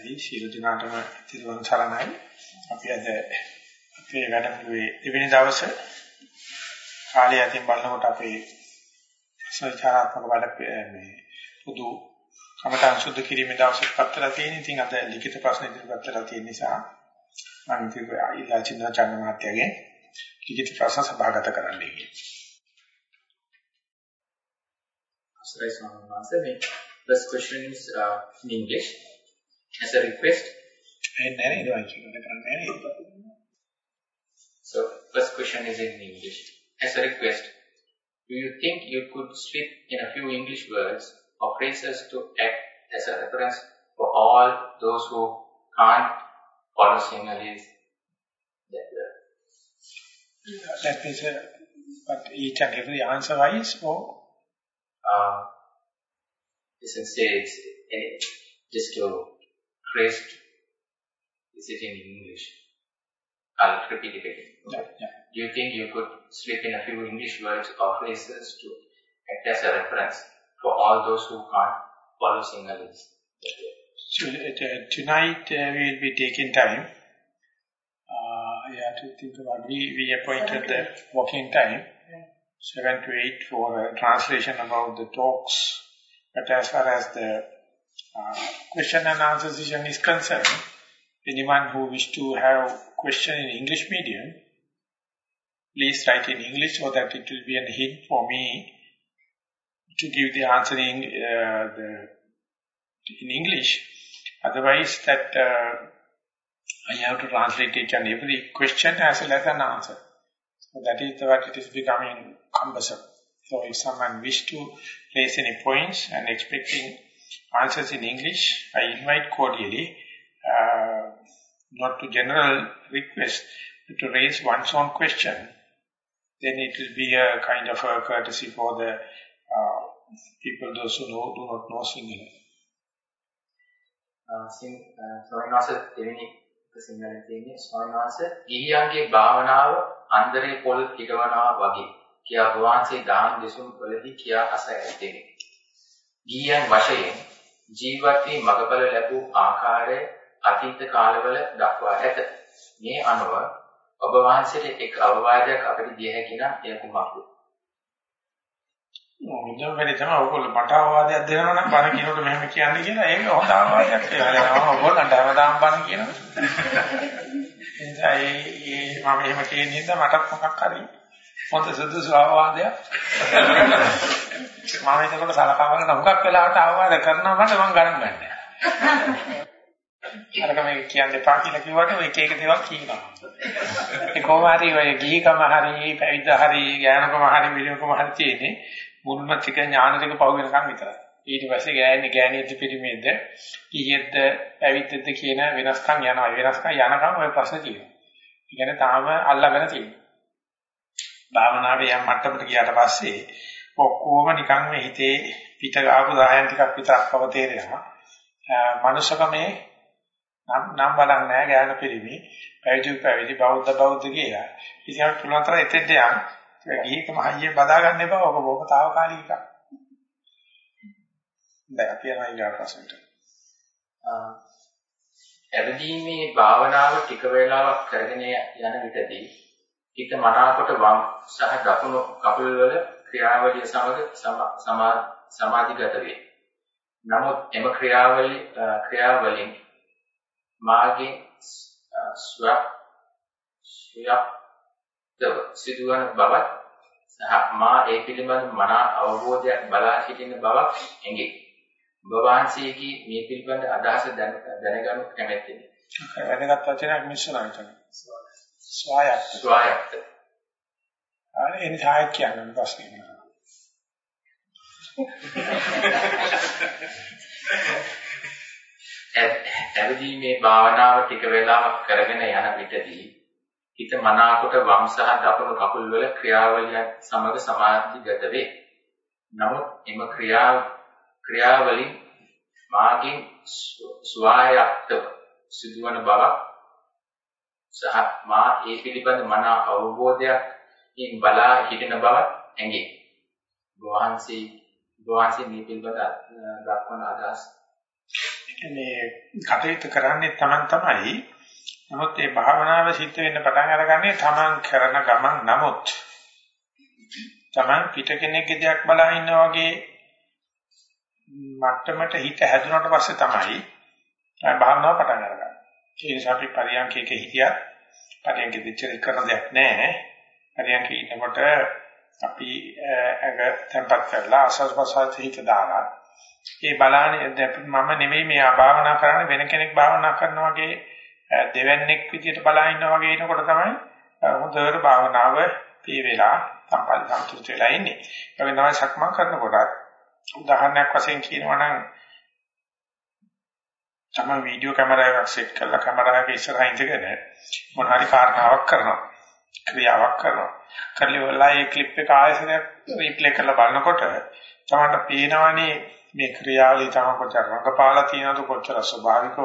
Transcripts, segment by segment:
ඒ සියලු දිනාටම තිරුවන් සරණයි. අපි අද අපේ වැඩමුළුවේ දෙවෙනි දවසේ කාලය අතින් බලනකොට අපේ සත්‍යාත්මක වැඩ මේ පොදු කමඨං සුද්ධ කිරීමේ දවසක් පත්‍රලා තියෙන. ඉතින් අද ලිඛිත ප්‍රශ්න ඉදිරිපත් කරලා තියෙන නිසා මම ඉතින් ආයිලා චින්න චන්න මහත්තයාගේ ලිඛිත ප්‍රශ්න සභාගත කරන්නයි කියන්නේ. Asray Swami මේ first question is uh, in English. As a request. So first question is in English. As a request, do you think you could slip in a few English words or phrases to act as a reference for all those who can't follow Sinhalese? That is, uh, but each and every answer wise or? Uh, listen, say it's, just to Christ is it in English? I'll repeat it again. Yeah, yeah. Do you think you could slip in a few English words or phrases to act as a reference for all those who can't follow Sinhalese? So, uh, tonight uh, we will be taking time. Uh, yeah, to think about we we appointed the working time seven to eight for translation about the talks. But as far as the uh, question and answer session is concerned, anyone who wish to have question in English medium, please write in English so that it will be a hint for me to give the answering uh, the, in English. Otherwise, that uh, I have to translate each and every question as well as an answer. So that is what it is becoming cumbersome. So if someone wish to place any points and expecting answers in English, I invite cordially, uh, not to general request, but to raise one's own question. Then it will be a kind of a courtesy for the uh, people, those who know, do not know Sinhala. ස්වාමීන් වහන්සේ දෙවෙනි සිංහලෙන් තියෙන්නේ ස්වාමීන් වහන්සේ ගිහියන්ගේ භාවනාව අන්දරේ පොල් පිටවනවා වගේ කියා වහන්සේ දාන දෙසුම් වලදී කියා අස ඇත්තේ. ගිහියන් වශයෙන් ජීවත් වී මගඵල ලැබූ ආකාරය අතීත කාලවල දක්වා ඇත. මේ අනුව ඔබ වහන්සේට එක් අවවාදයක් අපිට දිය හැකි නම් එය කුමක්ද? මොකද වෙන්නේ තමයි ඔයගොල්ලෝ මට අවවාදයක් දෙනවා නම් බණ කියනකොට මෙහෙම කියන්නේ කියලා ඒක හොඳ අවවාදයක් කියලා. ඔයගොල්ලන්ට හැමදාම බණ කියනවා. ඒ මම එහෙම කියන නිසා මටත් මොකක් හරි හොඳ සුදුසු අවවාදයක් මම එතකොට සලකා බලන හුඟක් වෙලාවට අවවාද කරනවා මට මම ගණන් ගන්නෑ. අරක මේ කියන්න එපා කියලා කිව්වට ඔය එක එක දේවල් කියනවා. ඒ කොහොම හරි ඔය ගිහිකම හරි පැවිද්ද හරි ඥානකම හරි විලියකම හරි තියෙන්නේ මුල්ම ටික ඥාන ටික පව වෙනකම් විතරයි. ඊට පස්සේ ගෑණි ගෑණියද පිරිමේද කීයේද පැවිද්දද කියන වෙනස්කම් යනවා. වෙනස්කම් යනකම් ඔය ප්‍රශ්න තියෙනවා. ඒ කියන්නේ තාම අල්ලගෙන තියෙනවා. භාවනාවේ යම් මට්ටමකට ගියාට පස්සේ ඔක්කොම නිකන් මේ හිතේ පිට ආපු දායන් ටිකක් විතරක් බව තේරෙනවා. මනුෂකමේ නම් නම් බලන්නේ නැහැ ගෑනු පිළිමි පැවිදි පැවිදි බෞද්ධ බෞද්ධ කියලා. ඉතින් අපි පුළුවන් තරම් එතෙන්ට යන්න. ඒක ගිහිකම හයියෙන් බදා ගන්න එපා. ඔක බොහොම తాවකාලික එකක්. දැන් අපි යනවා ඊගා ප්‍රශ්නට. එළදීමේ භාවනාව ටික වේලාවක් කරගෙන යන විටදී හිත මනාකොට වම් සහ දකුණු කකුල් වල ක්‍රියාවලිය සමග සමාධිගත වේ. නමුත් එම ක්‍රියාවලිය ක්‍රියාවලින් මාගේ ස්වයක් ස්වයක් සිදුවන බවත් සහ මා ඒ පිළිබඳ මනා අවබෝධයක් බලා සිටින බවක් එංගේ. ඔබ වහන්සේගේ මේ පිළිබඳ අදහස දැනගනු කැමැත්තෙමි. වැදගත් වචනයක් මිශ්‍රණය කරනවා. ස්වායත්ත. ස්වායත්ත. අර එනි සායත් කියන්නේ ප්‍රශ්නේ. ඇවිදීමේ භාවනාව ටික වේලාවක් කරගෙන යන විටදී හිත මනාකොට වම් සහ දකුණු කකුල් වල ක්‍රියාවලියන් සමග සමාධිගත වේ. නමුත් එම ක්‍රියා ක්‍රියාවලින් මාගෙන් ස්වායත්තව සිදුවන බවක් සහ මා ඒ පිළිබඳ මන අවබෝධයක් බලා හිටින බව ඇඟේ. වහන්සේ වහන්සේ මේ පිළිබඳ දක්වන අදහස් මේ කටයුතු කරන්නේ Taman තමයි. නමුත් මේ භාවනාව සිද්ධ වෙන්න පටන් අරගන්නේ Taman කරන ගමන් නමුත් Taman පිට කෙනෙක්ගේ දෙයක් බලා ඉන්නා වගේ මට්ටමට හිත හැදුනට පස්සේ තමයි භාවනාව පටන් අරගන්නේ. ඒ නිසා අපි පරියන්කේක හිටියත් පරියන්කේ දෙච්චර කරන දෙයක් නැහැ. පරියන්කේ ඉන්නකොට අපි අග tempat කරලා ආසස් පසස් හිත දාලා ඒ බලානේ මම නෙමෙයි මේ භාවනා කරන්නේ වෙන කෙනෙක් භාවනා කරනා වගේ දෙවන්නේක් විදියට බලා ඉන්නා වගේ එනකොට තමයි හොඳට භාවනාව පිය වෙලා සම්පල් සම්තුලිත වෙලා ඉන්නේ. ඒ වගේ තමයි සක්මන් කරනකොට උදාහරණයක් වශයෙන් කියනවා නම් තම වීඩියෝ කැමරාවක් සෙට් කරලා කැමරාවක ඉස්සරහින් ඉඳගෙන මොන හරි කාරණාවක් කරනවා. ක්‍රියාවක් කරනවා. කරලිවලා ඒ ක්ලිප් එක ආයෙත් රීප්ලේ කරලා බලනකොට තමයි පේනවනේ මේ ක්‍රියාවලිය තම කොච්චර රඟපාලා තියෙනවද කොච්චර ස්වභාවිකව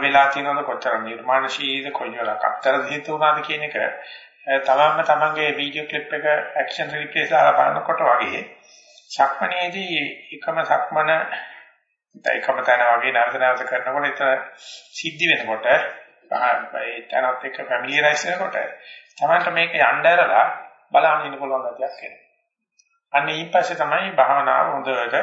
වෙලා තියෙනවද කොච්චර නිර්මාණශීලීද කොච්චර කත්තර දිහිත උනාද කියන එක තමන්ම තමන්ගේ වීඩියෝ ක්ලිප් එක ඇක්ෂන් රිප්ලේස් දාලා බලනකොට වගේ සක්මනේදී එකම සක්මන එකම තැන වගේ නැවත නැවත කරනකොට ඒක සිද්ධ වෙනකොට ඒ තැනත් එක්ක ෆැමිලියරයිස් වෙනකොට තමයි මේක යන්න ඇරලා බලන්න ඉන්න පුළුවන් ගතියක් එනවා. අන්න ඊපස්සේ තමයි භාවනාව හොඳට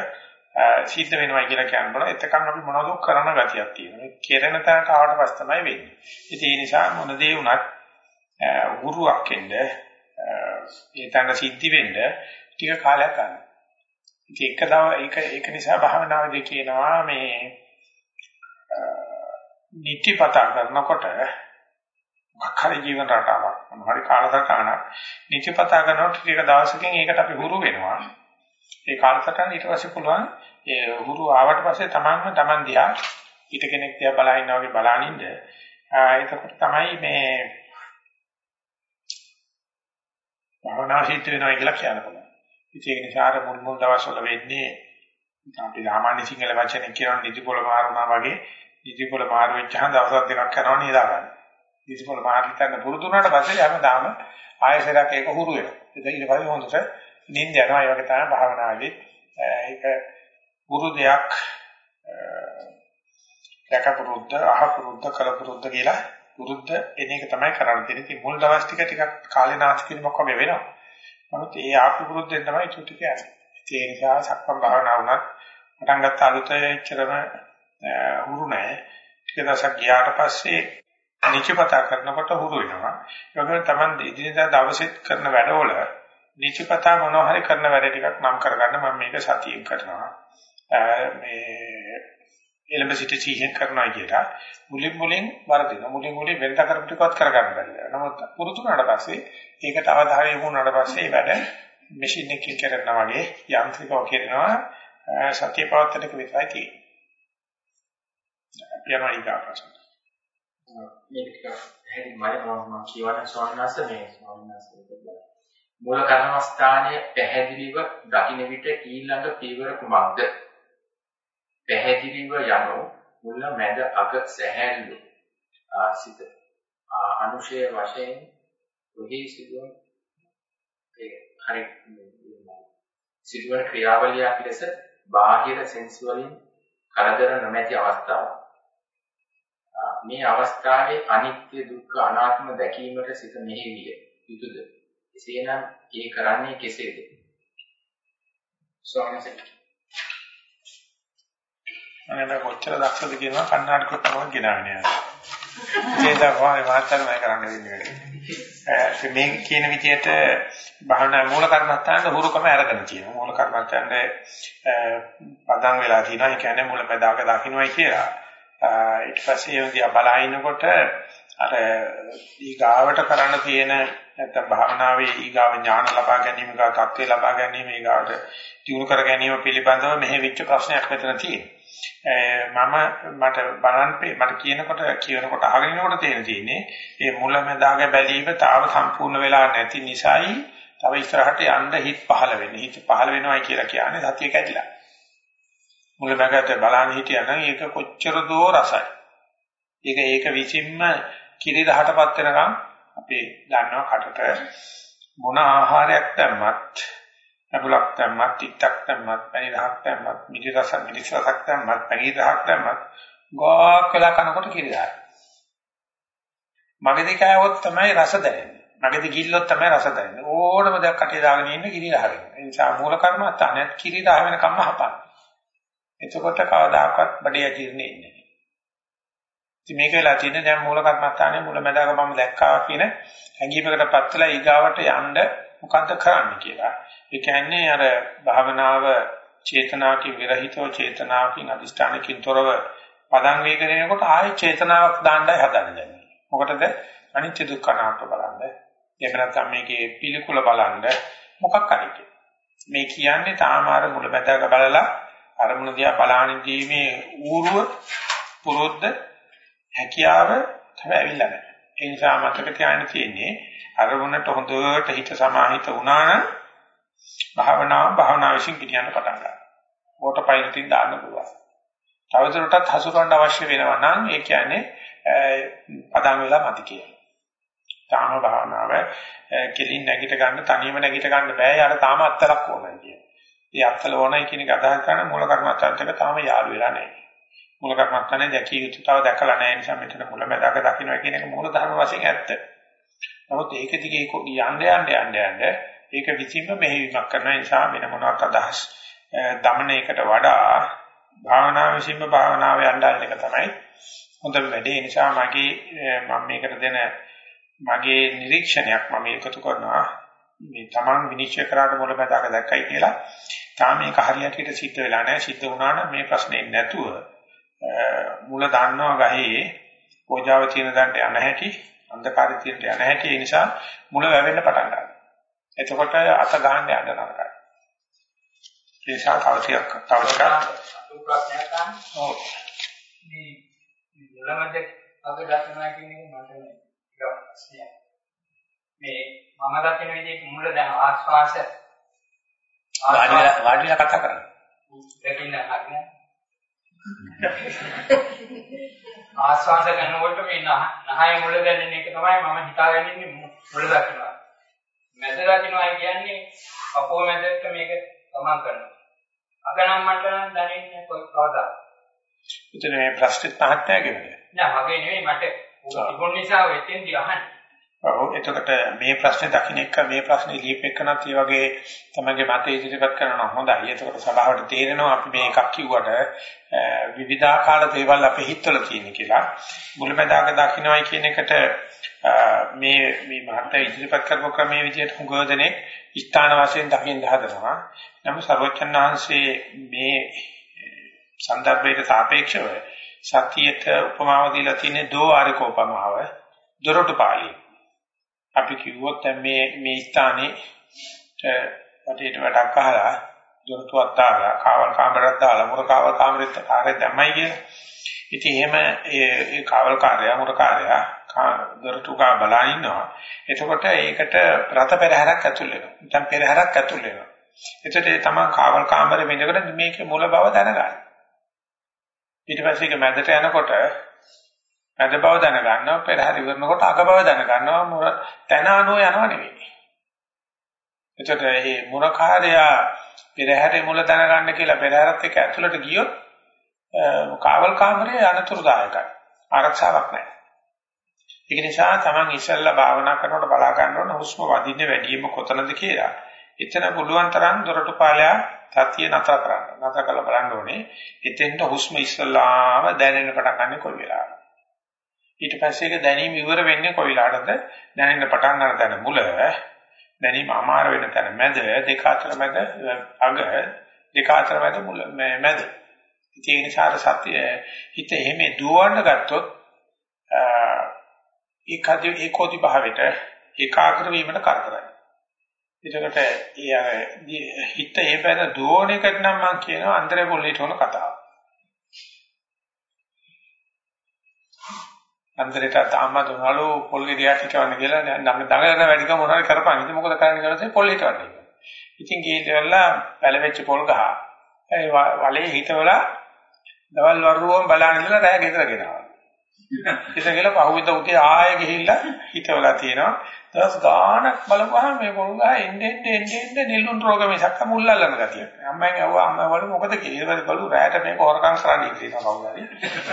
සිද්ධ වෙනවා කියලා කියනකොට එතකන් අපි මොනවද කරන ගතියක් තියෙනවා. කෙරෙන තැනට ආවට පස්සේ තමයි වෙන්නේ. ඉතින් ඒ නිසා මොන දේ වුණත් ගුරුවක් එන්න ඒ තැන සිද්ධි වෙන්න ටික කාලයක් ගන්නවා. ඉතින් එක දව ඒක ඒක නිසා භාවනාවේදී කියනවා මේ නිතිපතා කරනකොට අඛරි ජීවන රටාවක් මොනවාරි කාලසටහනක් නිතිපතා කරනකොට ටික දවසකින් ඒකට අපි හුරු වෙනවා. ඒ කාලසටහන ඊට පස්සේ පුළුවන් ඒ හුරු ආවට පස්සේ තමන්ම තමන් දිහා ඊට කෙනෙක් දිහා බලා ඉන්නා වගේ බලානින්ද එතකොට තමයි මේ භවනා සිද්ධ වෙනවා කියලා කියන්න පුළුවන්. ඒක නිසා අර මුල් මුල් දවස්වල වෙන්නේ අපි සාමාන්‍ය සිංහල වචනෙන් කියන නිදිපොළ මාරුනා වගේ නිදිපොළ මාරු වෙච්චහම දවස් දෙකක් කරනවා නේද ගන්න. නිදිපොළ මාරු කරන පුරුදු වුණාට පස්සේ හැමදාම ආයෙසරක් ඒක හුරු වෙනවා. ඒක ඊට පස්සේ හොඳට නිින්ද යනවා. ඒ වගේ තමයි භාවනාවේදී ඒක ගුරු දෙයක් දැකපුරුද්ද අහපුරුද්ද කලපුරුද්ද කියලා පුරුද්ද එන එක තමයි කරන්න තියෙන්නේ. ඉතින් මුල් දවස් ටික ටිකක් කාලේ නාස්ති කිරීමක් වගේ වෙනවා. නමුත් ඒ ආපු පුරුද්දෙන් තමයි චුටි කියන්නේ. ඒ නිසා සක්මන් භාවනා වුණත් පටන් ගත්ත අලුත එච්චරම හුරු නැහැ. ටික දවසක් ගියාට පස්සේ නිචපතා කරනකොට හුරු වෙනවා. ඒ වගේම Taman ඉදිරියට දවසෙත් කරන වැඩවල නිචපතා මොනවා හරි කරන වැඩ ටිකක් නම් කරගන්න මම මේක සතියෙන් කරනවා. මේ එලඹ සිට සීහෙන් කරනවා කියලා මුලින් මුලින් වරදින මුලින් මුලින් වෙනද කරපු ටිකවත් කරගන්න බැහැ. නමුත් පුරුදු වුණාට පස්සේ ඒකට අවධානය යොමු වුණාට පස්සේ වැඩ මැෂින් එකකින් කරනවා වගේ යාන්ත්‍රිකව කරනවා සතිය පවත්තන එක විතරයි තියෙන්නේ. යනවා ඊගා ප්‍රශ්න. මේක හැරි මම මම කියවන ස්වාමීන් වහන්සේ මේ ස්වාමීන් වහන්සේ මූල කර්මස්ථානයේ පැහැදිලිව දකින්න විට ඊළඟ පියවර කුමක්ද? පැහැදිලිව යනු මුල මැද අග සැහැල්ලු සිත. අනුශය වශයෙන් ඔහි සිදුවන ඒ හරි සිදුවන ක්‍රියාවලියක් ලෙස බාහිර සෙන්ස් වලින් කරදර නොමැති අවස්ථාව මේ අවස්ථාවේ අනිත්‍ය දුක්ඛ අනාත්ම දැකීමට සිත මෙහෙවිය යුතුයද එසේනම් ඒ කරන්නේ කෙසේද? ස්වාමීන් වහන්සේ මම කොච්චර දක්ෂද කියනවා කන්නාඩි කොටම ගෙනාගෙන යනවා. ඒක තමයි මාතර මම කරන්න වෙන්නේ. මේ කියන විදිහට භාවනා මූල කර්මස්ථානයේ හුරුකම අරගෙන තියෙනවා. මූල කර්මස්ථානයේ පදන් වෙලා තියෙනවා. ඒ කියන්නේ මුල පදාක දකින්නයි කියලා. ඊට පස්සේ එදියා බලහිනකොට අර ඊගාවට කරන්න තියෙන නැත්නම් භාවනාවේ ඊගාව ඥාන ලබා ගැනීම, ඊගා තත්ත්වේ ලබා ගැනීම, ඊගාවට දිනු කර ගැනීම පිළිබඳව මෙහි විච්ච ප්‍රශ්නයක් මෙතන තියෙනවා. මම මට බලන්න මට කියනකොට කියනකොට අහගෙන ඉනකොට තේරෙන තියෙන්නේ මේ මුලැමැදාග බැලීම තාම සම්පූර්ණ වෙලා නැති නිසායි තව ඉස්සරහට යන්න හිත පහළ වෙන්නේ. හිත පහළ වෙනවයි කියලා කියන්නේ සතිය කැඩිලා. මුලැමැදාගට බලන්න හිටියනම් ඒක කොච්චර දෝ රසයි. ඒක ඒක විසින්ම කිරි දහටපත් වෙනකම් අපි දන්නවා කටට මොන ආහාරයක් දැම්මත් අබුලක් දැම්මත්, තිත්තක් දැම්මත්, පැණි රහක් දැම්මත්, මිදි රස මිදි රසක් දැම්මත්, පැණි රහක් දැම්මත් ගොක් වෙලා කනකොට කිරි දානවා. මගදී කෑවොත් තමයි රස දැනෙන්නේ. මගදී ගිල්ලොත් තමයි රස දැනෙන්නේ. ඕනම දෙයක් කටේ දාගෙන ඉන්න කිරි රහගෙන. ඒ නිසා මූල කර්මස්ථානයත් කිරි රහ වෙන කම්ම හපන්න. එතකොට කවදාකවත් බඩේ ඇතිරෙන්නේ නැහැ. ඉතින් මේක වෙලා තියෙන්නේ දැන් මූල කර්මස්ථානයේ මුල මැදක මම දැක්කා කියන හැඟීමකට පත්වලා ඊගාවට යන්න මොකද්ද කරන්න කියලා. ඒ කියන්නේ අර භාවනාව චේතනාවකින් විරහිතව චේතනාවකින් අදිෂ්ඨානකින් තොරව පදන් වේගන එනකොට ආයෙ චේතනාවක් දාන්නයි හදන්නේ. මොකටද? අනිත්‍ය දුක්ඛ අනාත්ම බලන්න. එහෙම නැත්නම් මේකේ පිළිකුල බලන්න මොකක් හරි මේ කියන්නේ තාමාර මුල බැදක බලලා අරමුණ දිහා බලාගෙන දීමේ ඌරුව පුරුද්ද හැකියාව තමයි ඇවිල්ලා නැහැ. ඒ නිසා මතක තියාගන්න තියෙන්නේ අරමුණට හොඳට හිත සමාහිත වුණා නම් භාවනාව භාවනා විශ්ින් කියන්න පටන් ගන්නවා. ඕටෝ පයිලට්ින් දාන්න පුළුවන්. තවදුරටත් හසුරවන්න අවශ්‍ය වෙනවා නම් ඒ කියන්නේ පදන් වෙලා මදි කියලා. තාම භාවනාව කෙලින් නැගිට ගන්න තනියම නැගිට ගන්න බෑ. යාර තාම අත්තරක් ඕනයි කියන. ඒ අත්තල ඕනයි කියන එක අදහස් කරන මූල කර්මස්ථානට තාම යාළු වෙලා නැහැ. මූල කර්මස්ථානේ දැකිය යුතු තව දැකලා නැහැ නිසා මෙතන මුල මැදක දකින්න කියන එක මූල ධර්ම වශයෙන් ඇත්ත. නමුත් ඒක දිගේ යන්න යන්න යන්න යන්න ඒක විසින්ම මෙහෙයුමක් කරන නිසා වෙන මොනවත් අදහස් දමනයකට වඩා භාවනාව විසින්ම භාවනාව යන්න එක තමයි හොඳ වැඩේ. ඒ නිසා මගේ මම මේකට දෙන මගේ නිරීක්ෂණයක් මම එකතු කරනවා මේ Taman විනිශ්චය කරාට මොළ බඳක දැක්කයි කියලා. තාම මේක හරියට සිද්ධ වෙලා නැහැ. සිද්ධ වුණා නම් මේ ප්‍රශ්නේ නැතුව මුල දන්නවා ගහේ පෝජාව තියෙන දණ්ඩ යන හැටි අන්ධකාරය තියෙන යන හැටි ඒ නිසා මුල වැවෙන්න පටන් ගන්නවා. එතකොට අත ගන්න යන්න නරකයි. ඒ නිසා තව ටිකක් තව ටිකක් ප්‍රශ්නයක් ගන්න. ඔව්. මේ මුලමද අග දක්වනවා කියන එක මට ටිකක් ප්‍රශ්නයක්. මේ මම දකින විදිහට මුල දැන් ආස්වාස වාඩිලා වාඩිලා කතා කරන්නේ. දෙකින් නහන්නේ. ආස්වාස කරනකොට මේ නහය මුල දැනෙන එක තමයි මම හිතාගෙන ඉන්නේ මුල දකින්නවා. මැද දකින්නවා කියන්නේ අපෝ මැදට මේක ගමන් කරනවා. අග නම් මට නම් දැනෙන්නේ කවදා. එතන මේ ප්‍රශ්නෙත් මහත්යාගේ නෑ මගේ නෙවෙයි මට තිබුණ නිසා වෙතෙන්දී අහන්නේ. ඔව් එතකොට මේ ප්‍රශ්නේ දකින්න එක මේ ප්‍රශ්නේ ලියපෙන්නත් ඒ වගේ තමගේ මතය ඉදිරිපත් කරනවා හොඳයි. එතකොට සභාවට තේරෙනවා අපි මේ එකක් කිව්වට විවිධාකාර දේවල් අපේ හිතවල තියෙන කියලා. මුලමදාක දකින්නයි කියන එකට මේ මේ මහත්ය ඉදිරිපත් කරපු ක්‍රමයේ විදිහට හුඟවදනේ ස්ථාන වශයෙන් දකින්න හදනවා. නමුත් සර්වචන් වහන්සේ මේ සන්දර්භයට සාපේක්ෂව සතියට උපමාව දීලා තියෙන්නේ දෝ ආරිකෝපමාව දොරටු පාළිය. අපි කිව්වොත් මේ මේ ස්ථානේ වටේට වැටක් අහලා දොරටුවක් දාලා කාවල් කාමරයක් දාලා මුර කාවල් කාමරෙත් කාර්ය දැම්මයි කියලා. ඉතින් එහෙම ඒ කාවල් කාර්යය මුර කාර්යය දොරටු කා බලා ඉන්නවා. එතකොට ඒකට රත පෙරහැරක් ඇතුල් වෙනවා. නැත්නම් පෙරහැරක් ඇතුල් වෙනවා. එතකොට ඒ තමයි කාවල් කාමරෙ මෙන්නකොට මේකේ මුල බව දැනගන්න. ඊට පස්සේ ඒක මැදට යනකොට මැද බව දැනගන්නවා පෙරහැර ඉවරනකොට අග බව දැනගන්නවා මුර තන අනුව යනව නෙවෙයි. එතකොට මේ මුරකාරය පෙරහැරේ මුල දැනගන්න කියලා පෙරහැරත් එක්ක ඇතුළට ගියොත් කාවල් කාමරේ අනතුරුදායකයි. ආරක්ෂාවක් නැහැ. ඒක නිසා තමන් ඉස්සෙල්ලා භාවනා කරනකොට බලා ගන්න ඕන හුස්ම වදින්නේ වැඩිම කොතනද කියලා. එතන පුළුවන් තරම් දොරටු පාලයා සතිය නතර කරන්න. නතර කරලා බලන්න ඕනේ. එතෙන්ට හුස්ම ඉස්සෙල්ලාම දැනෙන්න පටන් ගන්න කොයි වෙලාවද? ඊට පස්සේ ඒක දැනීම ඉවර වෙන්නේ කොයි වෙලාවටද? දැනෙන්න පටන් ගන්න තැන මුල, දැනීම අමාර වෙන තැන මැද, දෙක අතර මැද අග, දෙක අතර මැද මුල මැද. ඒ නිසා සත්‍ය හිත එහෙම දුවන්න ගත්තොත් ඒකදී ඒකෝදි භාවයට ඒකාග්‍ර වීමට කරදරයි. එතකොට ඒ හිත ඒ පැන දුවන එකට නම් මම කියනවා අන්තරේ පොල්ලේට උන කතාව. අන්තරේට තාම දුනලු පොල් ගෙඩියක් හිටවන්න කියලා නම් දඟලන වැඩික මොනවාරි කරපන්. ඉතින් මොකද කරන්නේ කියලා ඉතින් පොල් හිටවන්නේ. ඉතින් ගිහිල්ලා පැලවෙච්ච පොල් ගහ ඒ වලේ හිටවලා දවල් වරුවම බලන් ඉඳලා රෑ ගෙදර ගෙනාවා. ඉතින් ගිහලා පහුවෙන්ද උදේ ආයෙ ගිහිල්ලා හිටවලා තියෙනවා. දවස් ගාණක් බලපුවාම මේ පොල් ගහ එන්නේ එන්නේ එන්නේ නිලුන් රෝග මිසක් මුල් අල්ලන ගතියක්. අම්මෙන් ඇහුවා අම්මා වල මොකද කියලා. ඊට බලු රැයට මේක හොරකම් කරන්න ඉතිරිනවා කවුරු හරි.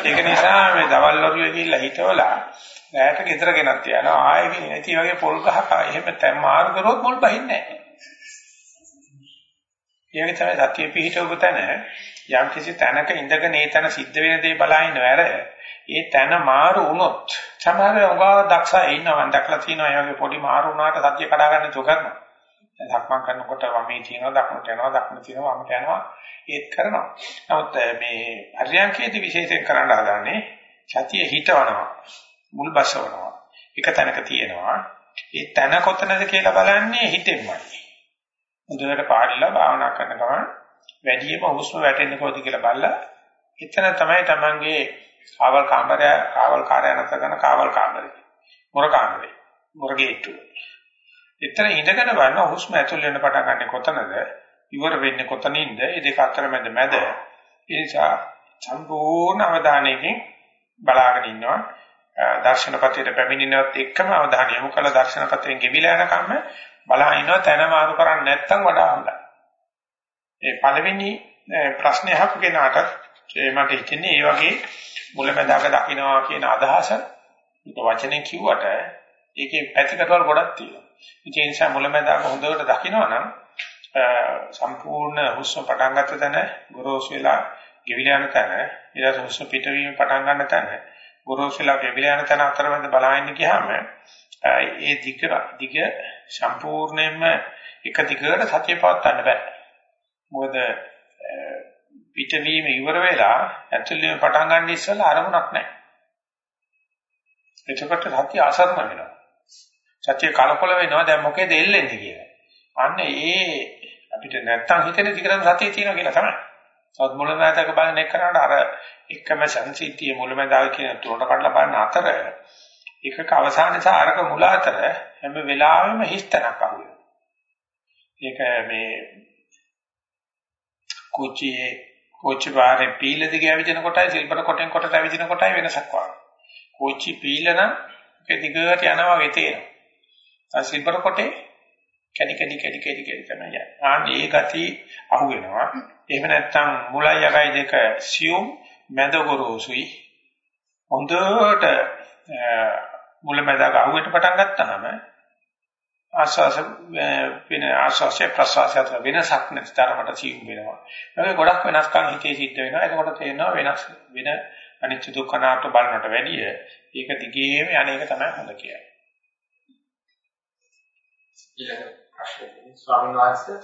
ඒක නිසා මේ දවල් වරුවේ ගිහිල්ලා හිටවලා රැයට ගෙදර ගෙනත් තියනවා. ආයෙ ගිහින් නැති වගේ පොල් ගහක එහෙම තැම් මාරු කරුවොත් මුල් බහින්නේ නැහැ. ඊයගේ තමයි සතිය පිහිටවපු තැන යම් කිසි තැනක ඉඳගෙන ඒ තැන සිද්ධ වෙන දේ බලහින්න වැර ඒ තැන මාරු වුණොත් සමහර උගා දක්ෂා ඉන්නවා මම දැකලා තියෙනවා ඒ වගේ පොඩි මාරු වුණාට සතිය කඩා ගන්න තු කරනවා. දැන් ධක්මං කරනකොට වමේ තියෙනවා දකුණට යනවා දකුණට තියෙනවා වමට යනවා ඒත් කරනවා. නමුත් මේ අරියංකේදී විශේෂයෙන් කරන්න හදන්නේ සතිය හිටවනවා මුල් බසවනවා එක තැනක තියෙනවා. ඒ තැන කොතනද කියලා බලන්නේ හිතෙන්මයි. මුදලට පාරිලා භාවනා කරන ගමන් වැඩිම හුස්ම වැටෙන්නේ කොහොමද කියලා බලලා එතන තමයි Tamange කාවල් කාමරය කාවල් කාර්යය නැත කරන කාවල් කාමරය. මොර කාමරය. මොරගේට්ටු. එතන ඉඳගෙන බලන හුස්ම ඇතුල් වෙන පටන් ගන්න කොතනද? ඉවර වෙන්නේ කොතනින්ද? මේ දෙක අතර මැද මැද. ඒ නිසා සම්පූර්ණ අවධානයකින් බලාගෙන ඉන්නවා. දර්ශනපතේට පැමිණෙනවත් එක්කම අවධානය යොමු කළ දර්ශනපතෙන් ගෙවිලා යනකම් බලා ඉන්නවා තන මාරු කරන්නේ නැත්නම් වඩා හොඳයි. ඒ පළවෙනි ප්‍රශ්නේ අහපු කෙනාට මට හිතෙන්නේ ඒ වගේ මුලැමැදාක දකින්නවා කියන අදහස වචනෙන් කිව්වට ඒකේ පැතිකඩවල ගොඩක් තියෙනවා. ඒ නිසා මුලැමැදාක හොඳට දකින්නවා නම් සම්පූර්ණ හුස්ම පටන් ගන්න තැන ගොරෝසු වෙලා ගෙවිලා යන තැන ඊට හුස්ම පිටවීම පටන් ගන්න තැන ගොරෝසු වෙලා ගෙවිලා යන තැන අතරමැද බලහින්න ගියාම ඒ දිග දිග සම්පූර්ණයෙන්ම එක දිගට සතිය පවත්වන්න බෑ. මොකද පිටවීම ඉවර වෙලා ඇතුළේම පටන් ගන්න ඉස්සෙල්ලා අරමුණක් නැහැ. එතකොට සත්‍ය අසරණ වෙනවා. සත්‍ය කලකොල වෙනවා දැන් මොකේද එල්ලෙන්නේ කියලා. අන්න ඒ අපිට නැත්තම් හිතෙන දිගටම සත්‍ය තියෙනවා කියලා තමයි. සත් මුලමදාක බලන එක කරාට අර එකම සංසිද්ධිය මුලමදාක කියන තුනට කඩලා බලන අතර එකක අවසානයේ සහ අරක මුල අතර හැම වෙලාවෙම හිස්තනක් අහුවෙනවා. ඒක මේ කුචියේ කෝච්චි වාරේ පීල දිගේ ඇවිදින කොටයි සිල්පර කොටෙන් කොටට ඇවිදින කොටයි වෙනසක් වගේ. කෝච්චි පීල නම් ඒක දිගට යනවා වගේ තේරෙනවා. සිල්පර කොටේ කැඩි කැඩි කැඩි කැඩි කැඩි තමයි යන්නේ. ආන් ඒ ගති අහු වෙනවා. එහෙම නැත්නම් මුලයි යකයි දෙක සියුම් මැද ගොරෝසුයි. හොඳට මුලමැදක අහුවෙට පටන් ගත්තාම ආස්වාස වෙන ආස්වාසය ප්‍රසවාසය අතර වෙනසක් නැති තරමට සියුම් වෙනවා. ඒක ගොඩක් වෙනස්කම් හිතේ සිද්ධ වෙනවා. එතකොට තේරෙනවා වෙනස් වෙන අනිත්‍ය දුක්ඛ නාට බලනට වැඩිය ඒක දිගේම අනේක තමයි හොඳ කියන්නේ. ඊළඟ ප්‍රශ්නේ ස්වාමීන් වහන්සේ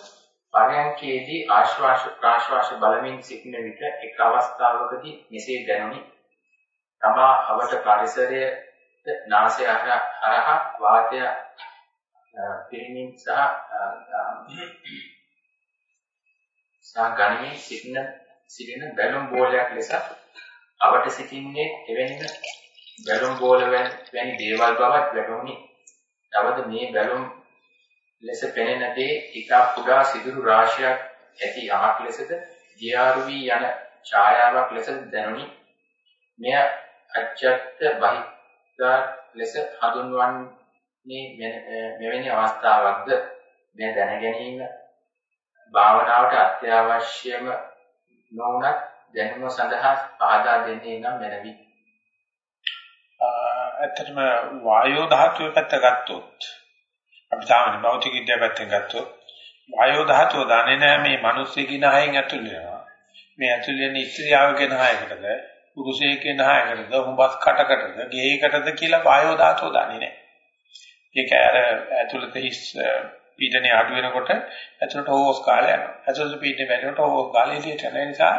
පරයන්කේදී ආශ්වාස ප්‍රාශ්වාස බලමින් සිටින විට එක් අවස්ථාවකදී මෙසේ දැනුනි. තමා අවට පරිසරයේ නාසය හරහා වාතය පිරිමින් සහ සහ ගණයේ සිටින සිටින බැලුම් බෝලයක් ලෙස අවට සිටින්නේ එවැනි බැලුම් බෝල වැනි දේවල් බවත් වැටහුණි. තවද මේ බැලුම් ලෙස පෙනෙන දේ ඉතා කුඩා සිදුරු රාශියක් ඇති යමක් ලෙසද දියාරු වී යන ඡායාවක් ලෙස දැනුනි. මෙය අජත්ත බහිද්දා ලෙස හඳුන්වන්නේ මේ මෙවැනි අවස්ථාවක්ද මේ දැන ගැනීම භාවනාවට අත්‍යවශ්‍යම නොවුනත් දැනුම සඳහා පහදා දෙන්නේ නම් මැනවි. ඇත්තටම වායෝ ධාතුවේ පැත්ත ගත්තොත් අපි සාමාන්‍ය භෞතික විද්‍යාව පැත්තෙන් ගත්තොත් වායෝ ධාතුව දන්නේ නැහැ මේ මිනිස්සුගේ නහයෙන් ඇතුල් වෙනවා. මේ ඇතුල් වෙන ඉස්ත්‍රියාවගේ නහයකටද පුරුෂයෙක්ගේ නහයකටද හුඹස් කටකටද ගේයකටද කියලා වායෝ ධාතුව දන්නේ නැහැ. ඒක අර ඇතුළත හිස් පීඩනය අඩු වෙනකොට ඇතුළට හෝස් කාලය යනවා. ඇතුළත පීඩනය වැඩි වෙනකොට හෝස් කාලය එළියට යන නිසා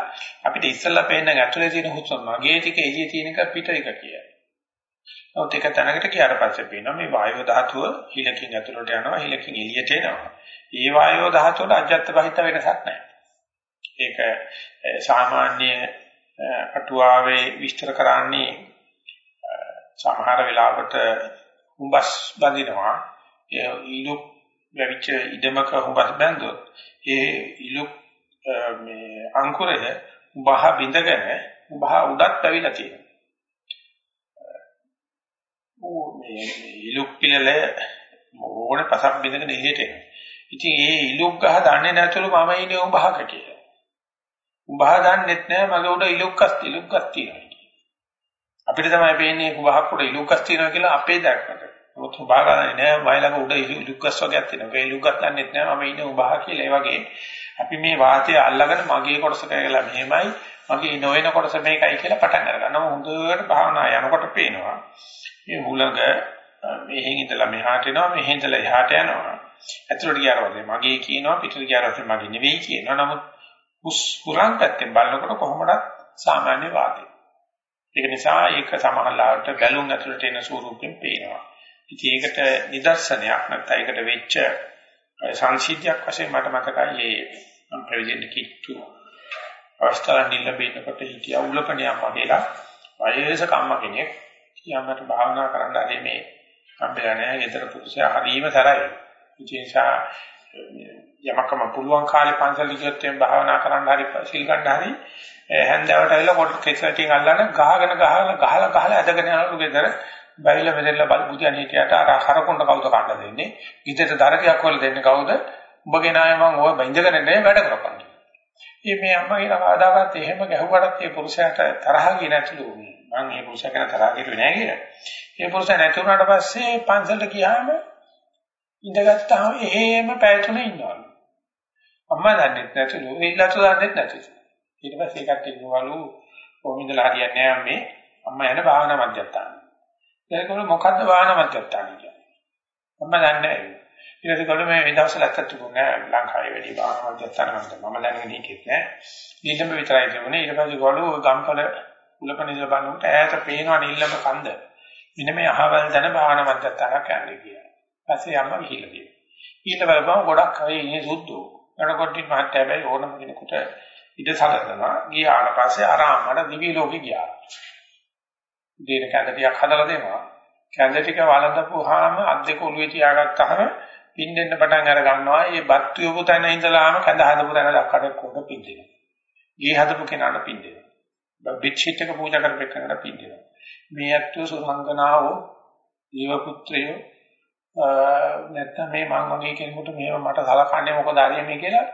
අපිට ඉස්සෙල්ලා පේන්නේ ඇතුළේ තියෙන හුස්ම මගේ ටික එළියේ තියෙන එක පිට එක කියලා. නමුත් ඒක තැනකට ගියාට පස්සේ පේනවා මේ වායෝ ධාතුව හිලකින් ඇතුළට යනවා හිලකින් එළියට එනවා. ඒ වායෝ ධාතුවට අජත්ත බහිත වෙනසක් නැහැ. ඒක සාමාන්‍ය අටුවාවේ විස්තර කරන්නේ සමහර වෙලාවට හුඹස් බඳිනවා ඒ ඉලු වැවිච්ච ඉදමක හුඹස් බැඳුවොත් ඒ ඉලු මේ අංකුරය උබහ බිඳගෙන උබහ උඩත් පැවිලා තියෙනවා ඕ මේ ඉලුක් පිළල ඕනේ පසක් බින්දගෙන එළියට එනවා. ඉතින් ඒ ඉලුක් ගහ දන්නේ නැතුළු මම ඉන්නේ උඹහක කියලා. උඹහ දන්නෙත් නෑ මගේ උඩ ඉලුක්කස් ඉලුක්කස් තියෙනවා. අපිට තමයි පේන්නේ උඹහක් උඩ ඉලුක්කස් තියෙනවා කියලා අපේ දැක්කට. මොකද උඹහ ගන්නේ නෑ මයි ළඟ උඩ ඉලුක්කස් වගේක් තියෙනවා. ඒ ඉලුක්කස් දන්නෙත් නෑ මම ඉන්නේ උඹහ කියලා. ඒ වගේ අපි මේ වාතය අල්ලගෙන මගේ කොටස කියලා මෙහෙමයි මගේ නොවන කොටස මේකයි කියලා පටන් අරගන්නවා. හොඳට භාවනා යනකොට පේනවා. මේ හුලඟ මෙහෙන් ඉඳලා මෙහාට එනවා මෙහෙන් ඉඳලා එහාට යනවා. ඇතුළට ගියාට මගේ කියනවා පිටට ගියාට මගේ නෙවෙයි කියනවා. නමුත් හුරන් පැත්තෙන් බලනකොට කොහොමද සාමාන්‍ය වාදේ. ඒක නිසා ඒක සමහරවිට බැලුම් ඇතුළට එන ස්වරූපෙන් පේනවා. ඉතින් ඒකට නිදර්ශනයක් නැත්නම් ඒකට වෙච්ච සංසිද්ධියක් වශයෙන් මට මතකයි මේ මම ප්‍රෙසිඩන්ට් කිට්ටු අවස්ථාවක් නිලබෙන්නකොට හිටියා උලපණියක් වගේලා වයසක අම්මා කෙනෙක් කියන්නට භාවනා කරන්න ඇති මේ කම්බිලා නැහැ ඊතර පුරුෂයා හරීම සරයි. ඒ නිසා යමකම පුළුවන් කාලේ පන්සල් ගියොත් එම් භාවනා කරන්න හරි සිල් ගන්න හරි හැන්දෑවට ඇවිල්ලා කොට කෙසටින් අල්ලන ගහගෙන ගහලා ගහලා ගහලා ඇදගෙන යනලු ගෙදර. බැරිලා මෙදෙල්ලා බල් බුදියන් හිටියට අර හරකොණ්ඩ කවුද කන්න දෙන්නේ? ඉදිරියට දරකයක් වල දෙන්නේ කවුද? උඹගේ නාය මං ඔය බඳගෙන නේ වැඩ කරපන්නේ. ඉතින් මේ අම්මා කියලා ආදාගත්ත එහෙම ගැහුවටත් ඒ පුරුෂයාට තරහ ගියේ නැතිලු. මං මේ පුරුෂයා ගැන තරහ ගිරුවේ නැහැ කියලා. ඒ පුරුෂයා නැති වුණාට පස්සේ පන්සලට ගියාම ඉඳගත්තාම එහෙම පැය තුන ඉන්නවලු අම්මා දන්නේ නැතිලු ඉල්ලතු දන්නේ නැතිලු. ඊට පස්සේ ඒකට ඉන්නවලු කොහොමදලා හරියන්නේ නැහැ මේ අම්මා යන භාවනා මධ්‍යස්ථාන ඒකවල මොකද්ද භාවනා මධ්‍යස්ථාන කියන්නේ අම්මා දන්නේ නැහැ. ඊට පස්සේ කොළඹ මේ දවස්වල ඇත්තට තිබුණේ ලංකාවේ වැඩි භාවනා මධ්‍යස්ථාන මම මම දැනගෙන හිටියෙත් නෑ. නිල්ලම විතරයි තිබුණේ. ඊට පස්සේ ගොළු ගම්පල කුලපණිදල බලනකොට ඈත පේනවා නිල්ලම කන්ද. මෙන්න මේ අහවල් දන භාවනා මධ්‍යස්ථානක් යන්නේ කියලා. පස්සේ අම්මා ගිහිල්ලා තියෙනවා. ඊට බලපුවම ගොඩක් අය ඉන්නේ සුද්ධෝ එතකොට මහත් හැබැයි ඕනම කෙනෙකුට ඉඳ සලකනවා ගියාට පස්සේ අර අම්මට දිවි ලෝකෙ ගියා. දෙන කැඳ ටිකක් හදලා දෙනවා. කැඳ ටික වළඳපුවාම අත් දෙක ඔළුවේ තියාගත්තාම පින්නෙන්න පටන් අර ගන්නවා. ඒ බත් යොපු තැන ඉඳලාම කැඳ හදපු තැන දක්කට කොට පින්දෙනවා. ගේ හදපු කෙනාට පින්දෙනවා. බෙඩ්ෂීට් එක පූජා කරපු කෙනාට පින්දෙනවා. මේ අත්තු සුමංගනාවෝ දේව පුත්‍රයෝ නැත්තම් මේ මං වගේ කෙනෙකුට මේව මට සලකන්නේ මොකද හරිය මේ කියලා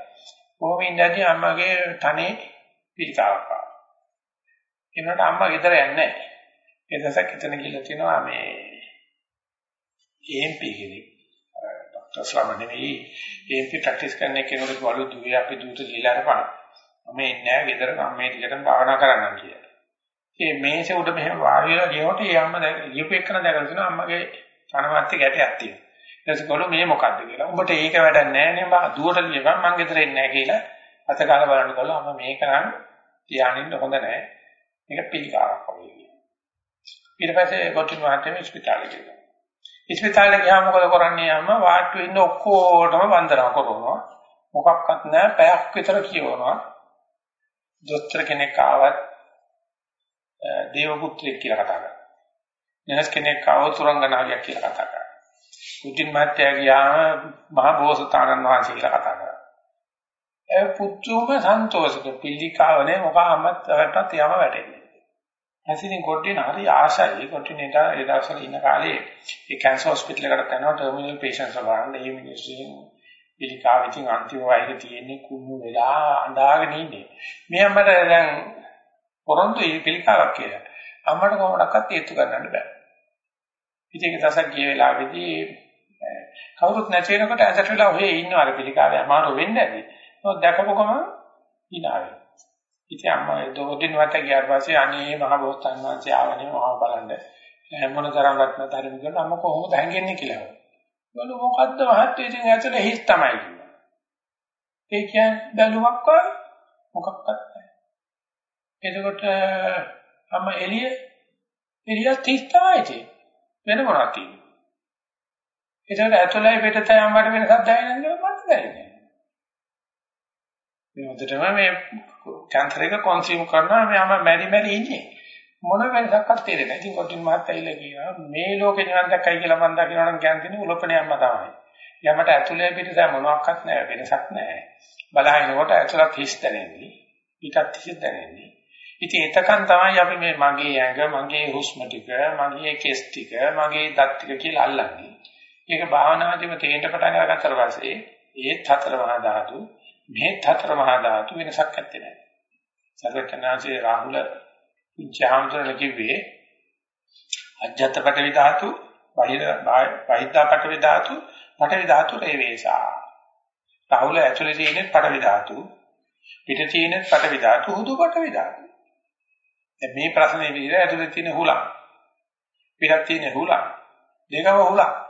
කොහොම ඉඳදී අම්මගේ තනේ පිළිකාවක් ආවා. ඒනට අම්මා ගෙදර යන්නේ නැහැ. ඒ දවසක් එතන ගිහලා තිනවා මේ EMP කෙනෙක්. ડોક્ટર ශ්‍රම නෙවෙයි EMP ප්‍රැක්ටිස් කරන කෙනෙකුට වලු දුවේ අපි දුවට ගිහලා අරපන්. මම ඉන්නේ නැහැ ගෙදර මම මේ ටිකටම භාවනා කරන්නම් කියලා. ඒ මේසේ උඩ මෙහෙම වාඩි වෙලා ගියොත් ඒ අම්මා දැන් ලියපු එක්කන දැකලා තිනවා අම්මගේ කනවත් ගැටයක් තියෙනවා. ඊටසකොළු මේ මොකද්ද කියලා. උඹට ඒක වැඩක් නැහැ නේ බා දුවට ලියපන් මං ගෙදර එන්නේ නැහැ කියලා. අත කාලා බලනකොට අම්ම මේක නම් තියානින්න හොඳ නැහැ. මේක පිළිකාවක් වගේ කියනවා. ඊට පස්සේ කොටින් මහත්තයා ඉස්පිතාලේ ගියා. ඉස්පිතාලේ ගියාම මොකද කරන්නේ අම්මා වාට්ටු ඉන්න ඔක්කොටම වන්දනා කරනවා. මොකක්වත් නැහැ පැයක් විතර කියවනවා. දොස්තර කෙනෙක් ආවත් දේව පුත්‍රයෙක් කියලා කතා කරනවා. වෙනස් කෙනෙක් ආව තුරංගනාවියක් කියලා කතා කරනවා. කුටින් මාත්‍යා ගියාම මහ බෝසතාණන් වහන්සේ කියලා කතා කරා. ඒ පුතුම සන්තෝෂක පිළිකාවනේ මොකක්මත් වැටත් යම වැටෙන්නේ. ඇසිනින් කොටින් හරි ආශයි කොටින් එක ඒ දවස්වල ඉන්න කාලේ ඒ කැන්සර් හොස්පිටල් එකට යනවා ටර්මිනල් පේෂන්ට්ස් වලට ඒ මිනිස්සුන් පිළිකාව ඉතින් අන්තිම වයසේ තියෙන්නේ කුණු වෙලා අඬාගෙන ඉන්නේ. මේ අම්මට දැන් පොරොන්දු පිළිකාවක් කියලා. අම්මට කොහොමඩක්වත් ඒත්තු ගන්නන්න බෑ. ඉතින් ඒක දසක් ගිය වෙලාවේදී කවුරුත් නැති වෙනකොට ඇසට වෙලා ඔහේ ඉන්නවා අර පිළිකාවේ අමාරු වෙන්නේ නැති. මොකද දැකපු ගමන් hinaවේ. ඉතින් අම්මා දොඩින් වට ගියාට පස්සේ අනේ මහ බෝසතාණන් වහන්සේ ආවනේ මහා බලන්න. මොන තරම් රත්න තරම් කියලා අම්ම කොහොමද හැංගෙන්නේ කියලා. බල මොකද්ද මහත්තයෝ ඉතින් ඇතුලේ හිස් තමයි කිව්වා. ඒ කියන්නේ බැලුමක් වගේ මොකක්වත් නැහැ. එතකොට අම්ම එළිය එළිය තිස් තමයි තියෙන්නේ. වෙන මොනවද තියෙන්නේ? ඒකට ඇතුළයි පිටතයි අම්මට වෙනසක් දැනෙන්නේ නැහැ මට දැනෙන්නේ. මේ හොඳටම මේ කැන්සර් එක කන්සියුම් කරනවා මෙයාම මැරි මැරි ඉන්නේ. මොන වෙනසක්වත් තේරෙන්නේ නැහැ. ඉතින් කොටින් මහත්තයා කියනවා මේ ලෝකේ නිවන් දැක්කයි කියලා මම දකිනවා නම් කියන්නේ උලපනේ අම්මා තමයි. යමට ඇතුළේ පිටත මොනවත් නැහැ වෙනසක් නැහැ. බලහිනකොට ඇතුළත් හිස් දැනෙන්නේ. පිටත් හිස් දැනෙන්නේ. ඉතින් එතකන් තමයි අපි මේ මගේ ඇඟ, මගේ හුස්ම ටික, මගේ කෙස් ටික, මගේ දත් ටික කියලා අල්ලන්නේ. ඒක භාවනාදීම තේින්න පටන් අරගත්තට පස්සේ ඒත් හතර මහා ධාතු, මේත් හතර මහා ධාතු වෙනසක් නැත්තේ නෑ. සර්වඥාන්සේ රාහුල පුංචාමතුල කිව්වේ අජ්ජත් පටවි ධාතු, බාහිර බාහිද්දා පටවි ධාතු, පටවි ධාතු රේවේසා. රාහුල ඇතුලේ තියෙන පටවි ධාතු, පිට තියෙන පටවි ධාතු, හුදු පටවි ධාතු. දැන් මේ ප්‍රශ්නේ විදිහට ඇතුලේ තියෙන හුලං පිටත් තියෙන හුලං දෙකම හුලං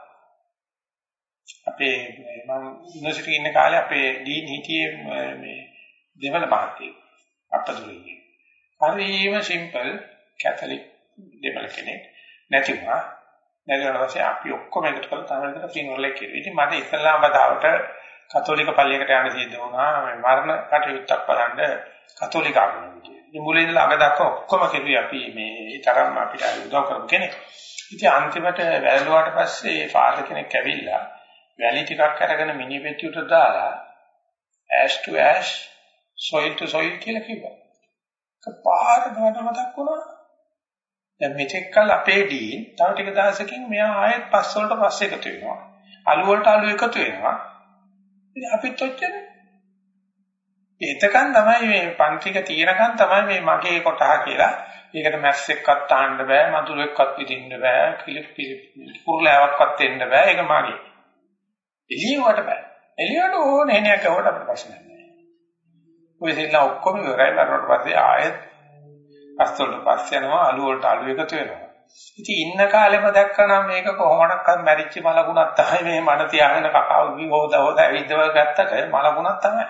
අපේ මම යුනිවර්සිටි ඉන්න කාලේ අපේ ඩීන් හිටියේ මේ දෙවන මහත්තයෙක් අපදුලේ හරිම සිම්පල් කැතලික් දෙමළ කෙනෙක් නැතිවා නැගලා පස්සේ අපි ඔක්කොම එකතු කරලා තමයි විතර ෆිනරල් එක කෙරුවේ. ඉතින් මට ඉස්ලාම බදාවට කතෝලික පල්ලියකට යන්න සිද්ධ වුණා. මේ මරණ කටයුත්තක් බලන්න කතෝලික ආගම ඉතින් මුලින් ඉඳලා අග දක්වා ඔක්කොම කෙරුවේ අපි මේ තරම් අපිට උදව් කරපු කෙනෙක්. ඉතින් අන්තිමට වැළඳුවාට පස්සේ ඒ ෆාදර් කෙනෙක් ඇවිල්ලා වැලි ටිකක් අරගෙන මිනි පෙට්ටියට දාලා ash to ash soil to soil කියලා කිව්වා. කපාරට මට මතක් වුණා. දැන් මෙතෙක් කල අපේ ඩීන් තව ටික දවසකින් මෙයා ආයෙත් පස් වලට පස් එකතු වෙනවා. අලු වලට අලු එකතු වෙනවා. ඉතින් අපිත් ඔච්චරනේ එතකන් තමයි මේ පන්තික తీරකන් තමයි මේ මගේ කොටහ කියලා. ඒකට මැස් එක්කත් තාන්න බෑ, මදුරු එක්කත් විදින්න බෑ, කිලිප් කුරුලාවක්වත් දෙන්න බෑ. ඒක මගේ. එළියට බෑ. එළියට ඕනේ නෑ කවට අපිට ප්‍රශ්න නෑ. ඔය දෙන්න ඔක්කොම ඉවරයි කරනකොට පස්සේ ආයෙත් අස්තොල්ට පස්සේ යනවා අලු වලට අලු එකතු වෙනවා. ඉතින් ඉන්න කාලෙම දැක්කනම් මේක කොහොමඩක්වත් මැරිච්ච මලකුණක් තමයි මේ මන තියාගෙන කකාව ගිහෝද හොද ඇවිද්දව ගත්තට මලකුණක් තමයි.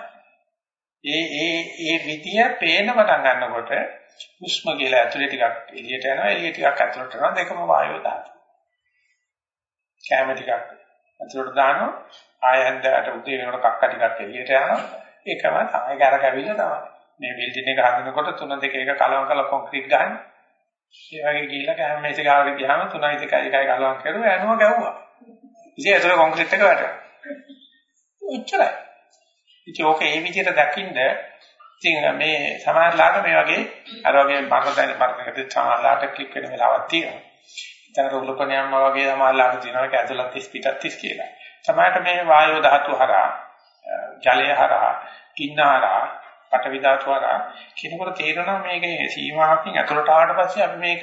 ඒ ඒ ඒ විදිය පේන පටන් ගන්නකොට හුස්ම කියලා ඇතුලේ ටිකක් එළියට යනවා එළිය ටිකක් ඇතුලට යනවා දෙකම වායුව දානවා. කැම ටිකක් ඇතුලට දානවා ආය හන්දට උදේ වෙනකොට කක්ක ටිකක් එළියට යනවා ඒකම තමයි ගර කැවිල්ල තමයි. මේ බිල්ඩින් එක හදනකොට තුන දෙක එක කලවම් කරලා කොන්ක්‍රීට් ගහන්නේ. ඒ වගේ ගිහිල්ලා කැම මේස ගාවට ගියාම 3යි 2යි 1යි කලවම් කරුවා යනවා ගැව්වා. ඉතින් ඒතර කොන්ක්‍රීට් එක වැටෙනවා. ඔච්චරයි. ඉතින් ඕක ඒ විදිහට දකින්න ඉතින් මේ සමහරලාට මේ වගේ අර වගේ මරණ මරණකට සමහරලාට ක්ලික් වෙන වෙලාවක් තියෙනවා. ඉතින් උලපණයම්ම වගේ සමහරලාට තියෙනවා ඒක ඇතුළත් 30 පිටත් 30 කියලා. සමහරට මේ වායෝ ධාතු හරහා ජලය හරහා කින්න හරහා පඨවි ධාතු හරහා කිනකොට තේරෙනවා මේකේ සීමාවකින් ඇතුළට ආවට පස්සේ අපි මේක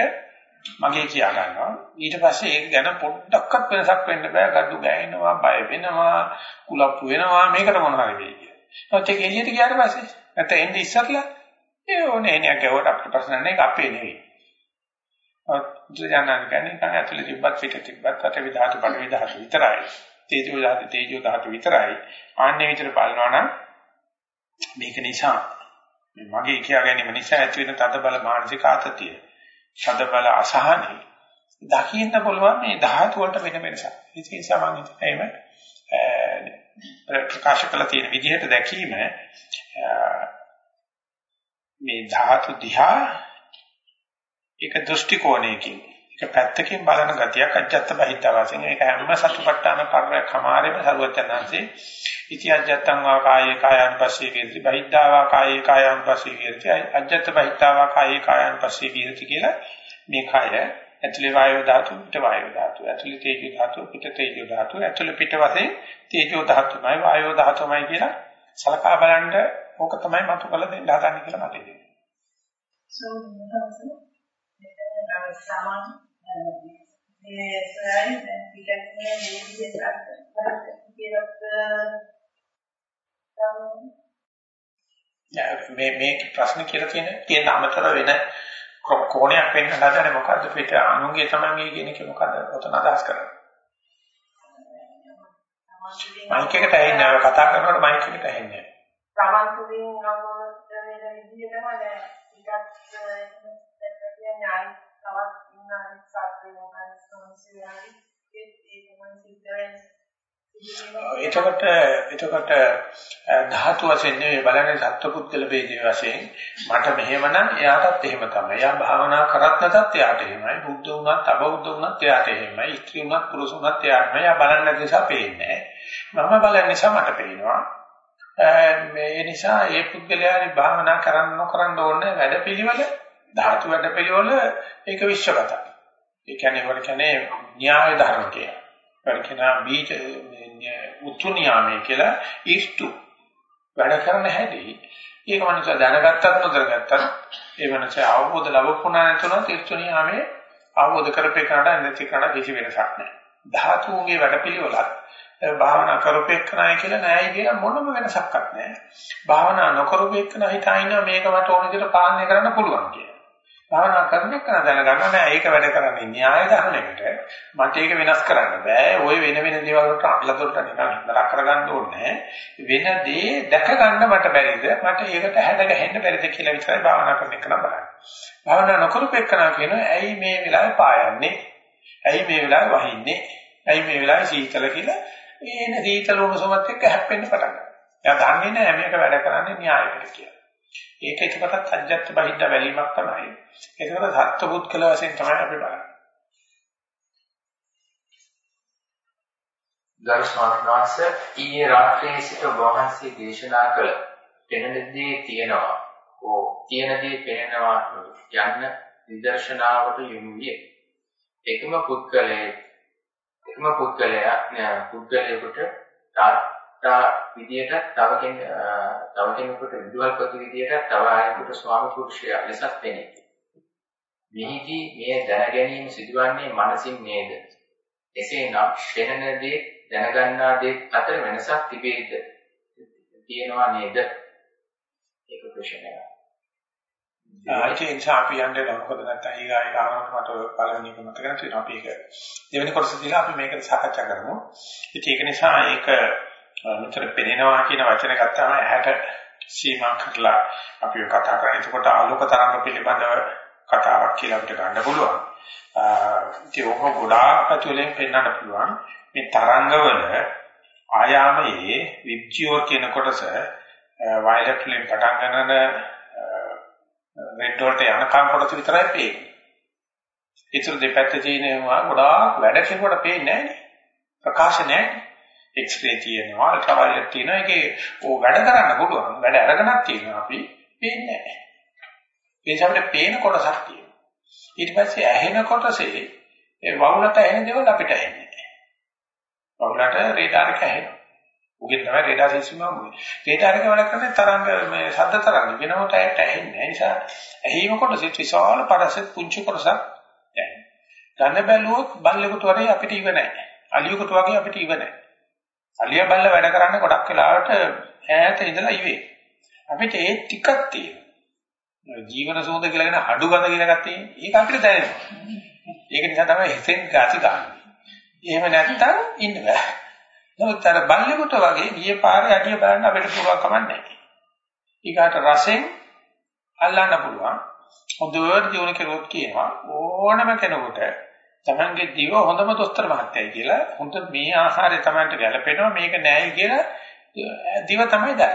මගේ කියා ගන්නවා. ඊට පස්සේ ඒක ගැන පොඩ්ඩක්වත් වෙනසක් වෙන්න බෑ. gadu ගෑනවා බය වෙනවා කුලප්පු වෙනවා. මේකට මොන හරි වෙයි කියලා. ඔත් ඒක එළියට ගියාට පස්සේ නැත්නම් එන්නේ ඉස්සරලා. ඒ ඕනේ නේ ගැවට අපිට ප්‍රශ්න නැහැ. ඒක අපේ නෙවෙයි. ඔත් ජනන කියන්නේ කන් ඇතුලේ තිබ්බත් පිට තිබ්බත් අට විධාතු බඩ විධාතු විතරයි. තේජෝ ධාතු තේජෝ ධාතු විතරයි. ආන්නේ විතර බලනවා නම් මේක නිසා මගේ කියා ගැනීම නිසා ඇති වෙන තද බල මානසික ආතතිය. ශද බල අසහනෙ දකින්න පුළුවන් මේ ධාතු වලට වෙන වෙනසක්. ඒ නිසා මම හිතන්නේ ප්‍රකාශ කළ තියෙන විදිහට දැකීම මේ ධාතු දිහා එක දෘෂ්ටි කෝණයකින් එක පැත්තකින් බලන ගතියක් අජත්ත බහිද්ද වශයෙන් ඒක හැම සතුපට්ඨාන පරයක් හමාරෙම සරුවචනාංශේ ඉති අජත්තං වා කායේ කායං පස්සේ විරති බහිද්දා වා කායේ කායං පස්සේ විරති අජත්ත බහිද්දා වා කායේ කායං පස්සේ විරති කියලා මේ කය ඇතුලේ වායෝ ධාතු පිට වායෝ ධාතු ඇතුලේ තේජෝ ධාතු පිට තේජෝ ධාතු ඇතුලේ පිට වශයෙන් තේජෝ ධාතුමයි වායෝ ධාතුමයි කියලා සලකා බලන්න ඕක තමයි මතු කළ දෙන්න හදන්නේ කියලා මට හිතෙනවා. සාමාන්‍ය මේ සරයි පිටකේ මේ මේ මේ ප්‍රශ්න කියලා තියෙන තියෙන අමතර වෙන කෝණයක් වෙන්න හදන්නේ මොකද්ද? පිට අනුන්ගේ තමන්ගේ කියන එක මොකද්ද? ඔතන අදහස් කරන්නේ. මයික් එකට ඇහෙන්නේ නැහැ. කතා කරනකොට මයික් එකට ඇහෙන්නේ නැහැ. තමන්තුලින් අනුමත වෙන විදිහටම දැන් ටිකක් කියන්නේ අයි තවත් ඉන්න අනිත් සත්ත්වයන් මොකක්ද සම්සියයි ඒ ඒ තමයි සිද්ධ වෙන්නේ එතකොට එතකොට uh, ධාතු වශයෙන් නෙවෙයි බලන්නේ සත්පුද්ගල ભેදේ වශයෙන් මට මෙහෙමනම් එයාටත් එහෙම තමයි. එයා භාවනා කරත් නැතත් එයාට එහෙමයි. බුද්ධ වුණත් අබෞද්ධ වුණත් එයාට එහෙමයි. ස්ත්‍රී වුණත් පුරුෂ වුණත් එයාට එහෙමයි. එයා බලන්නේ නැති නිසා පේන්නේ මම බලන්නේ නිසා මට පේනවා. Uh, මේ නිසා ඒ පුද්ගලයාගේ භාවනා කරන්න නොකරන්න ඕනේ වැඩපිළිවෙල ධාතු වැඩ පිළිවෙල ඒක විශ්වගතයි. ඒ කියන්නේ වල කියන්නේ න්‍යාය ධර්ම කියලා. වල කියන බීජ උතු න්‍යාමයේ කියලා ඊස්තු වැඩ කරන හැටි ඒක මනස දැනගත්තත් නොදැනගත්තත් ඒ මනස අවබෝධ ලැබුණා නැතුණත් ඊස්තු න්‍යාමයේ අවබෝධ කරපේ කරාට නැති කරාට කිසි වෙනසක් නැහැ. ධාතුන්ගේ වැඩ පිළිවෙලත් භාවනා කරපෙන්නයි කියලා නෑයි කියලා මොනම වෙනසක්වත් නෑ. භාවනා නොකරපෙන්න හිතයින මේක මට ඕන විදිහට පාලනය කරන්න පුළුවන් කියලා. භාවනා කරන එක දැනගන්න නෑ ඒක වැඩ කරන්නේ න්‍යාය ධර්මයකට. මට ඒක වෙනස් කරන්න බෑ. ওই වෙන වෙන දේවල් වලට අඬලතොට නිකන් නතර කරගන්න ඕනේ. වෙන දේ දැක ගන්න මට බැරිද? මට ඒකට හැද ගහන්න බැරිද කියලා විතරයි භාවනා කරන එක නබලන්නේ භාවනා නොකරපෙන්නා කියන ඇයි මේ වෙලාවේ පායන්නේ? ඇයි මේ වෙලාවේ වහින්නේ? ඇයි මේ වෙලාවේ සීතල කියලා? එන සීතල උණුසුමත් එක්ක හැප්පෙන්න පටන් ගන්නවා. එයා දන්නේ නෑ මේක වැඩ කරන්නේ න්‍යායකට කියලා. ඒක එකපටත් අජ්ජත් බහිද්ද වැලීමක් තමයි. ඒකවල සත්පුද්ගල වශයෙන් තමයි අපි බලන්නේ. ගරු ස්වාමීන් වහන්සේ ඊයේ රාත්‍රියේ සිට වහන්සේ දේශනා කළ පෙනෙනදී තියෙනවා. ඕ තියෙනදී පෙනෙනවා යන්න නිදර්ශනාවට යොමු විය. එකම පුද්ගලයේ එකම පුද්ගලයා පුද්ගලයෙකුට තාත්තා විදියට තව කෙනෙක් තව කෙනෙකුට විදුහල්පති විදියට තව ආයෙකුට ස්වාමි පුරුෂයා ලෙසත් පෙනේ. මෙහිදී මේ දැන ගැනීම සිදුවන්නේ මනසින් නේද? එසේනම් පෙනෙන දේ දැනගන්නා දේ අතර වෙනසක් තිබේද? තියෙනවා නේද? ඒක ප්‍රශ්නයක්. ඒක නිසා අපි යන්නේ මොකද නැත්නම් ඊගායි ගානකට මට පළවෙනි එක මතක නැතිනම් අපි ඒක දෙවෙනි කොටස දීලා අපි මේක සාකච්ඡා කරමු. ඉතින් ඒක නිසා ඒක මෙතන පෙනෙනවා කියන වචන ගත්තාම ඇහැට සීමා කරලා අපි කතා කරා. එතකොට ආලෝක තරංග පිළිබඳව කතාවක් කියලා අපිට ගන්න පුළුවන්. ඉතින් ඕක ගොඩාක් පැතිවලින් පෙන්වන්න පුළුවන්. මේ තරංගවල ආයාමයේ විබ්ජියෝ කියන කොටස වයලට් වලින් පටන් ගන්නන රෙඩ් වලට යනකම් කොටස විතරයි පේන්නේ. ඒතර දෙපැත්තේ තියෙනවා ගොඩාක් වැඩ කෙරුවට පේන්නේ නැහැ. ප්‍රකාශ නැහැ. එක්ස්රේ තියෙනවා, අල්ට්‍රාවයලට් තියෙනවා. ඒකේ ඕ වැඩ කරන්න පුළුවන්. වැඩ අරගෙනක් තියෙනවා අපි පේන්නේ නැහැ. ඒ නිසා පේන කොටසක් තියෙනවා. ඊට පස්සේ ඇහෙන කොටසේ ඒ වවුලට ඇහෙන දේවල් අපිට ඇහෙන්නේ නැහැ. වවුලට රේඩාර් එක ඇහෙනවා. උගෙන් තමයි රේඩාර් සිස්ටම් එක. රේඩාර් එක වැඩ කරන්නේ තරංග මේ ශබ්ද තරංග වෙනකොට ඇයට ඇහෙන්නේ. ඒ නිසා ඇහිම කොටසෙත් විශාල පරසෙත් පුංචි කොටසක් දැනෙනවා. ගන්න බැලුවොත් බල්ලෙකුට වගේ අපිට ඉව නැහැ. අලියෙකුට වගේ අපිට ඉව නැහැ. අලිය බල්ල වැඩ කරන්නේ ගොඩක් වෙලාවට ඈත ඉඳලා ඉවේ. අපිට ඒ ටිකක් තියෙනවා. ජීවන සෝද කියලාගෙන අඩු ගඳ කියලා එකක් තියෙනවා. ඒක අපිට දැනෙනවා. ඒක නිසා තමයි හිතෙන් ගාති ගන්න. එහෙම නැත්නම් ඉන්න බෑ. නමුත් අර බල්ලෙකුට වගේ ගියේ පාරේ අඩිය බලන්න අපිට පුළුවන් කමක් නැහැ. ඊගාට රසෙන් අල්ලන්න පුළුවන්. හොඳට දිනු කෙරුවොත් කියනවා ඕනම කෙනෙකුට තමන්ගේ දිව හොඳම දොස්තර මහත්තයයි කියලා හොඳ මේ ආහාරය තමන්ට ගැලපෙනවා මේක නෑයි කියලා දිව තමයි දන්නේ.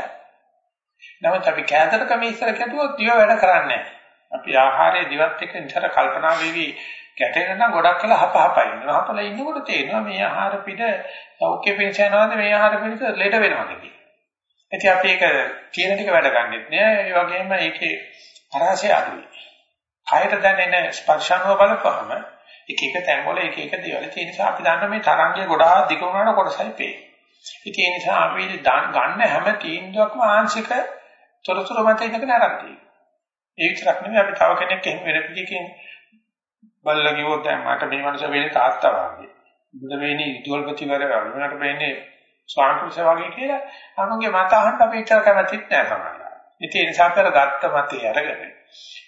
නමුත් අපි කෑදරකම ඉස්සර කැටුවොත් දිව වැඩ කරන්නේ නැහැ. අපි ආහාරයේ දිවත් එක්ක නිතර කල්පනා වෙවි ගැටෙන නම් ගොඩක් වෙලා හපහපයි ඉන්නවා. හපලා ඉන්නකොට තේරෙනවා මේ ආහාර පිට සෞඛ්‍ය පිණිස යනවාද මේ ආහාර පිණිස ලෙඩ වෙනවද කියලා. ඉතින් අපි ඒක කියන ටික වැඩ ගන්නෙත් නෑ. ඒ වගේම ඒකේ පරාසය අඩුයි. කයට දැනෙන ස්පර්ශනව බලපුවම එක එක තැන්වල එක එක දේවල්. ඒ නිසා අපි දන්න මේ තරංගය ගොඩාක් දිග වුණාට කොටසයි පේන්නේ. ඉතින් ඒ නිසා අපි ගන්න හැම තීන්දුවක්ම ආංශික තොරතුරු මත ඉඳගෙන ආරම්භ තියෙනවා. ඒ විතරක් නෙවෙයි අපි තව කෙනෙක් එහෙම වෙන පිටියකින් බල්ලා කිව්වොත් දැන් මට මේ මනස වෙන්නේ තාත්තා වගේ. බුද වෙන්නේ ඉදුවල්පතිවර වගේ. මට වෙන්නේ ස්වාමීපුරුෂ වගේ කියලා අනුන්ගේ මත අහන්න අපි ඉතර කැමතිත් නෑ තමයි. ඉතින් ඒ නිසා අපර ගත්ත මතේ අරගෙන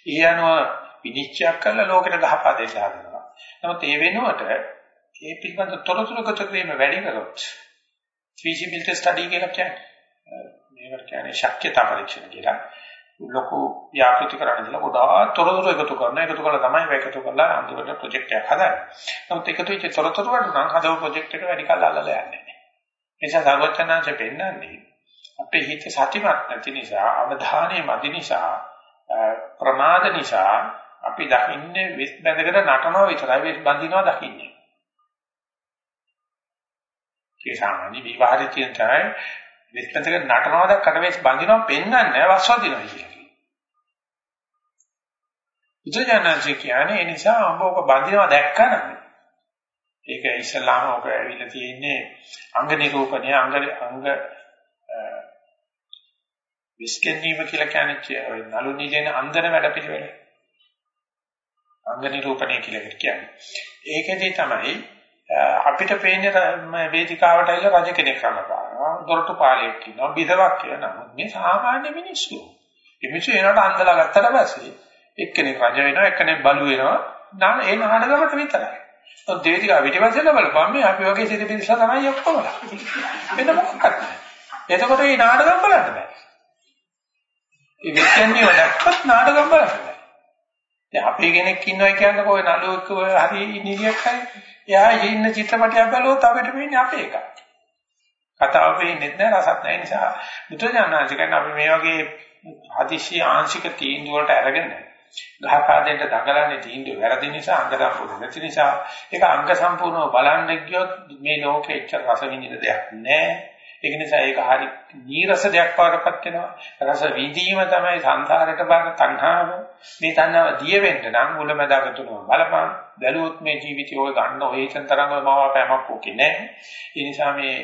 ඊ යනවා විනිශ්චය කරලා ලෝකෙට ගහපා දෙන්න හදනවා. නමුත් ඒ වෙනුවට ඒ පිළිබඳ තොරතුරු ගත කිරීම වැඩි කරොත් feasibility study කියලා කියන්නේ මේකට කියන්නේ ශක්්‍යතා පරීක්ෂණ කියලා. ලොකු ව්‍යාපෘති කරන්න දලා ගොඩාක් තොරතුරු එකතු කරන එකතු කළා තමයි මේක එකතු කරලා අන්තිමට ප්‍රොජෙක්ට් එකක් හදන්නේ. නමුත් එකතු වෙච්ච තොරතුරු වල නම් හදව ප්‍රොජෙක්ට් එක වැඩි කල් අල්ලලා යන්නේ නැහැ. ඒ නිසා සර්වචනංශ පෙන්නන්නේ අපේ හිත සතිමත් නැති නිසා අවධානය මදි නිසා ප්‍රමාද නිසා අපි දකින්නේ විස් බැඳගෙන නටනවා විතරයි විස් බඳිනවා දකින්නේ. ඒ සාමාන්‍ය විවාහයේ තියෙන තමයි විස් බැඳගෙන නටනවා දැක්කට විස් බඳිනවා පෙන්වන්නේ නැහැ වස්වදිනවා කියන්නේ. බුදුජානනාංශ කියන්නේ ඒ නිසා ඔබ ඔක බඳිනවා දැක්කම ඒක ඉස්ලාම ඔක ඇවිල්ලා තියෙන්නේ අංග නිරූපණය අංග අංග විස්කෙන්නීම කියලා කියන්නේ නලු නිලෙන අන්දර වැඩ පිළිවෙල. අංග නිරූපණය කියලා කියන්නේ. ඒකෙදි තමයි අපිට පේන්නේ වේදිකාවට ඇවිල්ලා රජ කෙනෙක් කරනවා. දොරටු පාලයක් කියනවා, බිදවක් කියනවා. මේ සාමාන්‍ය මිනිස්සු. මේ මිනිස්සු එනකොට අන්දලා ගත්තට පස්සේ එක්කෙනෙක් රජ වෙනවා, එක්කෙනෙක් බලු වෙනවා. නාන ඒ නාඩගමට විතරයි. ඔය වේදිකාව පිටිපස්සෙන් බලපන් මේ අපි වගේ සිටි පිරිසලා තමයි ඔක්කොමලා. වෙන මොකක්ද? එතකොට මේ නාඩගම් බලන්න බෑ. ඒ විඥානිය දැක්කත් නාටකම් බලන්න. දැන් අපේ කෙනෙක් ඉන්නවා කියන්නේ කොයි නළුවෙක් හරි නිලියක් හරි. එයා ඉන්න චිත්‍රපටයක් බලුවොත් අපිට වෙන්නේ අපේ එක. කතාව වෙන්නේ නැහැ රසක් නැහැ නිසා මුද්‍රඥානාංශ කියන්නේ අපි මේ වගේ අතිශය ආංශික තීන්දුව වලට අරගෙන ගහපාදෙන්ට දඟලන්නේ තීන්දුව වැරදි නිසා අංග සම්පූර්ණ නැති නිසා ඒක අංග සම්පූර්ණව බලන්න ගියොත් මේ ලෝකෙ එච්චර රස විඳින දෙයක් නැහැ. ඒක නිසා ඒක හරි නීරස දෙයක් වඩපත් වෙනවා. රස විඳීම තමයි සංසාරයට බාර තණ්හාව. මේ තණ්හාව දිය වෙන්න නම් මුලමදාග තුනම බලපං. බැලුවොත් මේ ජීවිතය ඔය ගන්න ඔය හිතන තරම් මවාපෑමක් ඕකේ නැහැ. ඒ නිසා මේ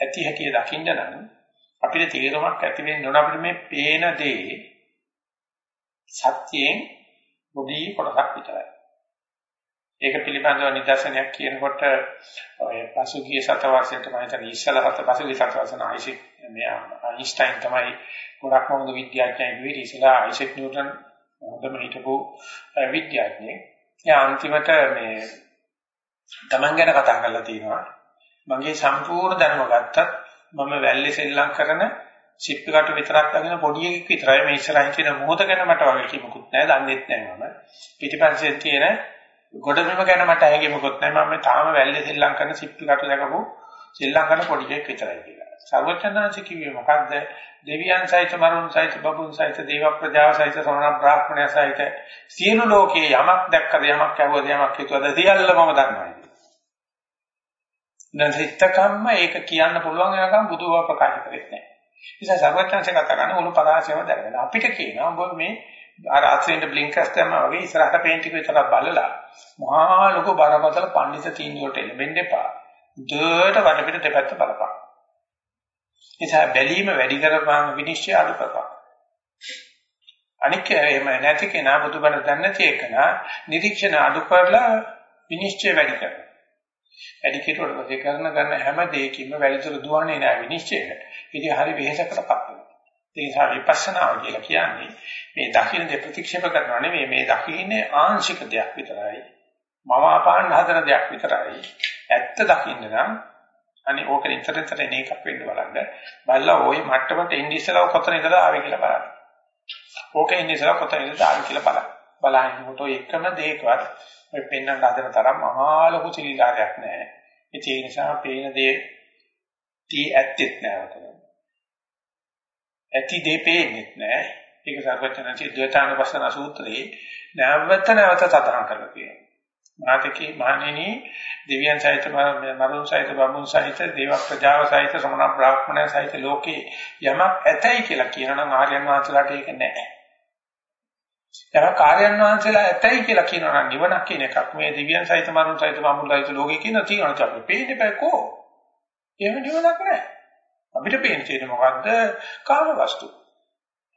ඇති හැටි දකින්න නම් අපිට තීරමක් ඇති වෙන්න ඕන අපිට මේ පේන දේ සත්‍යයෙන් පොඩි කොටසක් විතරයි. ඒක පිළිබඳව නිදර්ශනයක් කියනකොට ඔය පසුගිය සතවර්ෂයට මම හිතන්නේ ඉස්සලා හත පසුගිය සතවර්ෂන ආයිසික් මෙයා අයින්ස්ටයින් තමයි ගොඩක් මොකද විද්‍යාඥයෙක් වෙන්නේ ඉස්සලා ආයිසෙක් නිව්ටන් හොඳම හිටපු විද්‍යාඥයෙක්. එයා අන්තිමට මේ තමන් ගැන කතා කරලා තියෙනවා. මගේ සම්පූර්ණ දැනුම ගත්තත් මම වැල්ලේ සෙල්ලම් කරන ෂිප් එකට විතරක් අගෙන පොඩි එකෙක් විතරයි මේ ඉස්සරහින් තියෙන මොහොත ගැන මට වගේ කිමුකුත් නැහැ දන්නෙත් නැහැ මම. පිටිපස්සේ තියෙන ගොඩබිම ගැන මට ඇඟේ මොකොත් නැහැ මම තාම වැල්ලේ සෙල්ලම් කරන සිප්පි කට දැකපු සෙල්ලම් කරන පොඩි එකෙක් විතරයි කියලා. සර්වඥාන්ස කිව්වේ මොකද්ද? දෙවියන් සහිත මරුන් සහිත බබුන් සහිත දේව ප්‍රජාව සහිත සමන බ්‍රාහ්මණය සහිත සියලු ලෝකයේ යමක් දැක්කද යමක් ඇහුවද යමක් හිතුවද සියල්ල මම දන්නවා. දැන් හිතකම්ම ඒක කියන්න පුළුවන් වෙනකම් බුදුව ප්‍රකාශ කරෙත් නැහැ. නිසා සර්වඥාන්ස කතා කරන්නේ මුළු පරාසයම දැනගෙන අපිට කියනවා ඔබ මේ අර අත්රින්ට බ්ලින්කර්ස් දැම්මා වගේ ඉස්සරහට පේන්ට් එක විතරක් බලලා මහා ලොකු බරපතල පඬිත තීන්දුවට එළඹෙන්න එපා. දුවට වටපිට දෙපැත්ත බලපන්. නිසා බැලීම වැඩි කරපන් විනිශ්චය අඩු කරපන්. අනික එහෙම නැති කෙනා බුදුබණ දන්නේ නැති එකනා නිරීක්ෂණ අඩු කරලා විනිශ්චය වැඩි කරනවා. වැඩි කෙරුවට පස්සේ කරන ගන්න හැම දෙයකින්ම වැඩිතර දුවන්නේ නැහැ විනිශ්චය. ඉතින් හරි වෙහෙසකටපත් වෙනවා. ඒ නිසා විපස්සනාව කියලා කියන්නේ මේ දකින්න දෙ ප්‍රතික්ෂේප කරනවා නෙමෙයි මේ දකින්නේ ආංශික දෙයක් විතරයි. මම අපාන්න හදන දෙයක් විතරයි. ඇත්ත දකින්න නම් අනේ ඕක නිතරතර එන එකක් වෙන්න බලන්න. බලලා ওই මට්ටමට එන්නේ ඉස්සලා කොතන ඉඳලා ආවේ කියලා බලන්න. ඕක එන්නේ ඉස්සලා කොතන ඉඳලා ආවේ කියලා බලන්න. බලහින්නකොට ඔය එකම දෙයකවත් මේ පෙන්වන්න හදන තරම් මහා ලොකු සිලිලාරයක් නැහැ. ඒ නිසා පේන දේ තී ඇත්තෙත් නැහැ ඇති දේ පේන්නේ නැහැ. ඒක සර්වචනචි ද්වේතානුපස්සන සූත්‍රයේ නැවත නැවත සඳහන් කරලා තියෙනවා. මාතකී මහණෙනි දෙවියන් සහිත මරුන් සහිත බඹුන් සහිත දේව ප්‍රජාව සහිත සමන බ්‍රාහ්මණ සහිත ලෝකේ යමක් ඇතයි කියලා කියනනම් ආර්යයන් වහන්සේලාට ඒක නැහැ. යමක් ආර්යයන් වහන්සේලා ඇතයි කියලා කියනනම් නිවනක් කියන එකක් මේ දෙවියන් සහිත මරුන් සහිත බඹුන් සහිත ලෝකේ කියන තියෙනවා අපි පේන්නේ බෑකෝ. එහෙම නිවනක් නැහැ. අපිට පේන තියෙන්නේ මොකද්ද? කාම වස්තු.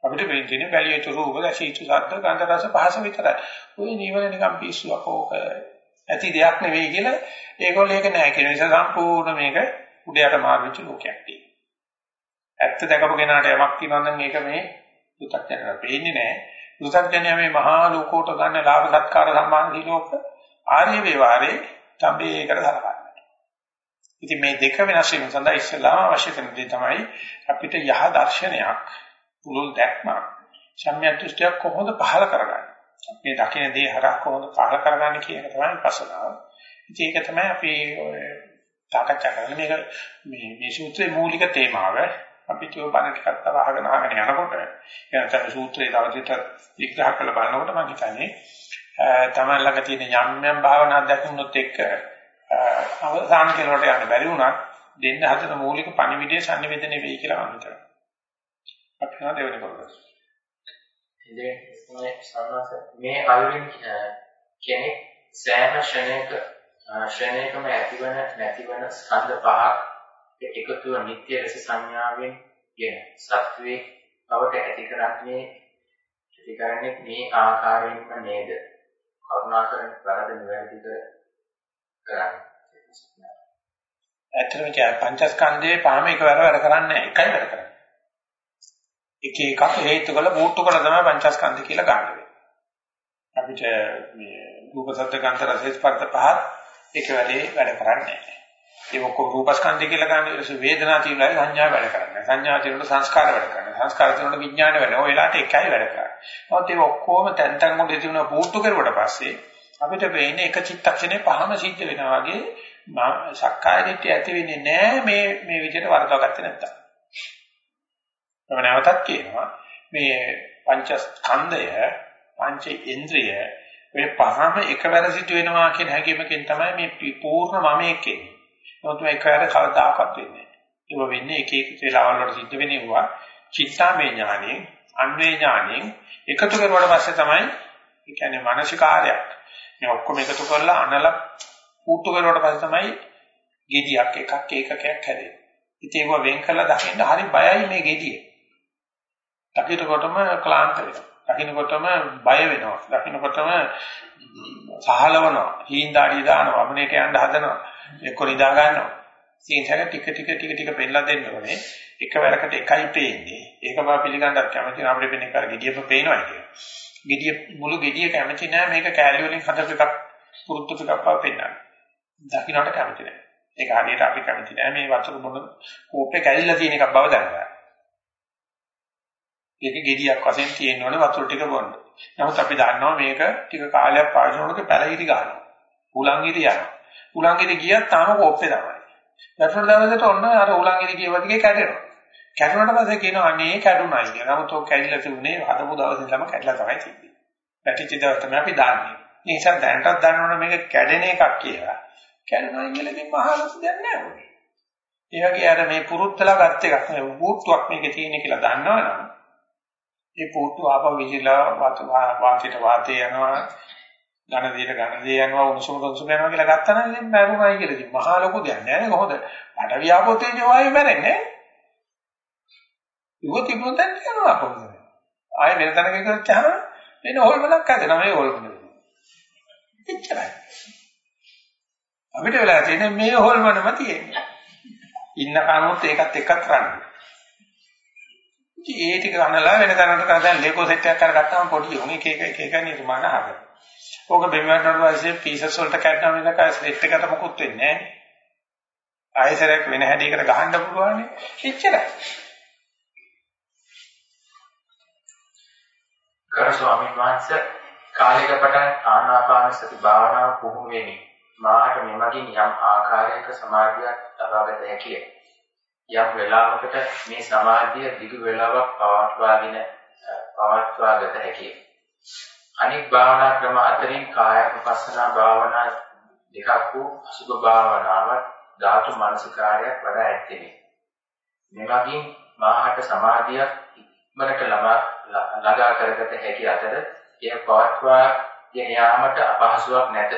අපිට පේන තියෙන්නේ බැලියතු රූප, දැසිතු ශබ්ද, ගන්ධ රස පහස විතරයි. ওই නිවන නිකන් පිස්සුවක් ඕක ඇති දෙයක් නෙවෙයි කියලා ඒගොල්ලෝ ඒක නෑ කියන නිසා සම්පූර්ණ මේක උඩයට මාර්ගිච්ච ලෝකයක් තියෙනවා. ඇත්ත දැකපු කෙනාට යමක් කියනවා නම් ඒක මේ දුක්ඛයන්ට පේන්නේ නෑ. දුක්ඛයන් මේ මහා ලෝකෝට ගන්න ලාභ සත්කාර සම්මාන දීලෝක ආර්ය වේවාරේ තඹේකට සලකනවා. ඉතින් මේ දෙක වෙනස් වීම සඳහා ඉස්සෙල්ලාම අවශ්‍ය කරන දේ තමයි අපිට යහ දර්ශනයක් පුළුල් දැක්මක් සම්‍යක් දෘෂ්ටියක් කොහොමද පහල කරගන්නේ. මේ දකින දේ හරහා කොහොමද පහල කරගන්නේ කියන එක තමයි විපස්සනාව. ඉතින් ඒක තමයි අපි සාකච්ඡා කරන්නේ මේක මේ මේ සූත්‍රයේ මූලික තේමාව. අපි කියව බණ ටිකක් තව අහගෙන අහගෙන යනකොට එනතන සූත්‍රයේ තව දෙයක් විග්‍රහ කරලා බලනකොට මම හිතන්නේ තමයි ළඟ තියෙන යම් යම් භාවනා අධ්‍යක්ෂුනොත් එක්ක අවසාන කෙලවට යන්න බැරි වුණත් දෙන්න හදන මූලික පණිවිඩය sannivedana වෙයි කියලා මම හිතනවා. අපි හා දෙවෙනි කොටස. ඉතින් මේ අයුරින් කෙනෙක් සෑම ක්ෂණයක ක්ෂණයකම ඇතිවන නැතිවන ස්කන්ධ පහක් එකතුව නිත්‍ය රස සංඥාවෙන් ගෙන සත්වයේ බවට ඇති කරන්නේ ඇති කරන්නේ මේ ආකාරයෙන්ම නේද කරුණාකරන වැරද නිවැරදි කර කරන්නේ ඇත්තටම කිය පංචස්කන්ධයේ පහම එකවර වැඩ කරන්නේ එකයි වැඩ කරන්නේ එක එකක් හේතු කළ මූට්ටු කළ තමයි පංචස්කන්ධ කියලා ගන්න වෙන්නේ. අපිට මේ රූප සද්ද ගන්ධ රස ස්පර්ශ පහත් එකවලේ වැඩ කරන්නේ නැහැ. ඒ ඔක්කොම රූපස්කන්ධය කියලා ගන්න ඊට වේදනා තියෙනවා සංඥා වැඩ කරන්නේ. සංඥා තියෙනකොට සංස්කාර වැඩ කරන්නේ. සංස්කාර තියෙනකොට විඥාන වැඩ. ඔය වෙලාවට එකයි වැඩ කරන්නේ. නමුත් ඒ ඔක්කොම තැන් තැන් වල තිබුණ පුට්ටු කරුවට පස්සේ අපිට වෙන්නේ එක චිත්තක්ෂණේ පහම සිද්ධ වෙනවා වගේ සක්කාය දිට්ඨිය ඇති වෙන්නේ නැහැ මේ මේ විදිහට වර්ධව ගත්තේ නැත්තම්. මම නැවතත් කියනවා මේ පංචස්කන්ධය පංච ඉන්ද්‍රිය මේ පහම එකවර සිදු වෙනවා කියන හැඟීමකින් තමයි මේ පූර්ණ මමයේ කියන්නේ. නමුත් මේ එකවර කවදාකවත් වෙන්නේ නැහැ. ඒක වෙන්නේ එක එක වේලාවල් වලට සිද්ධ වෙනවා. චිත්තාමේ ඥානෙ, අන්වේ ඥානෙ එකතු කරුවාට පස්සේ තමයි ඒ කියන්නේ මානසිකාරයක්. මේ ඔක්කොම එකතු කරලා අනල පුට්ටු කරුවාට පස්සේ තමයි gediyak එකක් ඒකකයක් හැදෙන්නේ. ඉතින් ඒක වෙන් කළා දකින්න හරි බයයි මේ gediye. දකින්නකොටම ක්ලාන්ත වෙනවා. දකින්නකොටම බය වෙනවා. දකින්නකොටම සහලවනවා. හීන්දාඩිය දානවා. වමනේට යන්න හදනවා. එක්ක නිදා ගන්නවා. ඉතින් ටික ටික ටික ටික පෙන්නලා දෙන්න ඕනේ. එකවරකට එකයි පේන්නේ. ඒක මම පිළිගන්නත් කැමති නෑ අපිට වෙන එක ගෙඩියම පේනවා කියන්නේ. ගෙඩිය මුළු ගෙඩිය කැමති නෑ මේක කෑලි වලින් හදපු එකක් පුරුද්දු ටිකක් බව පෙන්නන්න. දකින්නට කැමති නෑ. ඒක හරියට අපි කැමති නෑ මේ වතුර බොන කෝප්පේ කැලිලා තියෙන එකක් බව දැනගන්න. ඒක ගෙඩියක් වශයෙන් තියෙනවනේ වතුර ටික බොන්න. නමුත් අපි දන්නවා මේක ටික කාලයක් පාවිච්චි කරනකොට පැලහිටි ගන්නවා. උලංගිරි යනවා. උලංගිරි ගියත් තාම කෝප්පේ තමයි. වැටුණු දවසට ඔන්න අර උලංගිරි ගිය වගේ කැඩෙනවා. කැඩුණාට පස්සේ කියනවා අනේ කැඩුණායි කියලා. නමුත් ඔය කැඩිලා තිබුණේ හදපු දවසේ තමයි කැඩලා තමයි තිබ්බේ. පැටිච්ච දවස් තමයි අපි දාන්නේ. ඒ නිසා දැනටත් දන්නවනේ මේක කැඩෙන එකක් කියලා. කැඩුණායි කියලා ඉතින් මහා ලොකු දෙයක් නෑ. ඒ වගේ අර මේ පුරුත්තලා ගත් එකක් නේ. වූට්ටුවක් මේකේ තියෙන කියලා දන්නවනම් ඒ පුට්ටු ආපහු විසිලා වාතයට වාතේ යනවා ඝන දේට ඝන දේ යනවා උණුසුම උණුසුම යනවා කියලා ගත්තා නම් ඉතින් මරුණයි කියලා ඉතින් මහා ලොකු දෙයක් නෑ නේ කොහොමද මට ව්‍යාපෝතේ වායු මැරෙන්නේ ඉවොත් ඉබුන් දැන් යනවා කොහොමද ආයෙ වෙන තැනක කරච්චාම වෙන හොල්මනක් හදනවා මේ හොල්මන එච්චරයි අපිට වෙලා තියෙන්නේ මේ හොල්මනම තියෙන්නේ ඉන්න කනොත් ඒකත් එක්කත් කරන්නේ ඒ ටික අනලා වෙන තැනකට කරලා දැන් ලේකෝ සෙට් එකක් කරගත්තාම පොඩි උන් එක එක එක එක නිර්මාණ හදනවා. ඕක බෙමවන්නට පස්සේ පීසස් වලට කැඩනවා මිසක සෙට් එකට මොකුත් වෙන්නේ නැහැ. ආයෙසරයක් වෙන හැඩයකට ගහන්න පුළුවන් නේ. එච්චරයි. කර ස්වාමීන් වහන්සේ කාලයක පටන් ආනාපාන සති භාවනාව පුහුණු වෙමි. මාහට මෙමගින් යම් ආකාරයක සමාධියක් ලබාගත හැකිය. යම් වෙලාවකට මේ සමාධිය දිගු වෙලාවක් පවත්වාගෙන පවත්වාගත හැකියි. අනික් භාවනා ක්‍රම අතරින් කායපස්සනා භාවනා දෙකක් වූ සුභ භාවනාව ධාතු මනසිකාරයක් වඩා ඇත්තේ. මෙමගින් මාහට සමාධියක් ඉක්මනට ළඟා කරගත හැකි අතර එය පවත්වා ගෙන යාමට අපහසුාවක් නැත.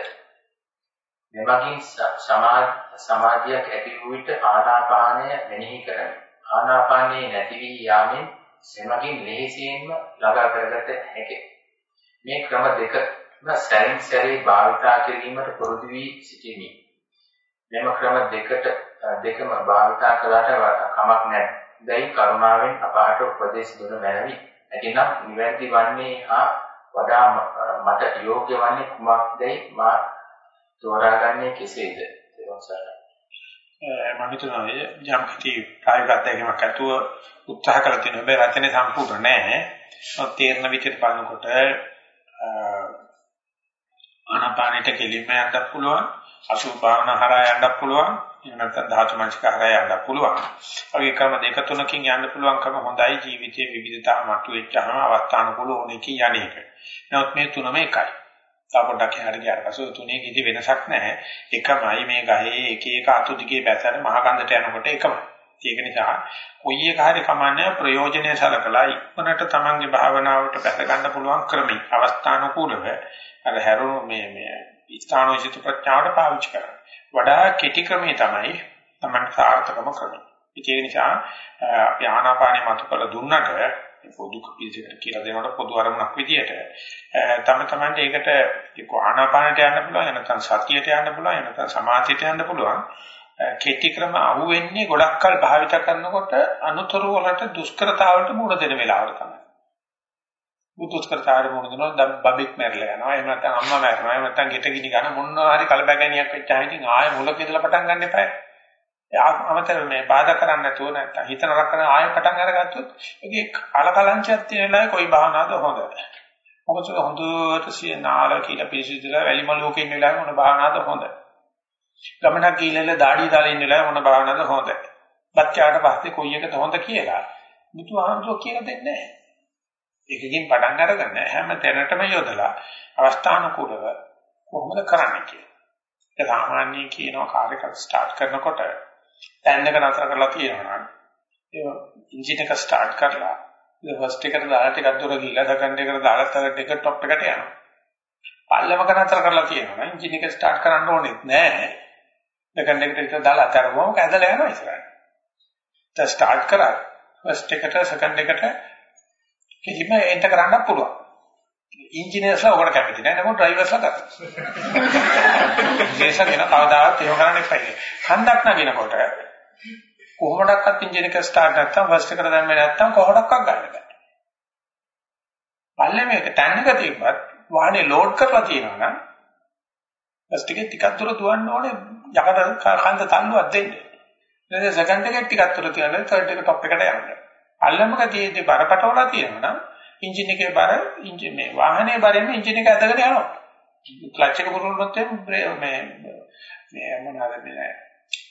මෙමගින් සමාධියක් ඇති වූ විට ආනාපානය මෙනෙහි කරමි. ආනාපානයේ නැති වී යාමෙන් සෙමගින් ලෙහෙසියෙන්ම ළඟා කරගත හැකිය. මේ ක්‍රම දෙකම සැරින් සැරේ භාවිතා කිරීමට පුරුදු වී සිටිමි. මෙම ක්‍රම දෙකට දෙකම භාවිතා කළාට කමක් නැහැ. දැයි කරුණාවෙන් අපාට උපදේශ දුන මැනවි. එදිනම් නිවැරදි වන්නේ හා වඩා මට යෝග්‍ය වන්නේ කුමක්දයි මා තෝරාගන්නේ කෙසේද? මම හිතනවා යම් කිසි ප්‍රායෝගික අත්දැකීමක් ඇතුව උත්සාහ කරලා තියෙන හැබැයි රචනයේ සම්පූර්ණ නැහැ. ඔත් තේරන විදිහට බලනකොට ආනාපානෙට කෙලින්ම යන්නත් පුළුවන්, අසුභාවන හරහා යන්නත් පුළුවන්, එහෙම නැත්නම් ධාතු මනසික හරහා යන්නත් පුළුවන්. වගේ ක්‍රම දෙක තුනකින් යන්න පුළුවන්කම හොඳයි ජීවිතයේ විවිධතාව මතුවෙච්චාම අවස්ථානුකූල ඕනෙකින් යන්නේක. නමුත් මේ තුනම එකයි. තව පොඩ්ඩක් එහාට ගියාට පස්සේ තුනේ කිසි වෙනසක් නැහැ. එකමයි මේ ගහේ එක එක අතු දිගේ බැසට මහ කන්දට යනකොට එකමයි. ඒක නිසා කොයි එක හරි කමන්නේ ප්‍රයෝජනෙ සලකලා ඉක්මනට තමන්ගේ භාවනාවට පැස ගන්න පුළුවන් ක්‍රමයි. අවස්ථානුකූලව අර හැරුණු මේ මේ ස්ථානෝචිත ප්‍රඥාවට පාවිච්චි කරන්න. වඩා කෙටි ක්‍රමේ තමයි තමන් සාර්ථකම ක්‍රමය. ඒ නිසා අපි ආනාපානෙ මතු කළ දුන්නට පොදු පිළිසෙකට කියලා දෙනකොට පොදු අරමුණක් විදියට තම තමන්ට ඒකට එක්ක ආනාපානට යන්න පුළුවන් නැත්නම් සතියට යන්න පුළුවන් නැත්නම් සමාධියට යන්න පුළුවන් කෙටි ක්‍රම අහුවෙන්නේ ගොඩක් කල් භාවිත කරනකොට අනුතරු වලට දුෂ්කරතාවලට මුහුණ දෙන වෙලාවට තමයි. දුෂ්කරතාවලට මුහුණ දෙනවා බබෙක් මැරලා යනවා එහෙම නැත්නම් අම්මා මැරෙනවා එහෙම නැත්නම් ගෙට ගිනි ගන්න මොනවා හරි කලබගැනියක් වෙච්චාම ඉතින් ආයෙ මුලක ඉඳලා පටන් ගන්න එපා. අමතර මේ බාධා කරන්නේ නැතුව නැත්නම් හිත නරක කරන ආයෙ පටන් අරගත්තොත් ඒකේ කලකලංචයක් තියෙන වෙලාවේ කොයි භාවනාවද හොඳ. මොකද හොඳට සියනාල කියලා පිළිසිදුලා වැලිමලුවක ඉන්න වෙලාවේ මොන භාවනාවද හොඳ. ගමනක් ගිහිල්ලා දාඩිය දාලා ඉන්න වෙලාවේ මොන භාවනාවද හොඳ. බච්චාට පස්සේ කොයි එකද හොඳ කියලා බුදුහාමුදුරුවෝ කියලා දෙන්නේ නැහැ. ඒකකින් පටන් අරගන්න හැම තැනටම යොදලා අවස්ථානුකූලව කොහොමද කරන්නේ කියලා. ඒ සාමාන්‍යයෙන් කියනවා කාර්යයක් ස්ටාර්ට් කරනකොට තැන් එක නතර කරලා තියෙනවා නම් ඒ එන්ජින් එක ස්ටාර්ට් කරලා ෆස්ට් එකට දාලා ටිකක් දුර ගිහලා සෙකන්ඩ් එකට දාලා තව එක টොප් එකට යනවා. පල්ලමක නතර කරලා තියෙනවා නම් එන්ජින් එක ස්ටාර්ට් කරන්න ඕනෙත් නෑ. සෙකන්ඩ් එකට විතර දාලා අතරම කැදලා යනවා ඉස්සරහට. දැන් ස්ටාර්ට් කරා ෆස්ට් එකට සෙකන්ඩ් එකට කිසිම එන්ට කරන්න පුළුවන්. ඉංජිනේර්ස්ලා ඔකට කැමති නෑ නමුත් ඩ්‍රයිවර්ස්ලා කරනවා. විශේෂයෙන් කවදාවත් එහෙම කරන්න එපා. හන්දක් නගිනකොට කොහොමඩක්වත් එන්ජින් එක ස්ටාර්ට් නැත්තම් ෆස්ට් එකට දැම්මේ නැත්තම් කොහොමඩක්වත් ගන්න බෑ. පල්ලේ මේක ටැන් එක තිබ්බත් වාහනේ ලෝඩ් කරලා තියෙනවා නම් ෆස්ට් එකේ ටිකක් දුර දුවන්න ඕනේ යකඩ කන්ද තල්ලුවක් දෙන්න. ඊට පස්සේ සෙකන්ඩ් එකේ ටිකක් දුර තියන්න තර්ඩ් එක টොප් එකට යන්න. පල්ලමක තියෙද්දි බරපතලලා තියෙනවා නම් එන්ජින් එකේ බර එන්ජින් මේ වාහනේ බරෙන් එන්ජින් එක ඇදගෙන යනවා. ක්ලච් එක පුරුල්නොත් මේ මේ මොනවාද මේ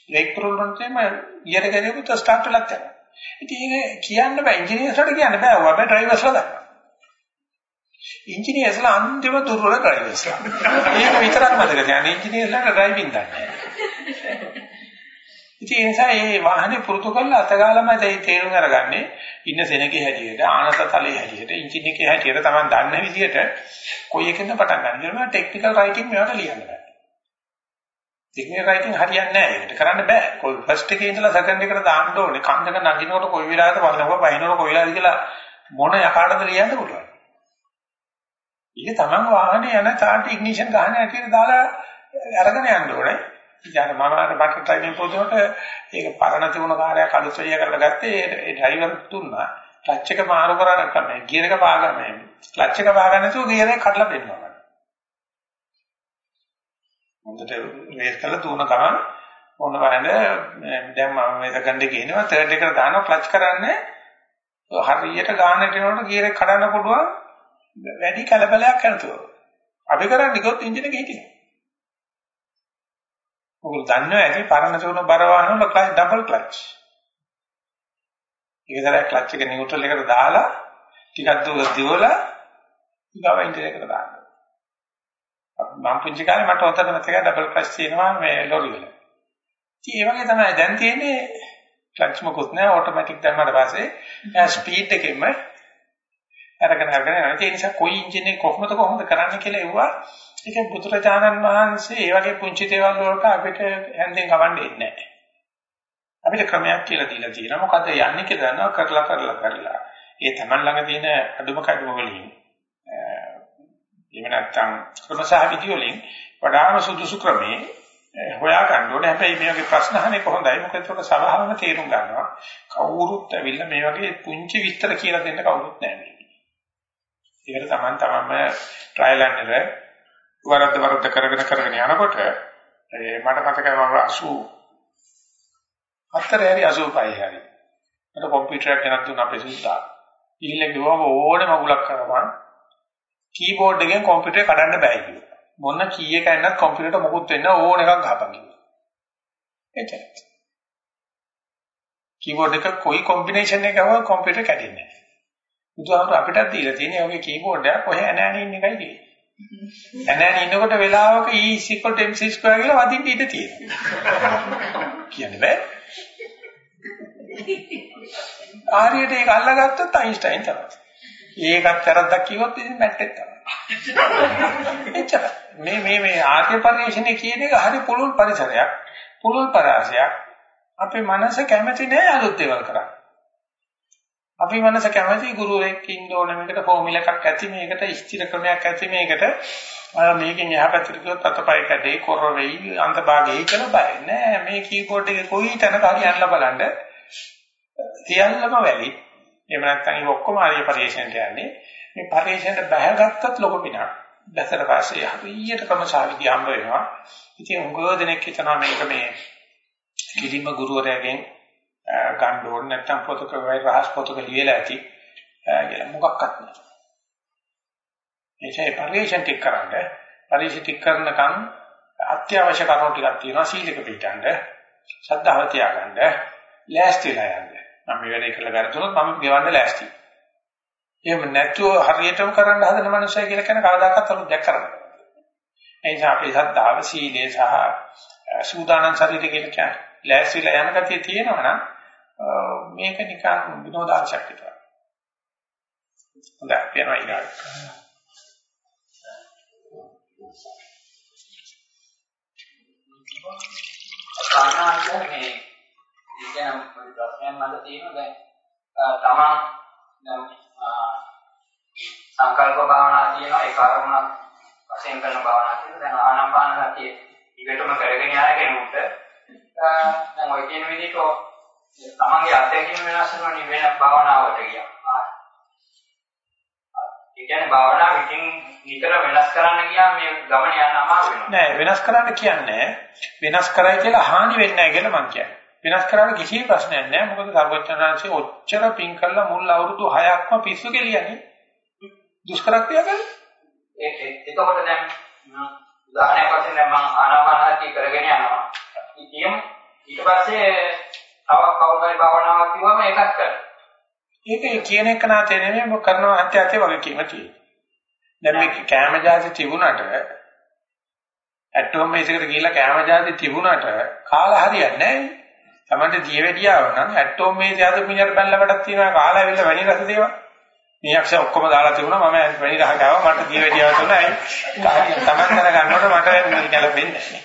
බ්‍රේක් පුරුල්නොත් මේ ගියර ගරියුත් ස්ටාර්ට් වෙලත් යනවා. ඉතින් ඒක කියන්න බෑ ඉංජිනේර්ස්ලාට කියන්න බෑ. ඔබ ඩ්‍රයිවර්ස්ලා දන්නවා. ඉංජිනේර්ස්ලා අන්තිම දුර්වල ඩ්‍රයිවර්ස්ලා. ඒක විතරක් මතක තියාගන්න. ඉංජිනේර්ස්ලාට ඩ්‍රයිවිං දන්නේ නැහැ. ඉතින් ඒ නිසා මේ වාහනේ පුරුදු කරලා අතගාලම දැයි තේරුම් අරගන්නේ ඉන්න සෙනගේ හැටියට ආනතතලයේ හැටියට එන්ජින් එකේ හැටියට Taman දන්න විදිහට කොයි එකෙන්ද පටන් ගන්න කියලා මම ටෙක්නිකල් රයිටින් මේවට ලියන්න බෑ. ටෙක්නිකල් රයිටින් හරියන්නේ නැහැ. ඒකට කරන්න බෑ. කොයි ෆස්ට් එකේ ඉඳලා සෙකන්ඩ් එකට දාන්න ඕනේ. කන්දක නගිනකොට කොයි වෙලාවද බලනකොට බහිනකොට කොයි වෙලාවද කියලා මොන යකාටද ලියන්න පුළුවන්. ඒක Taman වාහනේ යන චාර්ට් ඉග්නිෂන් ගහන හැටියට දාලා අරගෙන යන්න ඕනේ. ඉතින් මම අර බටර් ට්‍රයිනින් පොතේට ඒක පරණ තිබුණ කාර්යයක් අලුත් වෙලිය කරලා ගත්තේ ඒ ඩ්‍රයිවර් දුන්නා. ක්ලච් එක මාරු කරා නැත්නම් ගියර් එක පාගන්න මේ ක්ලච් එක පාගන්න නැතුව ගියර් එක කඩලා දෙන්නවා. හොඳට රේස් කරලා තුන ගමන් මොන වහන්න දැන් මම මේක ගන්න කියනවා තර්ඩ් එකට දානවා ක්ලච් කරන්නේ හරියට ගානට යනකොට ගියර් එක කඩන්න පුළුවන් වැඩි කලබලයක් නැතුව. අපි කරන්නේ කිව්වොත් එන්ජින් එක හිටිනවා. ඔගොල්ලෝ දන්නවා ඇති පරණ සෝන බර වාහන වල ක්ලච් ඩබල් ක්ලච්. ඒකතරයි ක්ලච් එක නියුට්‍රල් එකට දාලා ටිකක් දුර දිවලා ඊගාව ඉන්ටර් එකට දාන්න. මම පුංචි කාලේ මට හොතට මතකයි ඩබල් ක්ලච් තියෙනවා මේ ලොරි වල. ඉතින් ඒ වගේ තමයි දැන් තියෙන්නේ ක්ලච් මොකුත් නැහැ ඔටෝමැටික් දැම්මට පස්සේ ස්පීඩ් එකෙම අරගෙන අරගෙන යනවා. ඒ නිසා කොයි එන්ජින් එක කොහොමද කොහොමද කරන්න කියලා එවුවා ඒක බුදුරජාණන් වහන්සේ ඒ වගේ පුංචි දේවල් වලට අපිට හැන්දෙන් කවන්න එන්නේ නැහැ. අපිට ක්‍රමයක් කියලා දීලා තියෙනවා. මොකද යන්නේ කියලා දන්නවා කරලා කරලා කරලා. ඒ Taman ළඟ තියෙන අඩුම කඩුම වලින් එහෙම නැත්නම් ක්‍රමසහ විදි වලින් වඩාම සුදුසු ක්‍රමේ හොයා ගන්න ඕනේ. හැබැයි මේ වගේ ප්‍රශ්න අහන්නේ කොහොඳයි. මොකද ඒක සබාවම තේරුම් ගන්නවා. කවුරුත් ඇවිල්ලා මේ වගේ පුංචි විස්තර කියලා දෙන්න කවුරුත් නැහැ. ඒකට Taman තමන්ම ට්‍රයිල් ඇන්ඩ් එරර් වරද්ද වරද්ද කරගෙන කරගෙන යනකොට මට මතකයි මම 80 හතරේ හරි 85 හරි මට කම්පියුටර් එකක් ගෙනත් දුන්න අපේ සුද්දා. ඊළඟ ගිහම ඕනේ මගුලක් කරනවා. කීබෝඩ් එකෙන් කම්පියුටර් කඩන්න බෑ කිව්වා. මොන කී එක එන්නත් කම්පියුටරට මොකුත් වෙන්න ඕන එකක් ගහපන් කිව්වා. එච්චරයි. කීබෝඩ් එක කොයි කොම්බිනේෂන් එකක ආව කම්පියුටර් කැඩෙන්නේ නැහැ. බුදුහාමුදුර අපිටත් දීලා තියෙන යෝගේ කීබෝඩ් එකක් කොහේ ඇනෑනේ ඉන්න එකයි තියෙන්නේ. ඇනෑනේ ඉන්නකොට වෙලාවක E mc2 කියලා වදින්න ඉඩ තියෙනවා. කියන්නේ බෑ. ආර්යයට ඒක අල්ලගත්තොත් අයින්ස්ටයින් තමයි. ඒකත් වැරද්දක් කිව්වොත් ඉතින් මැට්ටෙක් තමයි. එච්චර. මේ මේ මේ ආර්ය පරිශ්‍රණය කියන එක හරි පුළුල් පරිසරයක්. පුළුල් පරාසයක්. අපේ මනස කැමති නෑ අලුත් දේවල් කරන්න. අපි මනස කැමති ගුරුවෙක් ඉන්න ඕන මේකට ෆෝමියුලා එකක් ඇති මේකට ස්ථිර ක්‍රමයක් ඇති මේකට. මේකෙන් එහා පැත්තට ගියොත් අතපය කැඩේ කොර වෙයි අන්තභාගයේ කියලා බය. නෑ මේ කීබෝඩ් එකේ කොයි තැනක හරි යන්න බලන්න. සියල්ලම වැලි එහෙම නැත්නම් ඒක ඔක්කොම ආර්ය පරිශ්‍රණයට යන්නේ. මේ පරිශ්‍රණයට බහගත්තත් ලොකු පිනක්. දැසට පස්සේ හරියට ක්‍රමශාලිය හම්බ වෙනවා. ඉතින් උගව දෙනෙක් හිතනවා මේක මේ කිලිම ගුරුවරයාගෙන් ගන්න ඕනේ නැත්නම් පොතක වෙයි රහස් පොතක ලියලා ඇති කියලා මොකක්වත් නැහැ. එසේ පරිශන් ටික කරන්න පරිශන් ටික කරනකම් අත්‍යවශ්‍ය කරුණු ටිකක් තියෙනවා සීලක පිටන්න ශ්‍රද්ධාව තියාගන්න ලෑස්තිලා යන්න. මම මේ වැඩේ කළා වැරදුනොත් මම ගෙවන්න ලෑස්ති. එහෙම නැතුව හරියටම කරන්න හදන මනුස්සය කියලා කියන කවදාකවත් අලුත් දෙයක් කරන්න බෑ. ඒ නිසා අපේ ශ්‍රද්ධාව සීලය සහ සූදානම් ශරීරය කියලා කියන්නේ ලෑස්තිලා යන කතිය තියෙනවා නම් මේක නිකන් විනෝදාංශයක් විතරයි. හොඳයි වෙනවා ඊළඟට. සාමාන්‍ය මේ ඉතින් පොඩි ප්‍රශ්නයක් මට තියෙනවා දැන් තමන් සංකල්ප භාවනා කියනවා ඒ කාරණා වශයෙන් කරන භාවනා කියන දැන් ආනාපාන සතිය ඊටම කරගෙන යන කෙනෙකුට දැන් ඔය කියන විදිහට තමන්ගේ අත්දැකීම් වෙනස් වෙනවා වෙන භාවනාවට ගියා. ඒ කියන්නේ භාවනාව විකින් නිතර වෙනස් කරන්න ගියාම මේ ගමන යන්න අමාරු වෙනවා. නෑ වෙනස් කරන්න කියන්නේ වෙනස් කරයි කියලා හානි වෙන්නේ නැහැ කියලා මම කියන්නේ. වෙනස් කරන්න කිසි ප්‍රශ්නයක් නෑ. මොකද සර්වඥාන්සේ ඔච්චර පින් කළා මුල් අවුරුදු 6ක්ම පිස්සු කෙලියන්නේ. දුෂ්කර ක්‍රියා කරන්නේ. ඒ එතකොට දැන් උදාහරණයක් වශයෙන් මම ආනාපානසතිය කරගෙන යනවා. ඉතින් ඊට පස්සේ තව කවුරු හරි භාවනාවක් කිව්වම ඒකත් කරනවා. ඒක කියන එක නාතේ නෙමෙයි මොක කරනවා අත්‍ය අතේ වගේ කීම තියෙන්නේ. දැන් මේ කැම ජාති තිබුණාට ඇටෝම් මේසයකට ගිහිල්ලා කැම ජාති තිබුණාට කාලා හරියන්නේ නැහැ. තමන්ට දියවැඩියාව නම් ඇටෝම් මේසය අද මිනිහට බැලලා වැඩක් තියෙනවා කාලා ඇවිල්ලා වැණි රස දේවා. මේ අක්ෂ ඔක්කොම දාලා තිබුණා මම වැණි රහ ගාවා මට දියවැඩියාව තුනයි. තමන් දැනගන්නකොට මට ගැලපෙන්නේ නැහැ.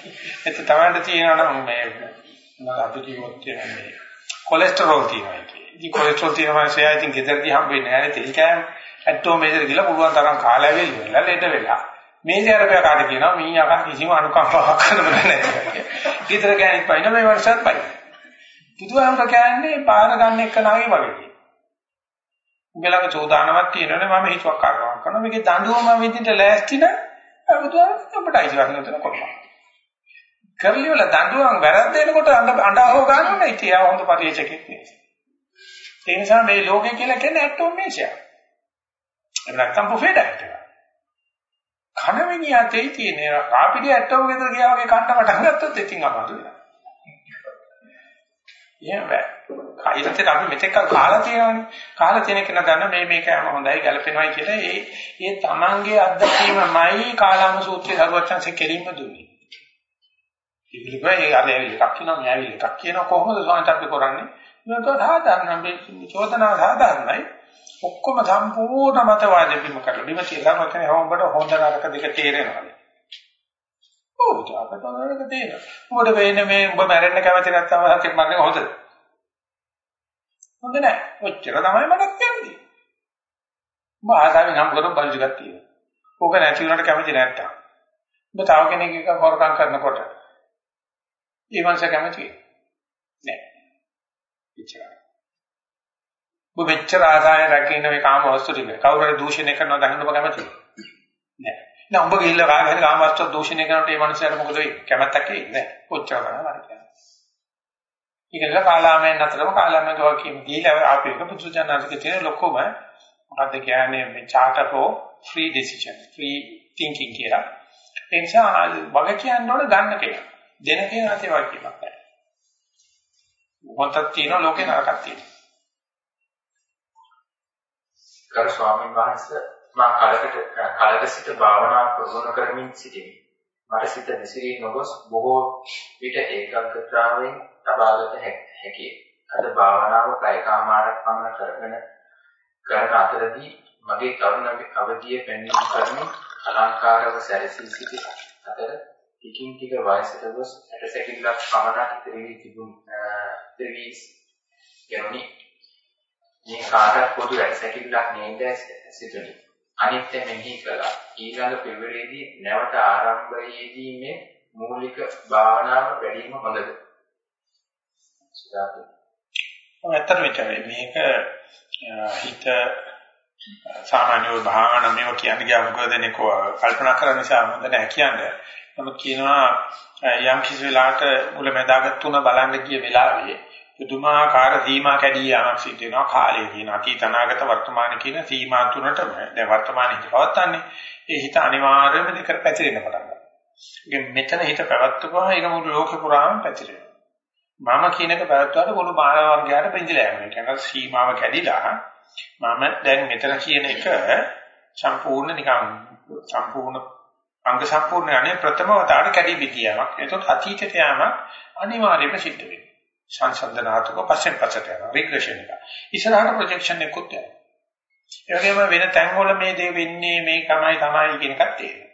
ඒක තමන්ට තියෙනවා නම් මේ අපි කිව්වොත් කියන්නේ කොලෙස්ටරෝල් තියෙනවා කියන්නේ. ඉතින් කොලෙස්ටරෝල් තියෙන මාසේ ආ ඉතින් ගෙදරදී හම්බෙන්නේ නැහැ තෙල් කෑම. ඇටෝ මේජර් ගිහලා පුළුවන් තරම් කාලා වෙලා ලෙඩ වෙලා. මේ ජරපය කාට කියනවා මී යකා කිසිම අනුකම්පාවක් කරන්න බෑ නේද? ගෙදර ගෑනිත් පයින් මේ වර්ෂත් පයින්. බුදුහාමර කියන්නේ පාර ගන්න එක නාගේ වගේ. උගලක චෝදානමක් තියෙනවනේ මම හිතුවක් කරනවා කරනවා මේකේ දඬුවම විදිහට ලෑස්ති නම් බුදුහාමර අපිට අයිතිවාසිකම් දෙන කොටම. කරලි වල දඬුවම් වැරද්ද එනකොට අඬහව ගන්නවා ඉතින් එයා හොඳ පරිචයකෙක් නෙවෙයි. ඒ නිසා මේ ලෝකය කියලා කියන්නේ ඇටෝමේෂන්. එහෙම නැත්නම් බුෆේ ඩයට් එක. කන මිනිහතේ තියෙන කාපිඩි ඇටෝම ගෙදර ගියා වගේ කන්න පටන් ගත්තොත් ඉතින් අමාරු වෙනවා. එහෙම බෑ. කයිරතේ අපි මෙතෙක් කාලා තියෙනවානේ. කාලා තියෙන කෙනා දන්න මේ මේකම හොඳයි ගැලපෙනවයි කියලා ඒ ඒ තමන්ගේ අත්දැකීමමයි කාලාම සූත්‍රයේ සරුවචන්සේ කෙලින්ම දුන්නේ. ඉතින් ඒ අර එකක් කියනවා මෙයා එකක් කියනවා කොහොමද ස්වාමීන් අපි කරන්නේ? මේක සාධාරණ මේ චෝදනාව සාධාරණයි. ඔක්කොම සම්පූර්ණ මතවාදෙ බිම කරලා බිම තියලා මොකද හොම්බට හොඳ නරක දෙක තේරෙනවා. ඔව් අපට නරක තේරෙනවා. මොකද වෙන්නේ මේ ඔබ මැරෙන්න කැමති නැත්නම් හතෙක් මරන්නේ හොඳද? හොඳ නැහැ. ඔච්චර තමයි මට කියන්නේ. ඔබ ආදාවෙන් නම් කරන බලජගත් තියෙනවා. ඕක නැති වුණාට කැමති නැත්තම්. ඔබ තව කෙනෙක් එක හොරකම් කරනකොට ඒ මනස කැමති නෑ. එච්චරයි. ඔබ මෙච්චර ආදාය රැකගෙන මේ කාම වස්තු ටික කවුරු හරි දූෂණය කරනවා දකින්න ඔබ කැමතිද? නෑ. නෑ ඔබ ගිහිල්ලා කාගෙන කාම වස්තු දූෂණය කරනකොට ඒ මනුස්සයාට මොකද වෙන්නේ? කැමැත්තක් එන්නේ නෑ. කොච්චර කරනවා හරි කියන්නේ. ඒකල කාලාමෙන් අතරම කාලාමෙන් ගව කියන දීලා ආපේක පුදුජානසික තියෙන ලොකම මොකද්ද කියන්නේ මේ charter for free decision free thinking කියලා. ඒ නිසා වග කියන්න ඕන ගන්න කෙනා. දෙන කෙනා තේවා කියන්නත් බෑ. මොකක්ද තියෙනවා ලෝකේ නරකක් තියෙනවා. ගරු ස්වාමීන් වහන්සේ මා කලකට කලක සිට භාවනා ප්‍රගුණ කරමින් සිටිමි. මට සිත විසිරී නොගොස් බොහෝ විට ඒකාග්‍රතාවයෙන් තබාගත හැකිය. අද භාවනාව ප්‍රයකාමාරක් පමණ කරගෙන කරන අතරදී මගේ තරුණ අවධිය පෙන්වන කරමින් අලංකාරව සැරසී සිටි අතර ටිකින් ටික වයසට ගොස් ඇටසැකිල්ලක් පමණක් ඉතිරි වී තිබුණ ඉතිරි වී යනුනි මේ කාටත් පොදු ඇටසැකිල්ලක් නේද සිතුනි අනිත්‍ය මෙහි කළා. ඊළඟ පෙරවරේදී නැවත ආරම්භයේදී මේ මූලික භාවනාව වැඩිම හොඳද? සුදාපි ඇත්තට මේක හිත සාමාන්‍යව භාවනා මේව කියන්නේ ගියා මොකද දෙනෙක් කල්පනා කරන නිසා හොඳ නැහැ කියන්නේ. නමුත් කියනවා යම් කිසි වෙලාවක මුලැමැදාග තුන බලන්න ගිය වෙලාවේ පුදුමාකාර සීමා කැඩී යාමක් සිද්ධ වෙනවා කාලය කියන අතීත අනාගත වර්තමාන කියන සීමා තුනටම දැන් වර්තමානයේ හිත පවත්තන්නේ ඒ හිත අනිවාර්යයෙන්ම දෙක පැතිරෙන්න පටන් ගන්නවා. ඒක මෙතන හිත පැවැත්වුවා ඒක මුළු ලෝකෙ පුරාම පැතිරෙනවා. මම කියන එක පැවැත්වුවාට මුළු මානව වර්ගයට බෙන්ජිලා යනවා. ඒ කියන්නේ සීමාව කැඩිලා මම දැන් මෙතන කියන එක සම්පූර්ණ නිකන් සම්පූර්ණ අංග සම්පූර්ණ යන්නේ ප්‍රථම වතාවට කැඩි පිටියාවක්. ඒකට අතීතයට යෑම අනිවාර්යයෙන්ම සිද්ධ වෙනවා. සංසන්දනාත්මක පස්සෙන් පස්සට යනවා. රිග්‍රෙෂන් එක. ඉස්සරහට ප්‍රොජෙක්ෂන් එකකුත් යනවා. ඒ වගේම වෙන තැන්වල මේ දේ වෙන්නේ මේ තමයි තමයි කියන එකත් තේරෙනවා.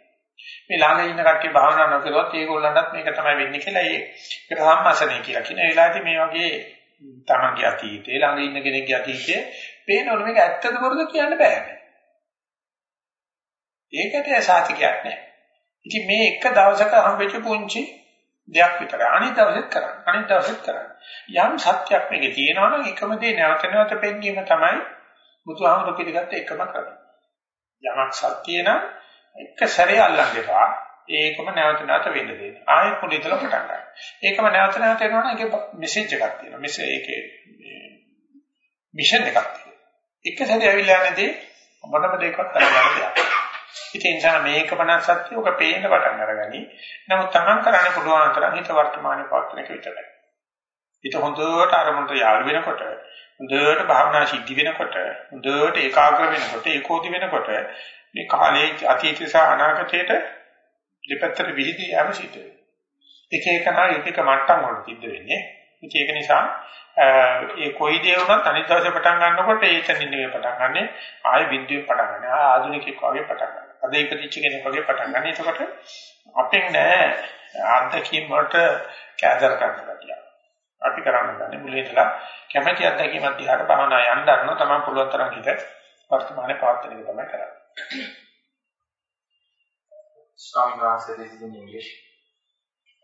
මේ ළඟ ඉන්න කට්ටිය භාවනා නොකරොත් ඒගොල්ලන්ටත් මේක තමයි වෙන්නේ කියලා ඒකට සම්මසනේ කියලා කියන. ඒ වෙලාවේදී මේ වගේ තමන්ගේ අතීතේ ළඟ ඉන්න කෙනෙක්ගේ අතීතේ පේනවලු මේක ඇත්තද බොරුද කියන්න බෑ. ඒකට සාතිකයක් නැහැ. ඉතින් මේ එක දවසක හම්බෙච්ච පුංචි දෙයක් විතරයි. අනිත් දවසෙත් කරන්න. අනිත් දවසෙත් කරන්න. යම් සත්‍යක් මේකේ තියෙනවා නම් එකම දේ නැවත නැවත පෙන්වීම තමයි බුදුහාමුදුරු පිළිගත්ත එකම ක්‍රම. යමක් සත්‍ය නම් එක සැරේ අල්ලන් දෙපා ඒකම නැවත නැවත වෙන්න දෙන්න. ආයෙත් මුලින්දලා පටන් ගන්න. ඒකම නැවත නැවත එනවා නම් ඒකේ මෙසේජ් එකක් තියෙනවා. මෙසේ ඒකේ මිෂන් එකක් තියෙනවා. එක සැරේ ඇවිල්ලා නැති මොනම දෙයක්වත් අරගෙන දෙයක්. ඉතින් නිසා මේක 57 ඔක පේන්න පටන් අරගනි. නමුත් Taman කරන්න පුළුවන් තරම් හිත වර්තමානයේ පවත්වන එක විතරයි. හිත හොඳට අරමුණට යාළු වෙනකොට, හොඳට භාවනා සිද්ධි වෙනකොට, හොඳට ඒකාග්‍ර වෙනකොට, ඒකෝදි වෙනකොට මේ කාලයේ අතීතය සහ අනාගතයට දෙපැත්තට විහිදී යෑම සිද්ධ වෙනවා. එක එකනා එක එක මට්ටම් වල සිද්ධ වෙන්නේ. ඒක නිසා ඒ කොයි දේ වුණත් අනිත් දවසේ පටන් ගන්නකොට ඒතනින් නෙවෙයි පටන් ගන්නෙ ආයෙ බින්දුවෙන් පටන් ගන්න. ආ ආධුනිකෙක් වගේ පටන් ගන්න. අද ඉපදිච්ච කෙනෙක් වගේ පටන් ගන්න. එතකොට අපෙන් නෑ අත්දැකීම් වලට කැදර ගන්න ගැතිය. අපි කරන්න ගන්නේ මුලින් ඉඳලා කැමැති අත්දැකීමක් දිහාට බහනා යන්න ගන්න තමයි පුළුවන් තරම් හිත වර්තමානයේ පවත්වන එක තමයි කරන්නේ. Swami Vasa, this is in English.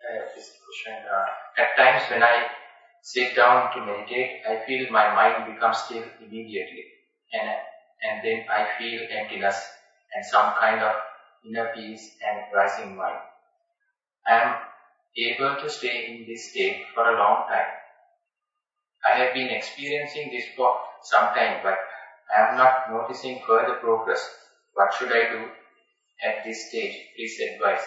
Uh, this question, uh, at times when I sit down to meditate, I feel my mind becomes still immediately. And, and then I feel emptiness and some kind of inner peace and rising mind. I am able to stay in this state for a long time. I have been experiencing this for some time, but I am not noticing further progress. What should I do at this stage? Please advise.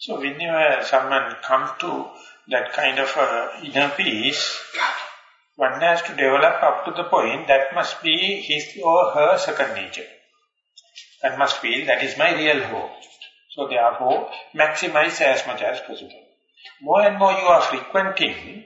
So whenever someone comes to that kind of uh, inner peace, one has to develop up to the point that must be his or her second nature. One must feel that is my real home. So therefore, maximize as much as possible. More and more you are frequenting,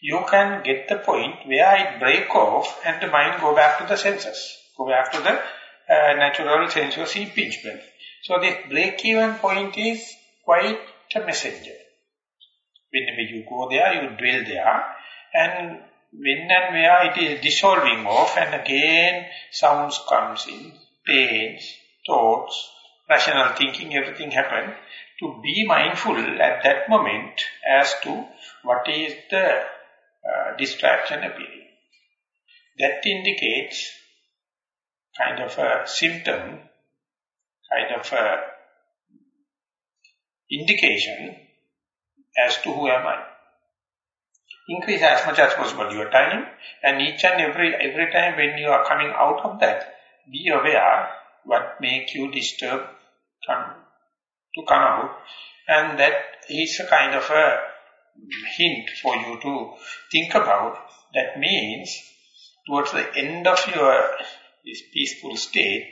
you can get the point where it break off and the mind go back to the senses, go back to the uh, natural sensuous impingement. So this break-even point is quite a messenger. Whenever you go there, you dwell there, and when and where it is dissolving off, and again sounds comes in, pains, thoughts, rational thinking, everything happen, to be mindful at that moment as to what is the uh, distraction appearing. That indicates kind of a symptom, kind of a indication as to who am I. Increase as much as possible your time and each and every every time when you are coming out of that, be aware what make you disturb come, to come out and that is a kind of a hint for you to think about. That means towards the end of your this peaceful state,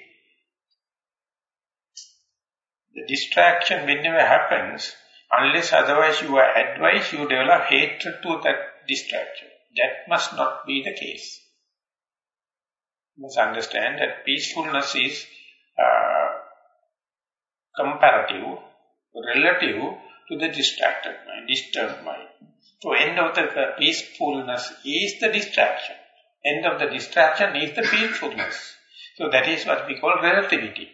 the distraction whenever happens, unless otherwise you are advised, you develop hatred to that distraction. That must not be the case. You must understand that peacefulness is uh, comparative, relative to the distracted mind, disturbed mind. So end of the peacefulness is the distraction. End of the distraction is the peacefulness. So that is what we call relativity.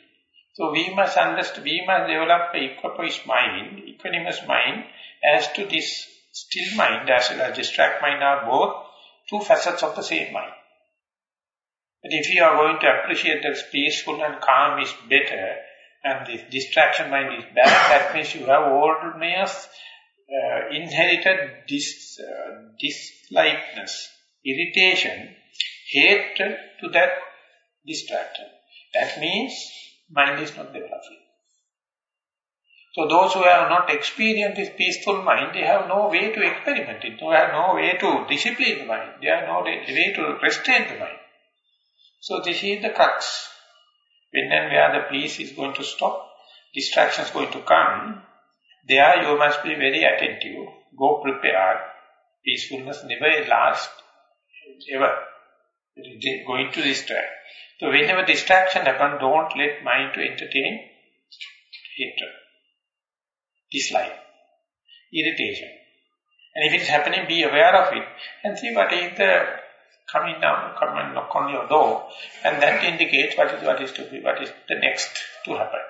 So we must understand, we must develop a equipoise mind, equanimous mind as to this still mind as well as distract mind are both two facets of the same mind. But if you are going to appreciate that peaceful and calm is better and the distraction mind is bad, that means you have almost uh, inherited this uh, dislikeness, irritation, hatred to that distraction. That means mind is not developing. So those who have not experienced this peaceful mind, they have no way to experiment it. They have no way to discipline the mind. They have no way to restrain the mind. So this is the crux. When and where the peace is going to stop, distraction is going to come, there you must be very attentive. Go prepared. Peacefulness never lasts ever. Going to distract. So whenever distraction happens, don't let mind to entertain hatred, dislike, irritation. And if it is happening, be aware of it and see what is the coming down, come and knock on your door, and that indicates what is what is to be, what is the next to happen.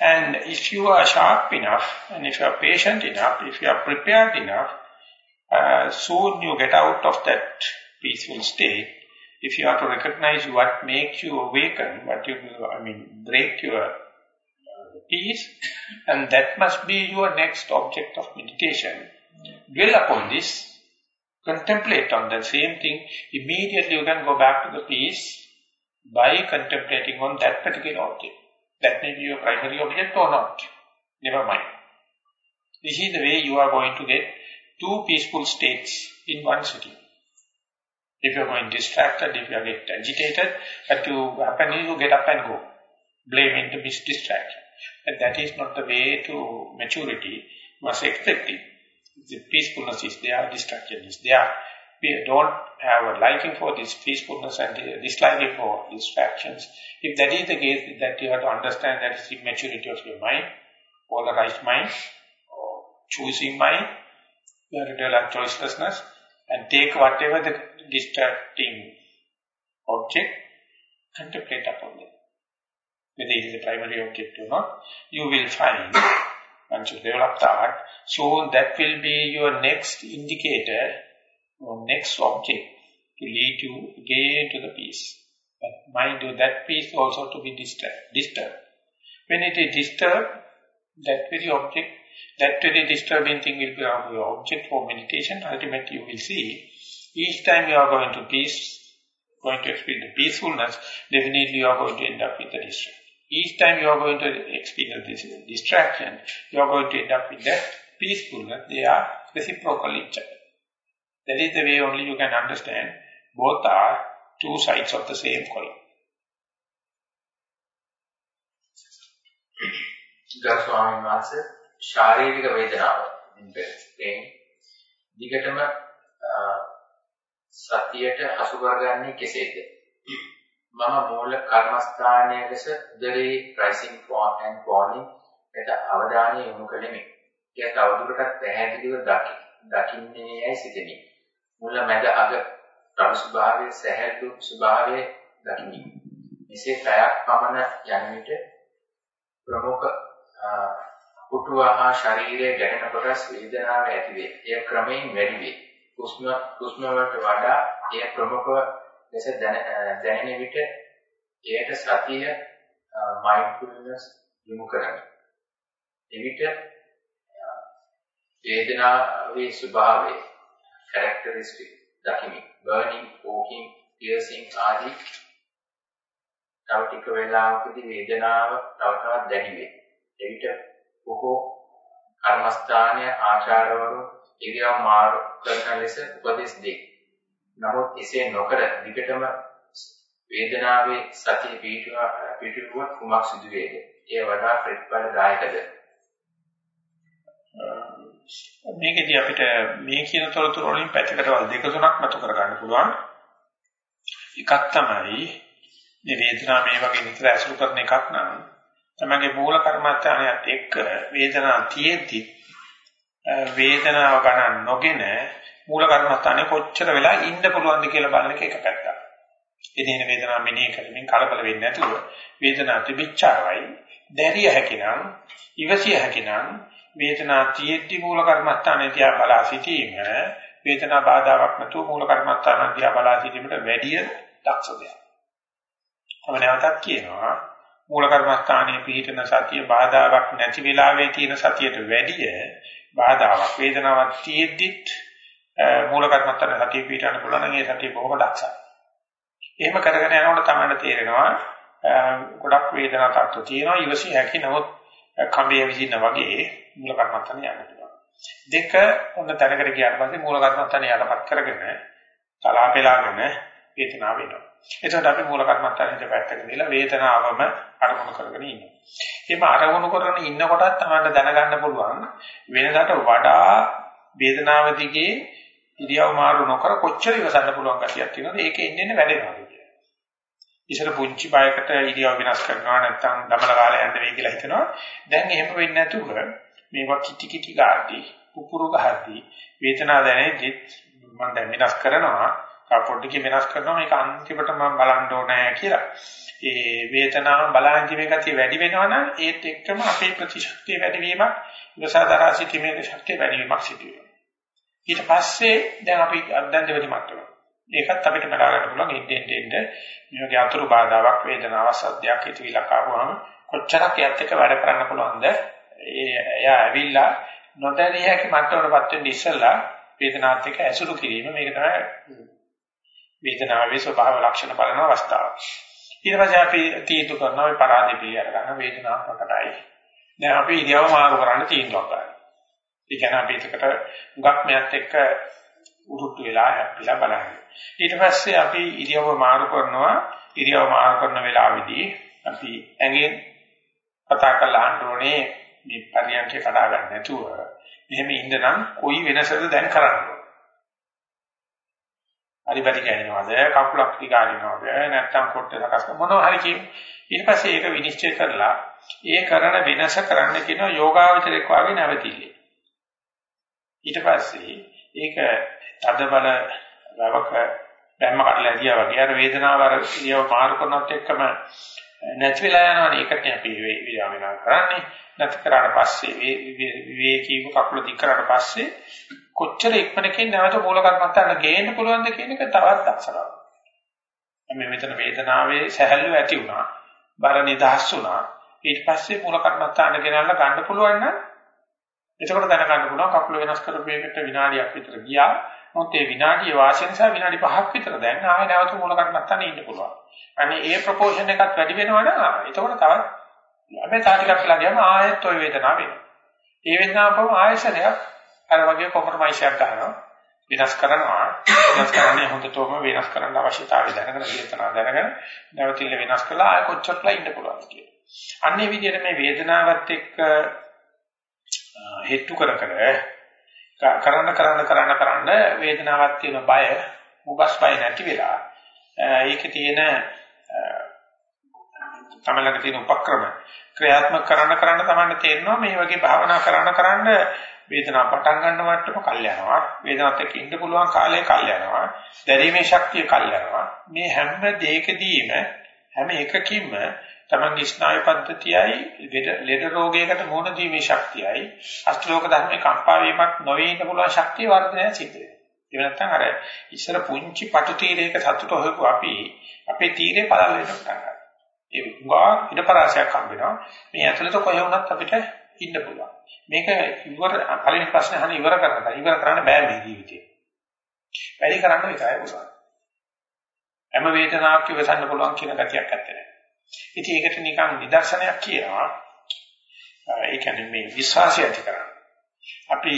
And if you are sharp enough, and if you are patient enough, if you are prepared enough, uh, soon you get out of that peaceful state if you are to recognize what makes you awaken, what you, I mean, break your uh, peace, and that must be your next object of meditation. Dwell upon this, contemplate on the same thing, immediately you can go back to the peace by contemplating on that particular object. That may be your primary object or not. Never mind. This is the way you are going to get two peaceful states in one sitting. If you are going distracted, if you are get agitated, what you happen is you get up and go, blaming the distraction. And that is not the way to maturity. You must expect it. The peacefulness is there, distraction is there. We don't have a liking for this peacefulness and disliking for these distractions. If that is the case, that you have to understand that the maturity of your mind, polarized mind, or choosing mind, you have to develop choicelessness and take whatever the distracting object, contemplate upon it. Whether it is a primary object or not, you will find, once you develop that, so that will be your next indicator or next object to lead you again to the peace. But mind you, that peace also to be disturbed. When it is disturbed, that very object, that very disturbing thing will be your object for meditation. Ultimately, you will see each time you are going to peace, going to experience the peacefulness, definitely you are going to end up with the distraction Each time you are going to experience this distraction, you are going to end up with that peacefulness. They are reciprocal each other. That is the way only you can understand both are two sides of the same coin. ගරු ස්වාමීන් වහන්සේ ශාරීරික වේදනාව ඉන්නේ දිගටම සතියට හසු කරගන්නේ කෙසේද? මම මූල කර්මස්ථානයේ ලෙස උදරේ rising form and falling එත අවධානය යොමු කළෙමි. එය තවදුරටත් පැහැදිලිව දකින්නේ යයි සිතෙමි. මුල මැද අග රළු ස්වභාවයේ සැහැල්ලු ස්වභාවයේ දකිමි. මෙසේ පැයක් පමණ යන විට ප්‍රමුඛ පුටුව හා ශරීරයේ ගැටෙන කොටස් වේදනාව ඇති වේ. එය ක්‍රමයෙන් වැඩි වේ. හුස්ම හුස්ම වලට වඩා එය ප්‍රමුඛව ලෙස දැනෙන විට එයට සතිය මයින්ඩ්ෆුල්නස් යොමු කරන්න. එවිට වේදනාවේ ස්වභාවය characteristic දකිමි. burning, poking, piercing ආදී තව ටික වේලාවකදී වේදනාව තව තවත් දැඩි වේ. එවිට බොහෝ කර්මස්ථානය ආචාරවරු ඉරියව් මාරු කරන ලෙස උපදෙස් දෙයි. නමුත් එසේ නොකර විකටම වේදනාවේ සතිය පිටුව පිටුව කුමක් සිදු වේද? එය වඩා ප්‍රතිඵලදායකද? මේකෙදී අපිට මේ කියන තොරතුරු වලින් පැතිකඩවල් දෙක තුනක් මතු කරගන්න පුළුවන්. එකක් තමයි මේ වේදනාව මේ වගේ නිතර ඇසුරු කරන එකක් නම් තමගේ මූල කර්මස්ථානයත් එක්ක වේදනාව තියෙද්දි වේදනාව ගණන් නොගෙන මූල කර්මස්ථානේ කොච්චර වෙලා ඉන්න පුළුවන්ද කියලා බලන එක එක පැත්තක්. එදින වේදනාව මෙනෙහි කරමින් කලබල වෙන්නේ නැතුව වේදනාව තිබිච්චාවයි දැරිය හැකිනම් ඉවසිය හැකිනම් වේදනාව තියෙද්දි මූල කර්මස්ථානේ තියා බලා සිටීම වේදනා බාධාවක් නැතුව මූල කර්මස්ථාන තියා බලා සිටීමට වැඩිය දක්ෂ දෙයක්. මම නැවතත් කියනවා මූල කර්මස්ථානයේ පිහිටන සතිය බාධාවක් නැති වෙලාවේ තියෙන සතියට වැඩිය බාධාවක් වේදනාවක් තියෙද්දිත් මූල කර්මස්ථාන සතිය පිහිටන්න පුළුවන් නම් ඒ සතිය බොහොම දක්ෂයි. එහෙම කරගෙන යනකොට තමයි තේරෙනවා ගොඩක් වේදනා තත්ත්ව තියෙනවා ඉවසිය හැකි නමුත් කම්බිය විදින වගේ මූල කර්මස්ථාන යන්න පුළුවන්. දෙක ඔන්න තැනකට ගියාට පස්සේ මූල කර්මස්ථාන යටපත් කරගෙන කලාපෙලාගෙන වේදනාව වෙනවා. එතකොට අපි මූල කර්මස්ථානෙට පැත්තක දාලා වේදනාවම අරමුණු කරගෙන ඉන්නවා. එහෙම අරමුණු කරගෙන ඉන්නකොටත් තමයි දැනගන්න පුළුවන් වෙනදාට වඩා වේදනාව දිගේ ඉරියව් මාරු නොකර කොච්චර ඉවසන්න පුළුවන් ගැතියක් තියෙනවද ඒක එන්නේ වැඩෙනවා කියන්නේ. ඉතල පුංචි බයකට ඉරියව් වෙනස් කරනවා නැත්නම් දමල කාලය යන්න වෙයි කියලා හිතනවා. දැන් එහෙම වෙන්නේ නැතුව මේවා කිටි කිටි ගාද්දි උපුරු ගහද්දි වේදනාව දැනෙද්දිත් මම දැන් වෙනස් කරනවා. පොඩ්ඩකින් වෙනස් කරනවා මේක අන්තිමට මම බලන්න ඕනේ කියලා. ඒ වේදනාව බලහින්දීමේ ගතිය වැඩි වෙනවා නම් ඒත් එක්කම අපේ ප්‍රතිශක්තිය වැඩි වීමක් ඉවසාදරා සිටීමේ ශක්තිය වැඩි වීමක් සිදු වෙනවා. ඊට පස්සේ දැන් අපි අද්දන් දෙවෙනි මට්ටම. ඒකත් අපිට බලා ගන්න පුළුවන් ඉන්නේ ඉන්නේ මේ වගේ අතුරු බාධාවක් වේදනාවක් සද්දයක් හිතවිලක් ආවම කොච්චරක් යත් එක වැඩ කරන්න පුළුවන්ද? ඒ එයා ඇවිල්ලා නොදැනිය හැකි මට්ටමකටපත් වෙන්න ඉස්සෙල්ලා වේදනාවත් එක්ක ඇසුරු කිරීම මේක තමයි වේදනාවේ ස්වභාව ලක්ෂණ බලන අවස්ථාව. ඊට පස්සේ අපි තීන්දුව කරනවා මේ පරාදේ පිළියර ගන්න වේදනාව ප්‍රකටයි. දැන් අපි ඉරියව මාරු කරන්න තීන්දුවක් ගන්නවා. ඒ කියන්නේ අපි ඒකට උගක් මෙයත් එක්ක උරුට්ටු වෙලා හැප්පිලා බලන්නේ. ඊට පස්සේ අපි ඉරියව මාරු කරනවා. ඉරියව මාරු කරන වෙලාවේදී අපි ඇඟෙන් කතා කරලා අහන්න ඕනේ මේ පරියන්කේ කඩා ගන්න නැතුව. මෙහෙම ඉඳනම් කොයි වෙනසද දැන් කරන්නේ අරිබරි ගෑනවද කකුලක් දිගාරිනවද නැත්නම් කොට්ට සකස් මොනවා හරි කියන ඊට පස්සේ ඒක විනිශ්චය කරලා ඒ කරන වෙනස කරන්න කියන යෝගාවචරයක් වාගේ නැවතිලි ඊට පස්සේ ඒක තද බල වවක බැම්ම කඩලා ඇදියා වගේ අර වේදනාව අර ඉරියව මාරු කරනත් එක්කම නැති වෙලා යනවනේ ඒකට අපි විරාමනා කරන්නේ නැති කරාට පස්සේ විවේකීව කකුල දික් කරාට පස්සේ කොච්චර ඉක්මනකින් නැවත මූල කර්මත්තාට ගේන්න පුළුවන්ද කියන එක තවත් දක්ෂතාවක්. මේ මෙතන වේදනාවේ සැහැල්ලුව ඇති වුණා. බර නිදහස් වුණා. ඊට පස්සේ මූල කර්මත්තාට ගෙනල්ලා ගන්න පුළුවන් නම් එතකොට දැනගන්න පුළුවන් කකුල වෙනස් කරපු එකට විනාඩියක් විතර ගියා. මොකද ඒ විනාඩිය වාසිය නිසා විනාඩි 5ක් විතර දැන් ආයෙ නැවත මූල කර්මත්තාට ඉන්න පුළුවන්. අනේ ඒ ප්‍රොපෝෂන් එකත් වැඩි වෙනවනම් එතකොට තවත් අපි තාටිකක් කියලා ගියාම ආයෙත් ওই වේදනාව වෙනවා. ඒ වේදනාව පොම ආයෙසරයක් අර වගේ කොම්ප්‍රොමයිස් එකක් ගන්නවා. වෙනස් කරනවා. වෙනස් කරන්නේ හොඳටම වෙනස් කරන්න අවශ්‍යතාවය දැනගෙන වේදනාව දැනගෙන නැවතිල්ල වෙනස් කළා ආයෙ කොච්චරලා ඉන්න පුළුවන්ද කියලා. අන්නේ විදිහට මේ වේදනාවත් එක්ක හෙට්ටු කර කර කරන්න කරන්න කරන්න කරන්න වේදනාවක් තියෙන බය උගස් බය නැති වෙලා ඒකේ තියෙන තමලක තියෙන උපක්‍රම ක්‍රියාත්මක කරන්න කරන්න තමයි තේරෙනවා මේ වගේ භාවනා කරන්න කරන්න වේදනාව පටන් ගන්න මට්ටම කල් යනවා. වේදනාවත් එක්ක ඉන්න පුළුවන් කාලය කල් යනවා. දැරීමේ ශක්තිය කල් යනවා. මේ හැම දෙයකදීම හැම එකකින්ම තමන්ගේ ස්නායු පද්ධතියයි ලෙඩ රෝගයකට මුහුණ දීමේ ශක්තියයි අෂ්ටලෝක ධර්මේ කම්පා වීමක් නොවේ ඉන්න පුළුවන් ශක්තිය වර්ධනය සිද්ධ වෙනවා ඒ නැත්තම් අර ඉස්සර පුංචි පටු තීරයක සතුට හොයපු අපි අපේ තීරේ පළල් වෙන පටන් ගන්නවා. ඒ උගා ඉඩ පරාසයක් හම්බ වෙනවා. මේ ඇතුළත කොහේ වුණත් අපිට ඉන්න පුළුවන්. මේක ඉවර පළවෙනි ප්‍රශ්නේ අහන ඉවර කරලා ඉවර කරන්න බෑ මේ ජීවිතේ. වැඩි කරන්න විතරයි පුළුවන්. හැම වේදනාවක් ඉවසන්න පුළුවන් කියන ගතියක් නැත්තේ. ඉතින් ඒකට නිකන් නිදර්ශනයක් කියනවා. ඒ කියන්නේ මේ විශ්වාසය ඇති කරගන්න. අපි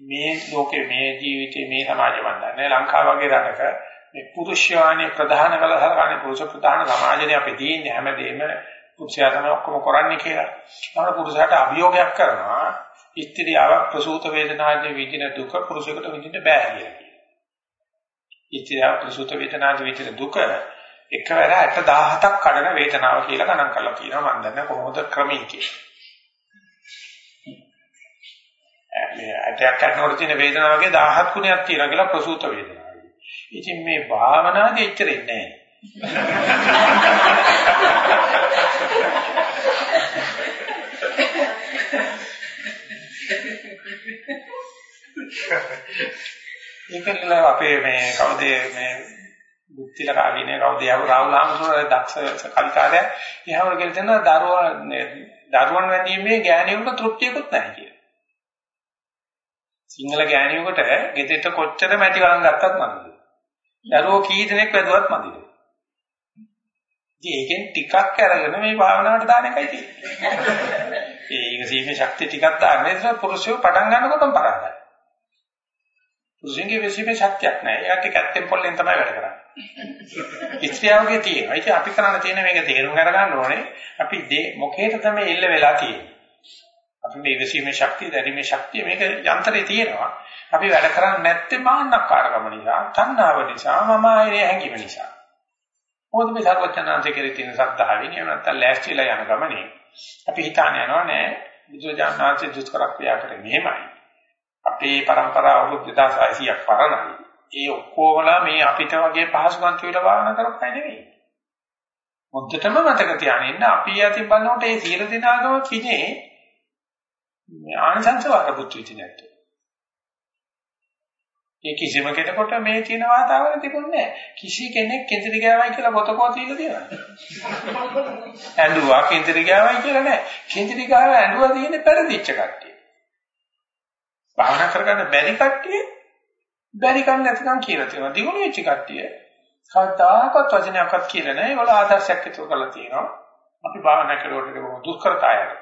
මේ ලෝකේ මේ ජීවිතේ මේ සමාජය වන්දන්නේ ලංකාව වගේ රටක මේ පුරුෂයානේ ප්‍රධාන කළ සලකන්නේ පුරුෂ ප්‍රධාන සමාජනේ අපි තියෙන්නේ හැමදේම පුරුෂයා තමයි ඔක්කොම කරන්නේ කියලා. නමුත් පුරුෂයාට අභියෝගයක් කරනවා ස්ත්‍රියාවක් ප්‍රසූත වේදනාවේ විඳින දුක පුරුෂයෙකුට විඳින්න බෑ කියලා කියනවා. ස්ත්‍රියාව ප්‍රසූත වේදනාවේ විඳින දුක එකවර 60000ක් කඩන වේදනාව කියලා ගණන් කරලා කියනවා මම දන්නේ කොහොමද ක්‍රමී කියලා. මේ ඇටයක් කනකොට තියෙන වේදනාව වගේ 17 ගුණයක් තියෙනවා කියලා ප්‍රසූත වේදනාව. ඉතින් මේ භාවනාවේ එච්චර ඉන්නේ ඒකල අපේ මේ කවුද මේ බුද්ධිල කාවිනේ කවුද යව රාහුල් ආමතුර දක්ෂ කවිකාරයා එහවර කියලා දෙනවා දරුවා දරුවන් වැඩිීමේ ගෑණියෙකුට තෘප්තියකුත් නැහැ කියලා. සිංහල ගෑණියෙකුට ගෙදරට කොච්චර මැටි වරන් ගත්තත් මදිද. දරුවෝ කී දෙනෙක් වැදුවත් මදිද. ඉතින් ඒකෙන් ටිකක් අරගෙන මේ භාවනාවට දාන එකයි තියෙන්නේ. ඒක සීමේ ශක්තිය ටිකක් දාන්න ඉතින් පුරුෂයෝ පටන් ගන්නකොටම පරාදයි. පුරුෂයන්ගේ විශ්ීමේ ශක්තියක් නැහැ. ඒකට කැත්තෙන් පොල්ලෙන් තමයි වැඩ කරන්නේ. ස්ත්‍රියවගේ තියෙනවා. ඉතින් අපි කරන්න තියෙන මේක තේරුම් අරගන්න ඕනේ. අපි මොකේද තමයි ඉල්ල වෙලා තියෙන්නේ. අපි මේ විශ්ීමේ ශක්තිය, දැරීමේ ශක්තිය මේක යන්ත්‍රේ තියෙනවා. අපි වැඩ කරන්නේ නැත්තේ මාන්නක්කාරකම නිසා, තණ්හාව නිසා, මම ආයේ හැංගීම නිසා. මොකද මේ සර්වඥාන්සේ කෙරේ තියෙන සත්‍තාවෙන් එහෙම නැත්නම් ලෑස්තිලා යන ගමනේ අපි හිතාන යනවා නෑ බුදුජානනාංශේ දුෂ්කර ක්‍රියා කරේ මෙහෙමයි. අපේ પરම්පරාව අවුරුදු 2600ක් පරණයි. ඒ ඔක්කොමලා මේ අපිට වගේ පහසුකම් කියලා වාහන කරපයි නෙවෙයි. මුද්දටම මතක තියාගෙන ඉන්න අපි යතින් බලනකොට ඒ සියලු දිනාගම කිනේ මේ ආනිසංස වරපුත් වෙච්ච නැත්තේ. ඒ කිසිම කෙනෙකුට මේ තියෙන වාතාවරණය තිබුණේ නැහැ. කිසි කෙනෙක් කෙන්දිරි ගෑවයි කියලා පොතකෝ තියලා තියෙනවා. ඇඬුවා කෙන්දිරි ගෑවයි කියලා නැහැ. කෙන්දිරි ගාව ඇඬුවා තියෙන්නේ පෙරදිච්ච කට්ටිය. භාවනා කරගන්න බැරි කට්ටිය බැරිකම් නැතිකම් කියලා තියෙනවා. දිනුන වෙච්ච කට්ටිය කවදාකවත් වචනයක්වත් කියලා නැහැ. ඒවල ආදර්ශයක් ඉතුරු කරලා තියෙනවා. අපි භාවනා කරනකොට ඒක බොහොම දුෂ්කරතාවයක්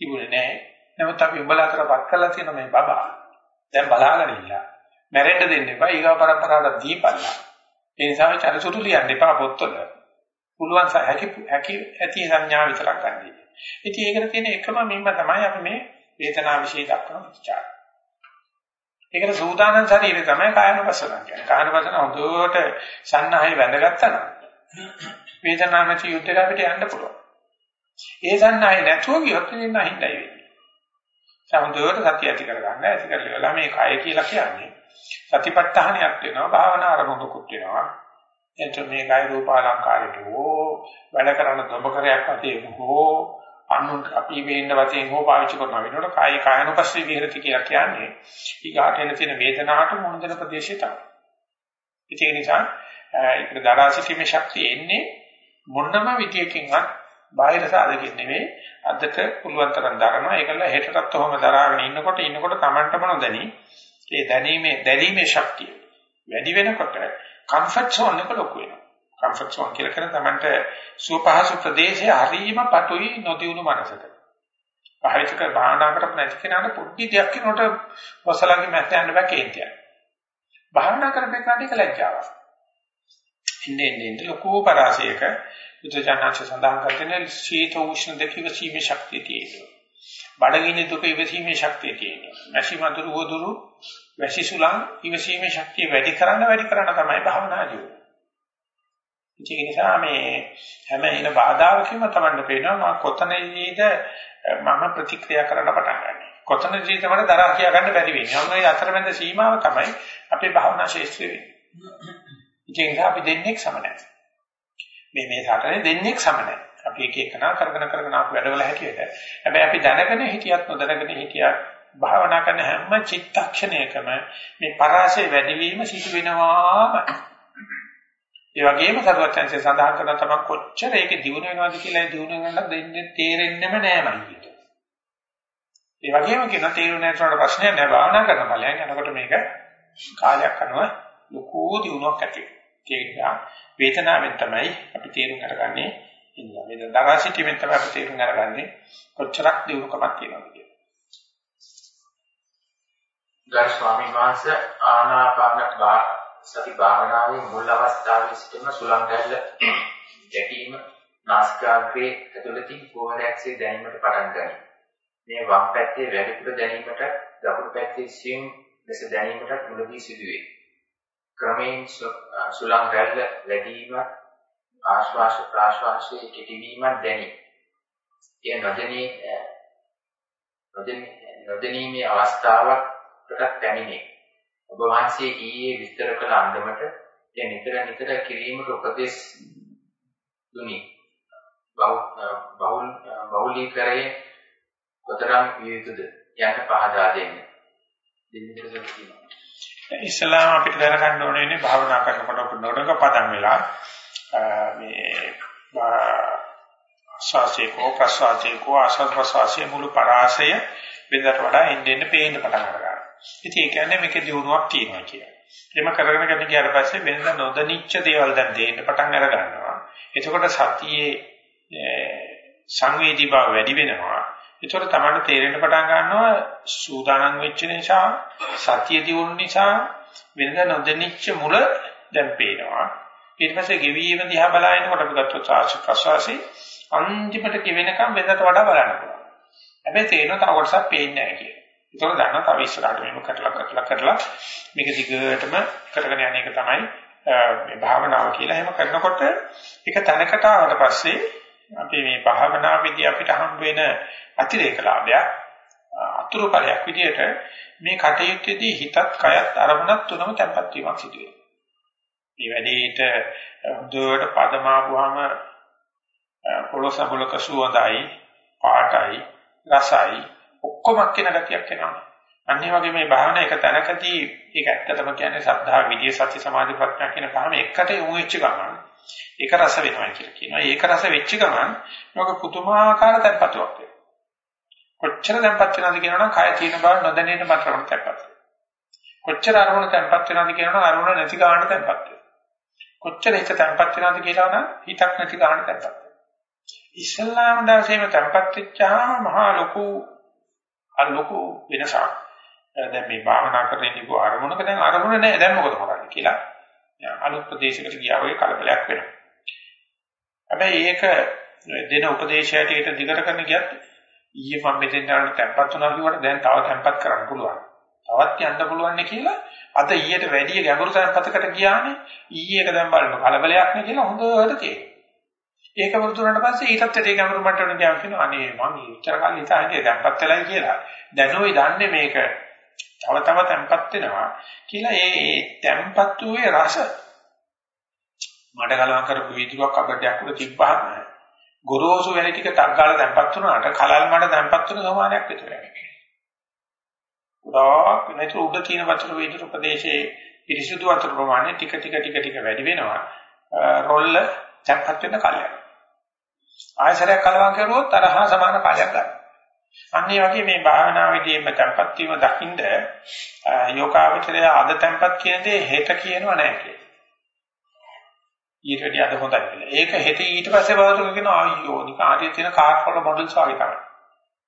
තිබුණේ නැහැ. නමුත් අපි උඹලා අතරපත් කරලා තියෙන මේ බබා දැන් බලාගෙන ඉන්න. මැරෙන්න දෙන්න එපා. ඊගා પરම්පරාවට දීපල්ලා. ඒ නිසා චරිසුතු ලියන්න එපා පොත්වල. පුළුවන් හැකි හැකි ඇති සංඥා විතරක් ගන්න. ඉතින් ඒකට තියෙන එකම මීම තමයි අපි මේ වේදනාව વિશે දක්වන විචාරය. ඒකට සූදානම් ශරීරය තමයි කායනුපස්සන කියන්නේ. කායනුපස්සන හොඳට සන්නහයි වැඳගත්තා නම් වේදනාවට යුද්ධයට අපිට යන්න පුළුවන්. ඒ සන්නහයි නැතුව ගියොත් ඉන්න හිඳයි වෙන්නේ. සමුදේට සතිය ඇති කරගන්න ඇති කරලා මේ කය කියලා කියන්නේ සතිපට්ඨානයක් වෙනවා භාවනා ආරම්භකුත් වෙනවා එතකොට මේ කය රූපාලංකාරයට හෝ වැඩ කරන දොඹකරයක් වතේ හෝ අනුන් අපි වේන්න වතෙන් හෝ පාවිච්චි කරනවා. වෙනකොට කාය කායනුපස්සී විහෙරති කියලා කියන්නේ ඊගාට එන තියෙන වේදනාවට මොනදන ප්‍රදේශය තමයි. ඒ නිසා ඒක දරා සිටීමේ ශක්තිය එන්නේ මොනම විදියකින්වත් බාහිර සාධකෙන් නෙවෙයි. අදට පුළුවන් තරම් දරනවා. ඒකල හෙටටත් ඔහොම දරාගෙන ඉන්නකොට ඉන්නකොට Tamanටම නොදැනි ඒ දැනීමේ දැනීමේ ශක්තිය වැඩි වෙනකොට කම්ෆර්ට් සෝන් එක ලොකු වෙනවා. කම්ෆර්ට් සෝන් කියලා කියන තමන්ට සුවපහසු ප්‍රදේශයේ හරීම පටුයි නොදියුණු මනසට. භාවිතක භාවනා කරපු නැති කෙනාට පොඩි දෙයක් කිනකොට වසලගේ මැස්ස යන්න බෑ කේන්තිය. භාවනා කරපේ කාටි කලජ්ජාවක්. ඉන්නේ ඉන්නේ ලොකු පරාසයක බුදුජානක සඳහන් කරගෙන සීත උෂ්ණ දෙකක සීමේ ශක්තිය තියෙනවා. බඩගිනි දුක ඉවසීමේ ශක්තිය තියෙනවා. මැසි මදුරු වදුරු වැසි සුලං ඉවසීමේ ශක්තිය වැඩි කරන්න වැඩි කරන්න තමයි භාවනා ජීව. ඒ නිසා මේ හැම එන බාධාවකම තමයි පේනවා මම කොතනදීද මම ප්‍රතික්‍රියා කරන්න පටන් ගන්නෙ. කොතනදී තමයි දරා කියා ගන්න බැරි වෙන්නේ. අන්න ඒ අතරමැද සීමාව තමයි අපේ භාවනා ශාස්ත්‍රය වෙන්නේ. ඒ නිසා අපි දෙන්නේ සම නැහැ. මේ මේ සාකරේ දෙන්නේ සම නැහැ. අපි එක එකනා කරගෙන කරගෙන ආපු වැඩවල හැටියට. හැබැයි අපි දැනගෙන හිටියත් නොදැනගෙන හිටියත් භාවනා කරන හැම චිත්තක්ෂණයකම මේ පරාසය වැඩිවීම සිදු වෙනවාම ඒ වගේම සරුවචන්සේ සඳහන් කරන තම කොච්චර ඒක දිනු වෙනවද කියලා ඒ දිනු ගන්න දෙන්නේ තේරෙන්නෙම නෑමයි කියනවා. ඒ වගේම කියන තේරුම් නැතුනට ප්‍රශ්නයක් නෑ භාවනා කරන ඵලයන් යනකොට මේක කාලයක් කරනවා ලොකු දිනුවක් ඇති වෙනවා. ඒක වේදනාවෙන් තමයි අපි තේරුම් අරගන්නේ ඉන්නවා. මේ දරා සිටීමෙන් තමයි අපි තේරුම් අරගන්නේ කොච්චරක් දිනුකමක් තියෙනවද කියලා. ගරු ස්වාමීන් වහන්සේ ආනාපාන සති භාවනාවේ මුල් අවස්ථාවේ සිටම සුලං ගැල්ල ගැටීම නාසිකාග්‍රේ ඇතුළතින් පොහොරයක්සේ දැනීමට පටන් ගනී. මේ වම් පැත්තේ වැඩිපුර දැනීමට දකුණු පැත්තේ සියුම් ලෙස දැනීමට මුලදී සිදුවේ. ක්‍රමයෙන් සුලං රැල්ල වැඩිවීම ආශ්වාස ප්‍රාශ්වාසයේ කෙටිවීමක් දැනේ. එය නොදැනී නොදැනීමේ අවස්ථාවකට පැමිණේ. ඔබ වහන්සේ ඊයේ විස්තර කළ අන්දමට එය නිතර නිතර කිරීමට උපදෙස් දුනි. බහුල් බහුලීකරණය කොතරම් විය යුතුද යන්න පහදා දෙන්න. දෙන්නට ඉස්ලාම අපිට දැනගන්න ඕනේ භාවනා කරනකොට නොඩක පදන් වෙලා මේ ශාසීකෝ ප්‍රසවාසීකෝ ආසත් ප්‍රසවාසී මුළු පරාසය වෙනදට වඩා එන්න පේන්න පටන් ගන්නවා. ඉතින් ඒ කියන්නේ මේකේ දියුණුවක් තියෙනවා කියන්නේ. එහෙම කරගෙන යන ගියාට පස්සේ වෙනද නොදනිච්ච දේවල් දැන් දෙන්න පටන් අර ගන්නවා. එතකොට සතියේ සංවේදී බව වැඩි වෙනවා. ඒතකොට තමයි තේරෙන්න පටන් ගන්නවා සූදානම් වෙච්ච නිසා සතිය දියුණු නිසා වෙනද නොදනිච්ච මුල දැන් පේනවා. ඊට පස්සේ ගෙවීම දිහා බලනකොට අපි ගත්තොත් ආශ ප්‍රසවාසී අන්තිමට කිවෙනකම් වෙනදට වඩා බලන්න පුළුවන්. හැබැයි තේරෙනවා තව කොටසක් පේන්නේ නැහැ කියලා. ඒක දන්නවා තව ඉස්සරහට මේක කරලා කරලා කරලා මේක දිගටම කරගෙන යන එක තමයි මේ භාවනාව කියලා. එහෙම කරනකොට ඒක තැනකට ආවට පස්සේ අපි මේ භාවනා විදි අපිට හම් වෙන අතිරේක ලාභයක් අතුරු ඵලයක් විදියට මේ කටයුත්තේදී හිතත් කයත් අරමුණත් තුනම තැම්පත් වීමක් සිදු වෙනවා. මේ වැඩේට හොඳට පදමාවුවාම පොළොසබලක සුවඳයි පාටයි රසයි ඔක්කොම කියන ගතියක් එනවා. අනිත් වගේ මේ භාවනා එක තැනකදී ඒක ඇත්තටම කියන්නේ සද්ධා විද්‍ය සති සමාධි ප්‍රඥා කියන පහම එකට යොමු වෙච්ච ගමන් ඒක රස වෙනවා කියලා කියනවා. ඒක රස වෙච්ච ගමන් මොකද පුදුමාකාර තැම්පතුවක් වෙනවා. කොච්චර තැම්පත් වෙනවද කියනවනම් කය තියෙන බව නොදැනෙන මට්ටමකට තැම්පත් වෙනවා. කොච්චර අරමුණ තැම්පත් වෙනවද කියනවනම් අරමුණ නැති ගානට තැම්පත් වෙනවා. කොච්චර හිත තැම්පත් වෙනවද කියලා නම් හිතක් නැති ගානට තැම්පත් වෙනවා. ඉස්ලාම් දාසේම තැම්පත් වෙච්චාම මහා ලොකු අර ලොකු වෙනසක්. දැන් මේ භාවනා කරගෙන ඉපු අරමුණක දැන් අරමුණ නැහැ දැන් මොකද කරන්නේ කියලා අලුත් ප්‍රදේශයකට ගියා වගේ කලබලයක් වෙනවා. හැබැයි ඒක දෙන උපදේශයට ඒක දිගට කරන්න ගියත් ඊයේ මම මෙතෙන් යන තැම්පත් වුණා කියවට දැන් තව තැම්පත් කරන්න පුළුවන්. තවත් යන්න පුළුවන් නේ කියලා අද ඊට වැඩිය ගැඹුරු තැම්පතකට ගියානේ ඊයේ එක දැන් බලන්න කලබලයක් නේ කියලා හොඳට තේරෙනවා. ඒක වරුදුනට පස්සේ ඊටත් වැඩි ගැඹුරු මට්ටමකට ගියා කියනවා අනේ මම ඉච්චර කල් හිතා හිටියේ දැන්පත් වෙලයි කියලා. දැනෝයි දන්නේ මේක තව තව තැම්පත් වෙනවා කියලා ඒ ඒ තැම්පත් වූයේ රස මඩ ගලවම් කරපු වීදුරක් අබඩයක් උඩ තිබ්බහම ගොරෝසු වෙලී ටික ටක් ගාලා තැම්පත් වුණාට කලල් මඩ තැම්පත් වෙන සමානයක් විතරයි. උඩක් නැතු උඩ තියෙන වතුර වීදුර ප්‍රදේශයේ පිරිසිදු වතුර ප්‍රමාණය ටික ටික ටික ටික වැඩි වෙනවා. රොල්ල තැම්පත් වෙන කාලයක්. ආයසරයක් කලවම් කරුවොත් අර හා සමාන කාලයක් ගන්නවා. අන්න ඒ වගේ මේ භාවනාවේදීම තැම්පත් වීම දකින්ද යෝගාවචරය අද තැම්පත් කියන දේ හෙට කියනව නැහැ කියලා. ඊට වැඩි අද හොඳයි කියලා. ඒක හෙට ඊට පස්සේ බවතුක කියන ආයෝ නික ආදී තියෙන කාර් වල මොඩල්ස් වගේ තමයි.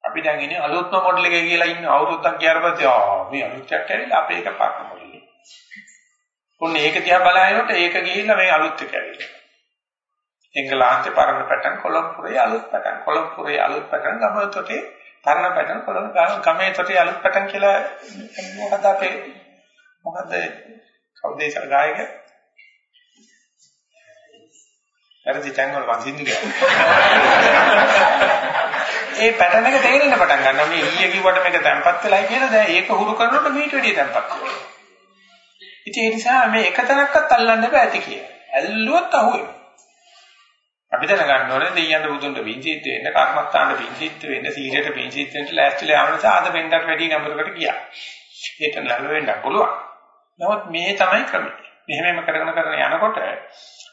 අපි දැන් ඉන්නේ අලුත්ම මොඩල් එකේ කියලා ඉන්න අවුරුද්දක් ගියාට පස්සේ ආ මේ අලුත් එකක් ඇවිල්ලා අපේ එක පාක් මොඩල් එක. ඔන්න ඒක දිහා බලනකොට ඒක ගිහිල්ලා මේ අලුත් එක ඇවිල්ලා. එංගලන්තේ පරණ පැටර්න් කොළඹපුරේ අලුත් පැටර්න් කොළඹපුරේ අලුත් පැටර්න් ගමතොටේ පරණ පැටර්න් කොළඹ ගමේ තොටේ අලුත් පැටර්න් කියලා මොකද අපේ මොකද කවුද ඒ ගායක? හරිද චංගල් වන්දින්න ගියා. ඒ පැටර්න් එක තේරෙන්න පටන් ගන්නවා. මේ ඊයේ කිව්වට මේක තැම්පත් වෙලා කියලා දැන් ඒක හුරු කරනකොට මීට වැඩිය තැම්පත් වෙනවා. ඉතින් ඒ නිසා මේ එක තැනක්වත් අල්ලන්න බෑ ඇති කියලා. ඇල්ලුවොත් අහුවෙනවා. අපි දැනගන්න ඕනේ දෙයියන්ට බුදුන්ට විචිත් වෙන්න, කර්මස්ථානට විචිත් වෙන්න, සීලයට විචිත් වෙන්න ලෑස්තිලා යන නිසා අද වෙන්නට වැඩි ගැඹුරකට ගියා. ඒක ලැබ වෙන්න පුළුවන්. නමුත් මේ තමයි ක්‍රමය. මෙහෙමම කරගෙන කරගෙන යනකොට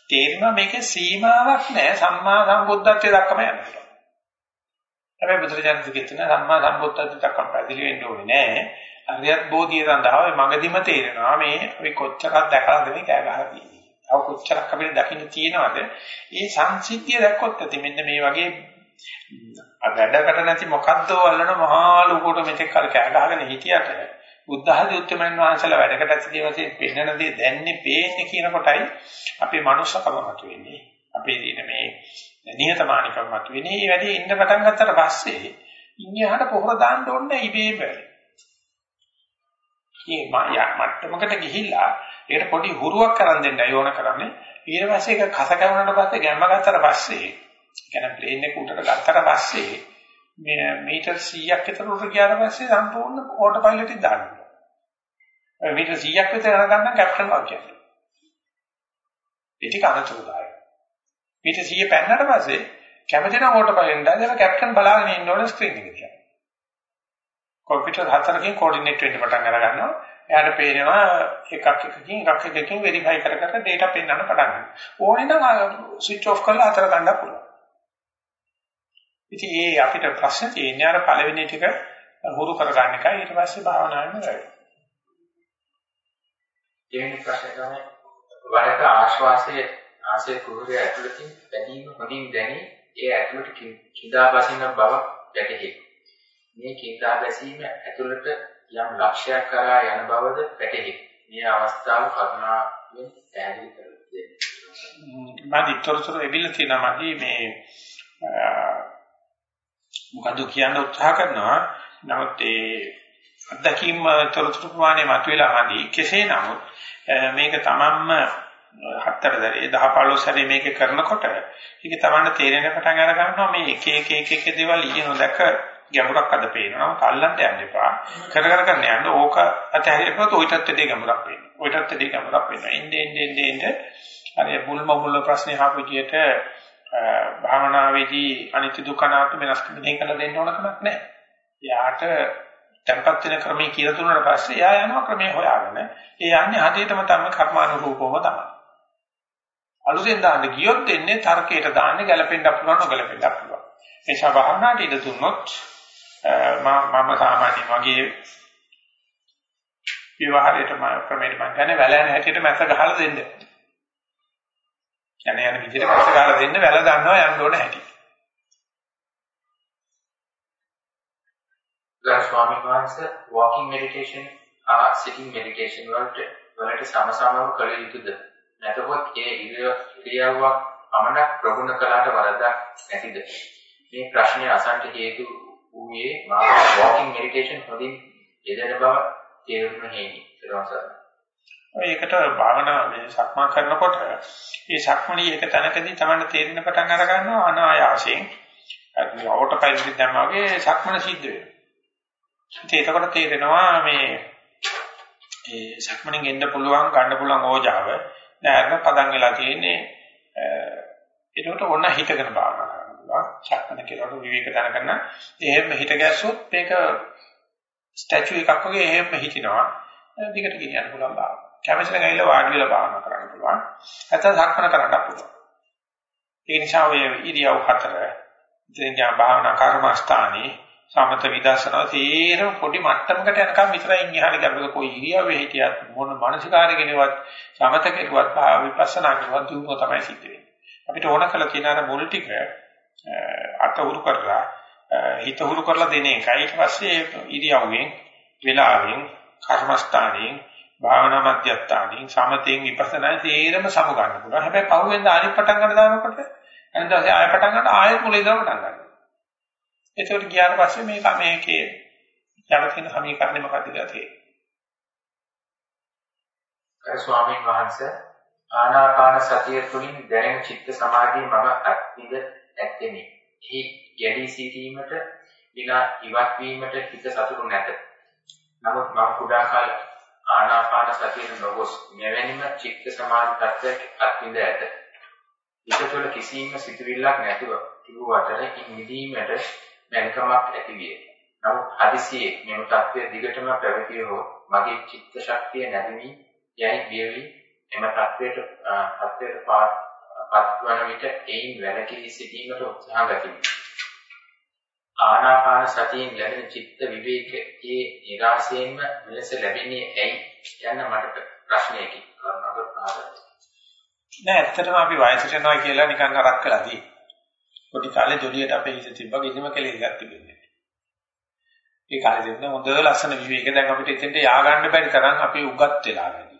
තේරෙනවා මේකේ සීමාවක් නැහැ සම්මා සම්බුද්ධත්වයට දක්වම යනවා. හැබැයි බුදුරජාණන් කියන සම්මා සම්බුද්ධත්වයට දක්වම පැහැදිලි වෙන්න ඕනේ නැහැ. අරියත් බෝධිය සඳහා ඔය මගදීම තේරෙනවා මේ අපි කොච්චරක් දැකලාද මේ කෑ ගහලා තියෙන්නේ. තව කොච්චරක් අපිට දකින්න තියෙනවද? ඒ සංසිද්ධිය දැක්කොත් ඇති මෙන්න මේ වගේ වැඩකට නැති මොකද්ද වල්ලන මහා ලෝකෝට මෙතෙක් කල් කෑ ගහගෙන හිටියට බුද්ධ ආදී උත්තරමයන් වහන්සේලා වැඩකට ඇති වශයෙන් පෙන්වන දේ දැන්නේ පේන්නේ කියන කොටයි අපේ මනුස්සකම මත වෙන්නේ. අපේ දින මේ නිහතමානිකම මත වෙන්නේ. මේ වැඩි ඉන්න පටන් ගත්තට පස්සේ ඉන්නහට පොහොර දාන්න ඕනේ ඉබේම වැඩි. මේ මට්ටමකට ගිහිල්ලා ඒකට පොඩි හුරුවක් කරන් දෙන්නයි ඕන කරන්නේ. ඊට පස්සේ ඒක කස කැවුනට පස්සේ ගැම්ම ගත්තට පස්සේ කියන්නේ ප්ලේන් එක උඩට ගත්තට පස්සේ මේ මීටර් 100ක් විතර උඩ ගියාට පස්සේ සම්පූර්ණ ඕටෝ පයිලට් එක දානවා. මීටර් 100ක් විතර යනකම් කැප්ටන් වාක්‍යයක්. ඒ ටික අනතුරුදායක. මීටර් 100 පැන්නට පස්සේ කැමති නම් ඕටෝ පයිලට් දාලා කැප්ටන් බලාගෙන ඉන්න ඕන ස්ක්‍රීන් එක දිහා. කම්පියුටර් හතරකින් කෝඩිනේට් වෙන්න පටන් අර ගන්නවා. එයාට පේනවා එකක් එකකින් එකක් එකකින් වෙරිෆයි කර කර data පෙන්වන්න පටන් ගන්නවා. ඕනේ නම් ස්විච් ඔෆ් කරලා හතර ගන්න පුළුවන්. ඉතින් ඒ අපිට ප්‍රශ්න තියෙන්නේ අර පළවෙනි ටික හුරු කරගන්න එකයි ඊට පස්සේ භාවනාවෙන් වැඩි. දෙවෙනි ප්‍රශ්නේ තමයි වරක ආශ්වාසයේ ආසයේ කුහරය ඇතුළතින් බැඳීම හොඳින් දැනි ඒ ඇතුළට කිඳා බසින බව වැටහි. මේ කිඳා බැසීම ඇතුළට යම් ලක්ෂයක් කරා යන බවද වැටහි. මේ අවස්ථාව කරුණාවෙන් පැහැදිලි කර දෙන්න. මම ඊතරතර එබිල තියෙනවා මේ මොකද්ද කියන්න උත්සාහ කරනවා නමුත් ඒ අත්දැකීම් තොරතුරු ප්‍රමාණය මතුවලා හරි කෙසේ නමුත් මේක තමන්ම හතර දරේ 10 15 සැරේ මේක කරනකොට ඒක තමන්ට තේරෙන පටන් අර ගන්නවා මේ එක එක එක එක දේවල් ඉගෙන නොදක ගැඹුරක් අද පේනවා කල්ලන්ට යන්න එපා කර කර කරන්න යන්න ඕක අතහැරියොත් ඔයිටත් දෙය ගැඹුරක් වෙනවා ඔයිටත් දෙය ගැඹුරක් වෙනවා ඉන්නේ ඉන්නේ ඉන්නේ අර මුල්ම මුල් ප්‍රශ්නේ අහපු විදියට භාවනාවේදී අනිත්‍ය දුක්ඛ අනාත්ම වෙනස් දෙයක් කළ දෙන්න ඕන කමක් නැහැ. එයාට tempat වෙන ක්‍රමයේ කියලා දුන්නාට පස්සේ එයා යනවා ක්‍රමයේ හොයාගෙන. ඒ යන්නේ හදියටම තමයි කර්මානුරූපවම තමයි. අලුතෙන් දාන්න ගියොත් දෙන්නේ තර්කයට දාන්නේ ගැලපෙන්න පුළුවන් නොගැලපෙන්න පුළුවන්. ඒ නිසා භාවනාවට ඉඳ දුන්නොත් මම සාමාන්‍ය වගේ විවාහයට මම ක්‍රමයට මම කියන්නේ වැලැන හැටියට මැස ගහලා දෙන්නේ. යන යන විදිහට පැත්ත ගහලා දෙන්න වැල දන්නවා යන්න ඕන හැටි. ගරු ස්වාමීන් වහන්සේ walking meditation ආ sitting meditation වලට වලට සමසමව කළ යුතුද? නැතහොත් ඒ ක්‍රියාවක් පමණක් ප්‍රගුණ කළාට වරදක් නැතිද? මේ ප්‍රශ්නේ අසන්ට හේතු වූයේ මා walking meditation හොඳින් යෙදෙන බව තේරුම් හේනි. ඊට ඒකට භාවනා මේ සක්මන් කරනකොට මේ සක්මණී එක තැනකදී තමයි තේරෙන පටන් අර ගන්නවා අනායාසයෙන් ඕටෝ පයිලට් දැම්මා වගේ සක්මන සිද්ධ වෙනවා. ඉතින් ඒකට තේරෙනවා මේ ඒ සක්මණෙන් එන්න පුළුවන් ගන්න පුළුවන් ඕජාව දැන් පදන් වෙලා තියෙන්නේ ඒකට ඕන හිතගෙන භාවනා කරන්න පුළුවන්. සක්මන කියලා විවේක දැනගන්න. එහෙම හිත ගැස්සොත් මේක ස්ටැචු එකක් වගේ එහෙම හිටිනවා. දිගට ගෙනියන්න පුළුවන් භාවනාව. කැමති නම් ඇවිල්ලා වාඩි වෙලා භාවනා කරන්න පුළුවන්. නැත්නම් සක්මන කරන්න පුළුවන්. ඒ නිසා ඔය ඉරියව් හතර ඉතින් යා භාවනා කර්මස්ථානේ සමත විදර්ශනා තීරම පොඩි මට්ටමකට යනකම් විතරයි ඉන්නේ කරන්නේ කොයි ඉරියව්වේ හිටියත් මොන මානසිකාරගෙනවත් සමත කෙරුවත් විපස්සනා කෙරුවත් දුක තමයි සිද්ධ වෙන්නේ. අපිට ඕන කළ තියෙන අර මුල් ටික අත උරු කරලා හිත උරු කරලා දෙන එකයි ඊට පස්සේ ඉරියව්වෙන් වෙලාවෙන් කර්මස්ථානෙන් භාවනා මධ්‍යස්ථානින් සමතෙන් විපස්සනා තේරම සමු ගන්න පුළුවන්. හැබැයි පහුවෙන්ද ආයෙත් පටන් ගන්න දානකොට එනදාසේ ආයෙ පටන් ගන්න ආයෙත් මුලින් ඉඳලා පටන් ගන්නවා. ඒකට ගියාට පස්සේ මේක මේකේ යන තියෙන සමීකරණය මොකක්ද කියලා තියෙන්නේ. කර ස්වාමීන් වහන්සේ ආනාපාන සතිය තුළින් දැනෙන චිත්ත සමාධිය මම අත්විඳ ඇත්තෙමි. එහි යැදී සිටීමට විනා ඉවත් වීමට හිත සතුටු නැත. නමුත් මම කුඩා කාලේ ආනාපාන සතියේ නොගොස් මෙවැනිම චිත්ත සමාධි තත්ත්වයක් අත්විඳ ඇත. හිත තුළ කිසිම සිතුවිල්ලක් නැතුව තිබුවට ඉන් මිදීමට දැනකමක් ඇති විය. නමුත් හදිසියේ මෙම තත්ත්වය දිගටම පැවතියෝ මගේ චිත්ත ශක්තිය නැතිවි යයි බියවි එම තත්ත්වයට තත්ත්වයට පත්වන විට එයින් වැළකී සිටීමට උත්සාහ ගතිමි. ආනාපාන සතියෙන් ලැබෙන චිත්ත විවේකයේ නිරාසයෙන්ම මෙලෙස ලැබෙන්නේ ඇයි යන්න මට ප්‍රශ්නයකින් කරුණාකර ආදරයි. නෑ ඇත්තටම අපි වයසට යනවා කියලා නිකන් අරක් කළාදී. පොඩි කාලේ ජොලියට අපේ හිත තිබ්බා කිසිම කෙලෙයක් තිබෙන්නේ නෑ. ඒ කාලේ දෙන්න හොඳ ලස්සන විවේක දැන් අපිට එතෙන්ට යා ගන්න බැරි තරම් අපි උගත් වෙලා වැඩි.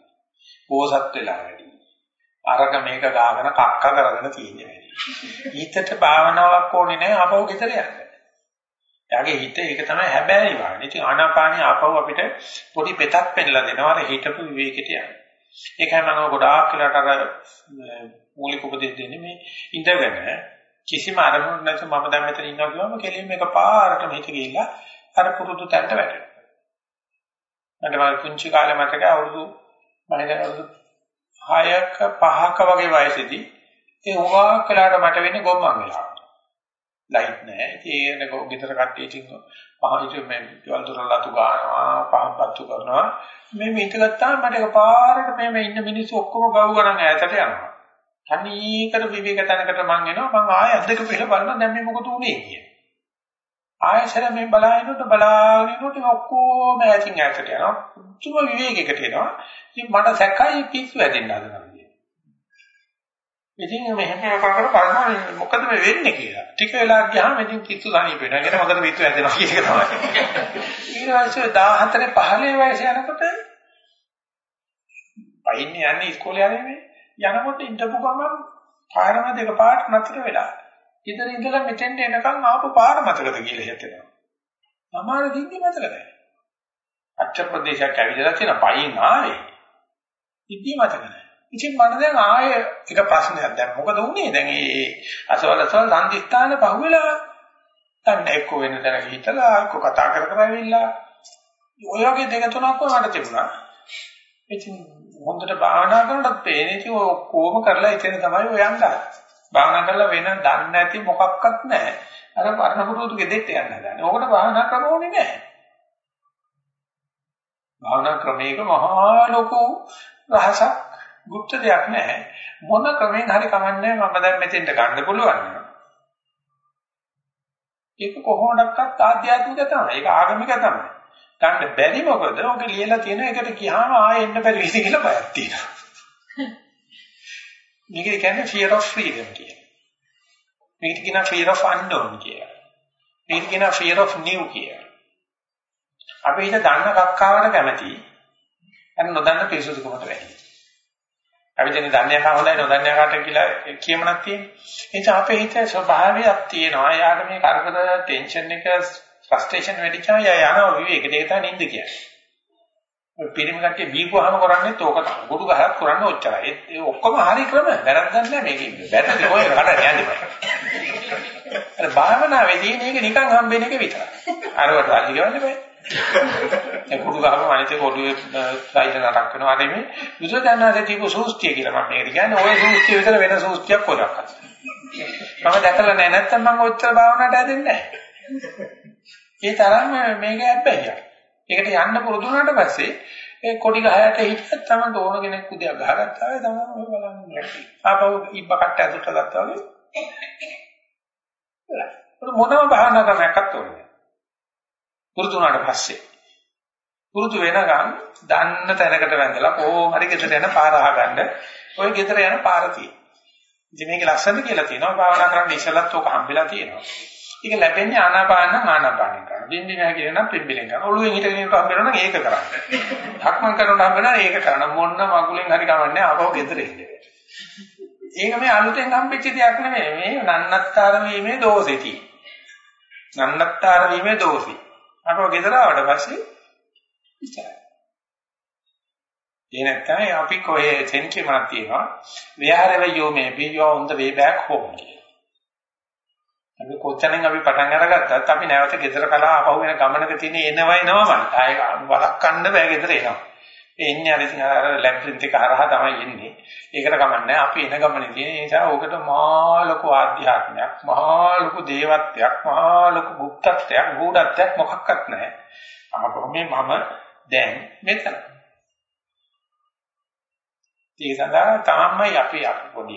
පෝසත් වෙලා වැඩි. අරක මේක ගාගෙන කක්ක කරගෙන තියෙන්නේ වැඩි. ඊටට භාවනාවක් ඕනේ නෑ අපව ගෙදර යන්න. එයාගේ හිත ඒක තමයි හැබෑයි වාගේ. ඉතින් ආනාපානිය ආපහු අපිට පොඩි පෙතක් පෙන්නලා දෙනවා අර හිතපු විවේකයට යන්න. ඒකයි මම ගොඩාක් වෙලාට අර මූලික උපදෙස් දෙන්නේ මේ ඉඳගෙන කිසිම අරමුණක් නැතුව මම දැන් මෙතන ඉන්නවා කියවම කෙලින්ම එකපාරටම හිත ගිහිල්ලා අර පුරුදු තැනට වැටෙනවා. මට මම පුංචි කාලේ මතක අවුරුදු මම දැන් අවුරුදු 6ක 5ක වගේ වයසේදී ඒ උගා කළාට මට වෙන්නේ ගොම්මන් වෙලා. ලයිට් නැහැ. ඉතින් ඒක ගෙදර කට්ටිය ඉතින් පහවිතු මේ ගෙවල් දොරල අතු ගන්නවා, පහපත්තු කරනවා. මේ මේක ගත්තාම මට එකපාරට මේ මේ ඉන්න මිනිස්සු ඔක්කොම ගව ගණන් ඈතට යනවා. තනිකර විවේක තැනකට මං එනවා. මං ආයෙ අද්දක පිළ බලනවා දැන් මේ මොකද උනේ කියලා. ආයෙසර මේ බලාගෙනට බලාගෙනට ඔක්කොම ඈතින් ඈතට යනවා. පුදුම විවේකයකට එනවා. ඉතින් මට සැකයි පිස්සු වැදෙන්න හදනවා. ඉතින් මෙහෙම කරකට බලනවා මොකද මේ වෙන්නේ කියලා. ටික වෙලා ගියාම ඉතින් කිත්තු සනීප වෙනවා. ඒකට හොඳට පිටු ඇදෙනවා කියන එක තමයි. ඊට පස්සේ 14 15 වයස යනකොට පයින්නේ යන්නේ ඉස්කෝලේ යන්නේ යනකොට ඉඳපු ගමන් පාරම දෙක පාට නතර වෙලා. ඉතින් ඉඳලා මෙතෙන්ට එනකන් ආපු පාර මතකද කියලා හිතෙනවා. සමහර දින්දි මතක නැහැ. අච්චර ප්‍රදේශයක් ඇවිදලා තියෙන පයින් ආවේ. ඉතින් මතක නැහැ. ඉතින් මට දැන් ආයෙ එක ප්‍රශ්නයක් දැන් මොකද වුනේ දැන් මේ අසවල අසවල සම්දිස්ථාන පහුවෙලා දැන් එක්ක වෙන තැනක හිටලා එක්ක කතා කර කර ඇවිල්ලා ඔය වගේ දෙක තුනක් මට තිබුණා ඉතින් හොඳට භාවනා කරනකොට පේන්නේ ඉතින් ඔක්කොම කරලා ඉතින් තමයි ඔය යන්නේ භාවනා කරලා වෙන දන්නේ නැති මොකක්වත් නැහැ අර පරණ පුරුදු ගෙදෙට්ට යන්න හදන්නේ ඕකට භාවනා ක්‍රම ඕනේ නැහැ භාවනා ක්‍රමයක මහා ලොකු රහසක් গুপ্ত දෙයක් නැහැ. මොන ක්‍රමෙන් හරි කමන්නේ මම දැන් මෙතෙන්ට ගන්න පුළුවන් නේද? ඒක කොහොමඩක්වත් ආධ්‍යාත්මික තමයි. ඒක ආගමික තමයි. ගන්න බැරි මොකද? ඔක ලියලා තියෙන එකට ගියාම ආයෙ එන්න බැරි විදිහ කියලා බයක් තියෙනවා. මේක කියන්නේ fear of freedom කියලා. මේක කියන fear of unknown කියලා. මේක කියන fear of new කියලා. අපි හිත දන්න කක්කාවට කැමති. අර නොදන්න පිරිසුදුකමට වැඩි. අපි දෙන්නේ දන්නේ නැහැ හොඳයි නොදන්නේ කාට කියලා කියමනක් තියෙනවා. ඒ නිසා අපේ හිතේ ස්වභාවයක් තියෙනවා. යාට මේ කරදර ටෙන්ෂන් එක ෆ්‍රස්ට්‍රේෂන් වැඩිචා යා යනවා විවේක දෙක තමයි නිින්ද කියන්නේ. ඔය පිරිමි කට්ටිය බීපුවාම කරන්නේත් ඕක තමයි. ගුඩු ගහක් කරන්නේ ඔච්චරයි. ඒ ඔක්කොම හරි ක්‍රම. වැරද්දක් නැහැ මේකේ. වැරද්ද කොහෙ කඩ යන්නේ බෑ. අර භාවනාවේදී මේක නිකන් හම්බෙන එක විතරයි. අරවට අල්ලි ගන්න බෑ. ඒ කුඩු ගහම අනිත් එක ඔළුවේ සයිඩ් නටක් වෙනවා අර මේ බුදුදහමේ තිබු සූස්තිය කියලා මම මේකට කියන්නේ ওই සූස්තිය විතර වෙන සූස්තියක් කොරක්වත් මම දැකලා නැහැ නැත්තම් මම ඔච්චර භාවනාවට ඇදෙන්නේ නැහැ ඒ තරම් මේක හැබැයි ඒකට යන්න පුරුදු වුණාට පස්සේ ඒ කොඩි ගහයට හිටියත් තමයි ඕන කෙනෙක් උදේ ගහගත්තා වෙයි තමයි ඔය බලන්නේ. ආපහු ඉබ්බ කට්ට ඇතුළට ගත්තා වගේ. මොනම භාවනා කරන්නක්වත් ඕනේ පුරුදු වුණාට පස්සේ. පුරුදු වෙනකන් දන්න තැනකට වැඳලා කොහොම හරි ගෙදර යන පාර අහගන්න. ඔය ගෙදර යන පාර තියෙනවා. ඉතින් මේක ලස්සනද කියලා තියෙනවා. භාවනා කරන්න ඉස්සලත් ඔක හම්බෙලා තියෙනවා. ඒක ලැබෙන්නේ ආනාපාන ආනාපානෙන් කරන. දින්දි නැහැ කියන නම් පිම්බිලෙන් කරන. ඔළුවෙන් හිටගෙන ඉන්නකොට හම්බෙනවා නම් ඒක කරන්න. ධක්මන් කරනකොට හම්බෙනවා ඒක කරන්න. මොන්න මගුලෙන් හරි කමන්නේ ආපහු ගෙදර ඉන්නේ. ඒක මේ අලුතෙන් හම්බෙච්ච දෙයක් නෙමෙයි. මේ නන්නත්තර වීමේ දෝෂෙ තියෙන්නේ. නන්නත්තර වීමේ දෝෂෙ. අරව ගෙදර ආවට පස්සේ ඉච්චරයි. ඒ නැත්නම් අපි කොහේ සෙන්කිමක් තියෙනවා wherever you may be you are on the way back home අපි කොච්චරෙන් අපි පටන් අරගත්තත් අපි නැවත ගෙදර කලා ආපහු වෙන ගමනක තියෙන එනවා එනවාමයි. ආයෙ වලක් ගන්න බෑ ගෙදර එනවා. ඒ ඉන්නේ අර ඉතින් අර ලැබ්රින්ත් එක හරහා තමයි එන්නේ. ඒකට කමන්නේ අපි එන ගමනේ තියෙන නිසා ඕකට මහා ලොකු ආධ්‍යාත්මයක්, මහා ලොකු දේවත්වයක්, මහා ලොකු භුක්තත්වයක්, ගුණත්වයක් මොකක්වත් නැහැ. අපකො මේ මම දැන් මෙතන. ඒ සඳහා තමයි අපි අපි පොඩි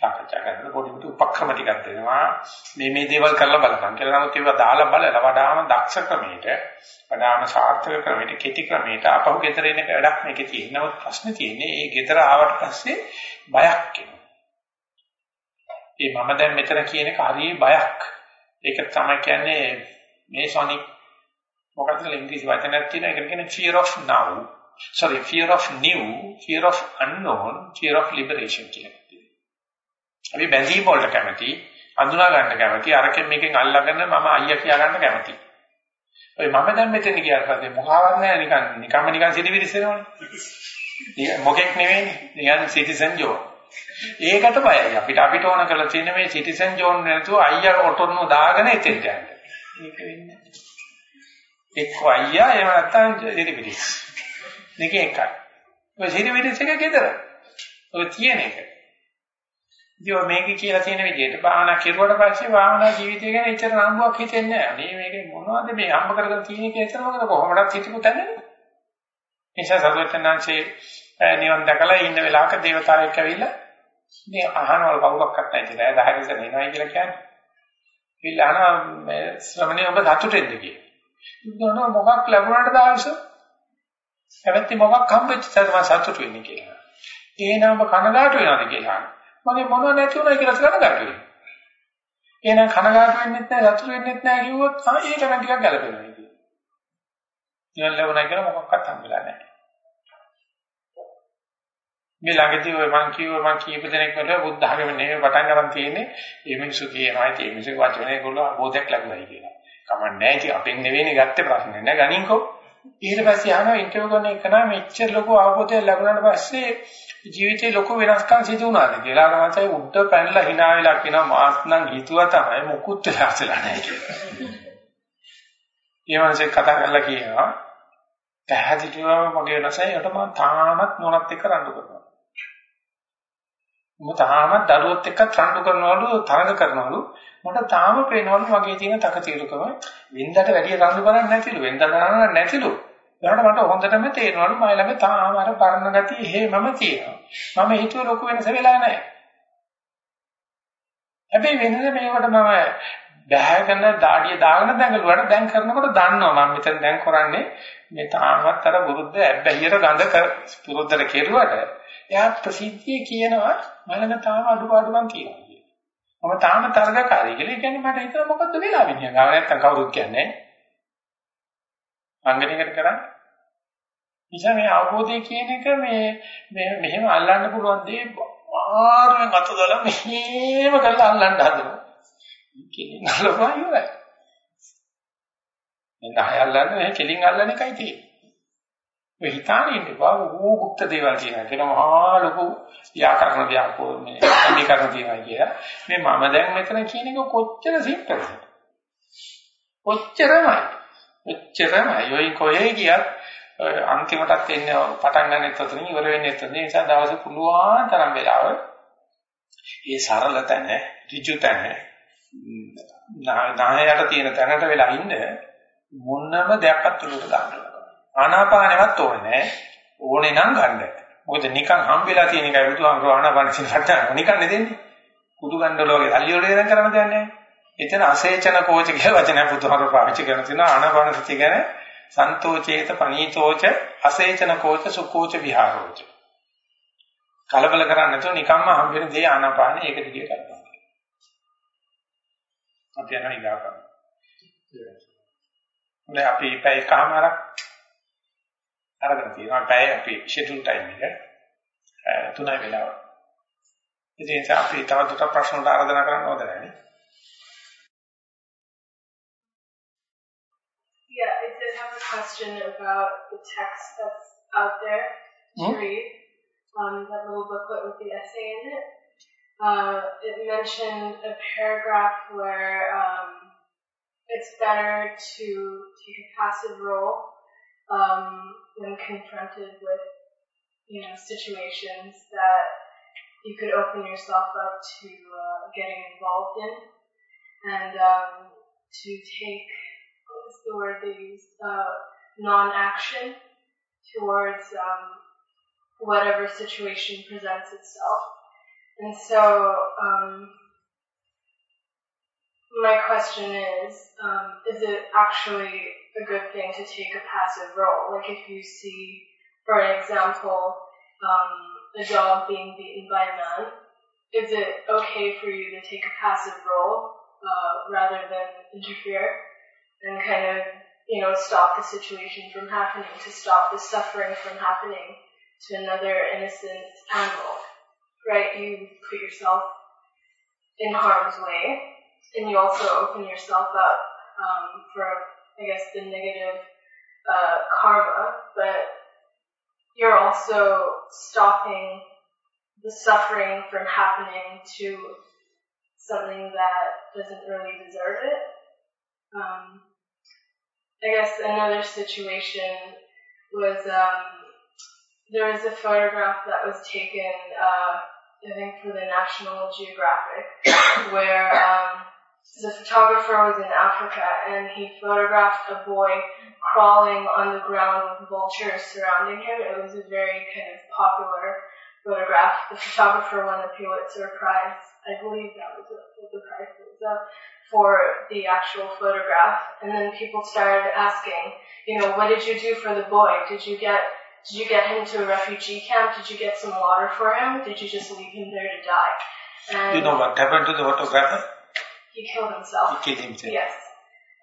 සාකච්ඡා කරන පොඩි පුතු උපක්‍රම ටිකක් දෙනවා මේ මේ දේවල් කරලා බලපන් කියලා නමුත් ඒවා දාලා බලලා වඩාම දක්ෂ ක්‍රමයකට වඩාම සාර්ථක ක්‍රමයකට කෙටි ක්‍රමයකට අපහු ගෙදර එන එක වැඩක් මේකේ තියෙන. නමුත් ප්‍රශ්නේ තියෙන්නේ මේ ගෙදර ආවට පස්සේ බයක් එනවා. ඒ මම දැන් මෙතන කියන එක හරිය බයක්. ඒක තමයි කියන්නේ මේ සොනික් මොකක්ද ඉංග්‍රීසි වචනයක් තියෙන එකට කියන්නේ fear of now sorry fear of new fear of unknown fear of liberation කියලා. අපි බැඳීම් වලට කැමති අඳුනා ගන්න කැමති. අරකින් මේකෙන් අල්ලගෙන මම අයියා කියා ගන්න කැමති. ඔය මම දැන් මෙතන ගියාට පස්සේ මොකවත් නැහැ නිකන් නිකම්ම නිකන් සිටිවිරිසෙනවනේ. මොකෙක් නෙවෙයිනේ. නිකන් සිටිසන් ජෝ. ඒකට බයයි. අපිට අපිට ඕන කරලා තියෙන මේ සිටිසන් ජෝන් නැතුව අයියා ඔටොන්නෝ දාගෙන එතෙන්ට යන්න. ඒක වෙන්නේ. එක්ක අයියා එහෙම නැත්නම් සිටිවිරිස්. දෙක එකයි. ඔය සිටිවිරිස් එක ගෙදර. ඔය තියෙන එක. ඉතින් මේක කියලා තියෙන විදිහට භාවනා කෙරුවට පස්සේ භාවනා ජීවිතය ගැන එච්චර නම්බුවක් හිතෙන්නේ නැහැ. මේ මේකේ මොනවද මේ හම්බ කරගෙන තියෙන එක එච්චර මොකද කොහොමදත් හිතපු තැන. නිසා සරුවචනාංශේ නිවන් දැකලා ඉන්න වෙලාවක දේවතාවෙක් ඇවිල්ලා මේ අහනවල කවුරක්වත් නැහැ කියලා. දහය ඉස්සෙල් එනවයි කියලා කියන්නේ. ඊළඟ මේ ශ්‍රමණේ ඔබ සතුටෙන්ද කියලා. ඉතින් මොකක් ලැබුණාට දායස? හැබැයි මොකක් හම්බෙච්ච තැන සතුට වෙන්නේ කියලා. එහෙනම් ඔබ කනගාටු වෙනවද කියලා. මගේ මොනව නැති වුණා කියලා කනගාටු වෙනවා. එහෙනම් කනගාටු වෙන්නෙත් නැහැ සතුට වෙන්නෙත් නැහැ කිව්වොත් ආ ඒක නම් ටිකක් ගැලපෙනවා කියන්නේ. නිවන් ලැබුණා කියලා මොකක්වත් හම්බෙලා නැහැ. මේ ළඟදී ඔය මං කිව්ව මං කීප දෙනෙක් වල බුද්ධ ධර්ම නෙමෙයි පටන් ගන්න තියෙන්නේ. මේ මිනිස්සු කියනවා ඒ මිනිස්සු වචනේ ඒගොල්ලෝ අවබෝධයක් ලැබුණයි කියලා. කමක් නැහැ ඉතින් අපෙන් නෙවෙයිනේ ගත්තේ ප්‍රශ්නේ නෑ ගනින්කෝ. ඊට පස්සේ අහනවා ඉන්ටර්විව් කරන එක නම් මෙච්චර ලොකු අවබෝධයක් ලැබුණාට පස්සේ ජීවිතේ ලොකු වෙනස්කම් සිදු වුණාද කියලා ගමන්සයි උඩ පැනලා hina වෙලා කියනවා මාත් නම් හිතුවා තමයි මොකුත් වෙලාසලා නැහැ කියලා. ඊමණසේ කතා කරලා කියනවා පැහැදිලිවම මගේ රසයට මම තාමත් මොනත් එක්ක රණ්ඩු කරනවා. මම තාමත් දරුවොත් එක්ක රණ්ඩු කරනවලු තරඟ කරනවලු. මට තාම පේනවලු මගේ තියෙන තකතිරුකම. වින්දට වැඩි රණ්ඩු කරන්නේ නැතිලු. වෙන්ද කරන්නේ නැතිලු. ඒකට මට හොඳටම තේරෙනවලු මම ළඟ තාම අර පරණ ගතිය එහෙමම තියෙනවා. මම හිතුව ලොකු වෙනස වෙලා නැහැ. හැබැයි වෙනද මේකට මම බෑගෙන දාඩිය දාගෙන දැඟලුවාට දැන් කරනකොට දන්නවා මම මෙතන දැන් කරන්නේ. මේ තාමත් අර වෘද්ධ ඇබ්බැහියට ගඳ පුරුද්දට කෙරුවට එයා ප්‍රසිද්ධිය කියනවා මලන තාම අඩුපාඩුකම් කියනවා කියලා. මම තාම තරගකාරී කියලා. ඒ කියන්නේ මට හිතෙනවා මොකද්ද වෙලා වෙන්නේ. ගාව නැත්තම් කවුරුත් කියන්නේ අංගනයකට කරන්නේ. නිසා මේ අවබෝධය කියන එක මේ මේ මෙහෙම අල්ලන්න පුළුවන් දේ ආරෙන් අත දාලා මෙහෙම කරලා අල්ලන්න හදනවා. කෙලින් අල්ලපුවා ඉවරයි. මේ නහය අල්ලන්නේ මේ කෙලින් අල්ලන එකයි තියෙන්නේ. ඔය හිතානේ ඉන්නවා ඕ গুপ্ত දේවල් කියනවා. කියන මහා ලොකු ව්‍යාකරණ ව්‍යාකෝ මේ අධිකරණ තියෙනවා කියලා. මේ මම දැන් මෙතන කියන එක කොච්චර සිම්පල්ද? කොච්චරමයි. කොච්චරමයි. ඔය කොහේ ගියත් අන්තිමටත් එන්නේ පටන් ගන්නෙත් උතන ඉවර වෙන්නෙත් උතන. ඒ නිසා දවස් පුළුවන් තරම් වෙලාව ඒ සරල තැන, ඍජු තැන, නායයට තියෙන තැනට වෙලා ඉන්න මොනම දෙයක්වත් උඩට දාන්න ආනාපානෙවත් ඕනේ නැහැ. ඕනේ නම් ගන්න. මොකද නිකන් හම්බෙලා තියෙන එකයි බුදුහාමුදුරුවෝ ආනාපාන සිල්හට නිකන් නෙදෙන්නේ. කුඩු ගණ්ඩල වගේ අල්ලි වල දෙන කරන්න දෙයක් නැහැ. එතන අසේචන කෝච කියලා වචනයක් බුදුහාමුදුරුවෝ පාවිච්චි කරන තියෙනවා ආනාපාන සතිය ගැන සන්තෝචේත පනීතෝච අසේචන කෝච සුකෝච විහාරෝච. කලබල කරන්නේ නැතුව නිකම්ම හම්බෙන දේ ආනාපාන ඒක දිගේ කරනවා. අපි යනවා ඊගා කරනවා. හොඳයි අපි පැය කමාරක් අරගෙන තියෙනවා පැය අපි ෂෙඩියුල් ටයිම් එක තුනයි වෙලාව. ඉතින් අපි තවදුරටත් ප්‍රශ්න වලට ආරාධනා කරන්න ඕද නැහැ Yeah, I did have a question about the text that's out there to hmm? read. Um, that little booklet with the essay in it. Uh, it mentioned a paragraph where um, it's better to take a passive role um, when confronted with, you know, situations that you could open yourself up to uh, getting involved in, and um, to take what is the word they use, uh, non-action towards um, whatever situation presents itself. And so, um, my question is, um, is it actually a good thing to take a passive role. Like if you see, for example, um, a dog being beaten by a man, is it okay for you to take a passive role uh, rather than interfere and kind of, you know, stop the situation from happening, to stop the suffering from happening to another innocent animal, right? You put yourself in harm's way, and you also open yourself up um, for, I guess, the negative uh, karma, but you're also stopping the suffering from happening to something that doesn't really deserve it. Um, I guess another situation was um, there was a photograph that was taken, uh, I think, for the National Geographic, where um, the photographer was in Africa and he photographed a boy crawling on the ground with vultures surrounding him. It was a very kind of popular photograph. The photographer won the Pulitzer Prize. I believe that was what the prize was uh, for the actual photograph. And then people started asking, you know, what did you do for the boy? Did you get did you get him to a refugee camp? Did you get some water for him? Did you just leave him there to die? And you know what happened to the photographer? He killed himself. He killed himself. Yes.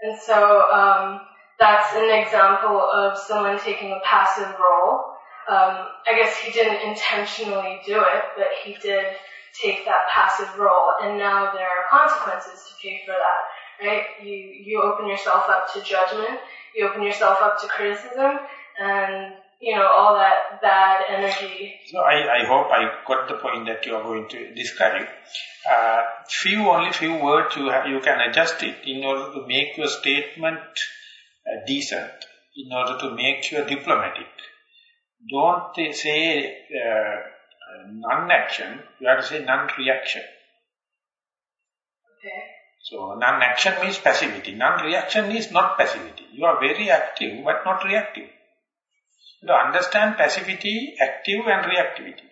And so um, that's an example of someone taking a passive role. Um, I guess he didn't intentionally do it, but he did take that passive role, and now there are consequences to pay for that. Right? You you open yourself up to judgment. You open yourself up to criticism, and you know, all that bad energy. So I, I hope I got the point that you are going to describe. Uh, few, only few words you, have, you can adjust it in order to make your statement uh, decent, in order to make you diplomatic. Don't say uh, non-action, you have to say non-reaction. Okay. So non-action means passivity. Non-reaction is not passivity. You are very active but not reactive to understand passivity, active and reactivity.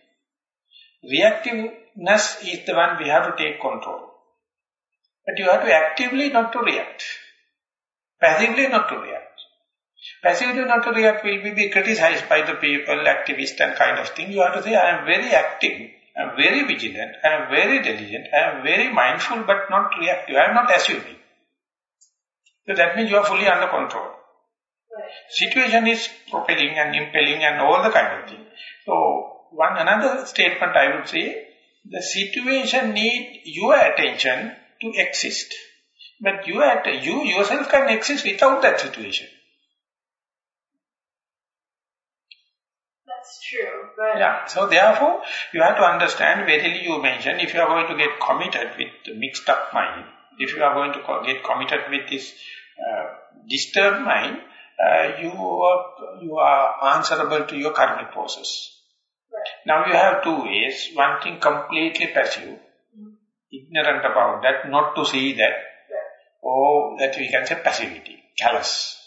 Reactiveness is the one we have to take control. But you have to actively not to react. Passively not to react. Passively not to react will be criticized by the people, activists and kind of thing. You have to say, I am very active, I am very vigilant, I am very diligent, I am very mindful but not reactive. I am not assuming. So that means you are fully under control. Situation is propelling and impelling and all the kind of thing. So, one another statement I would say, the situation need your attention to exist. But you, you yourself can exist without that situation. That's true, but... Yeah, so therefore, you have to understand, verily you mentioned, if you are going to get committed with mixed up mind, if you are going to get committed with this uh, disturbed mind, uh, you, are, you are answerable to your karmic process. Right. Now you have two ways. One thing completely passive, mm. ignorant about that, not to see that, right. or that we can say passivity, callous.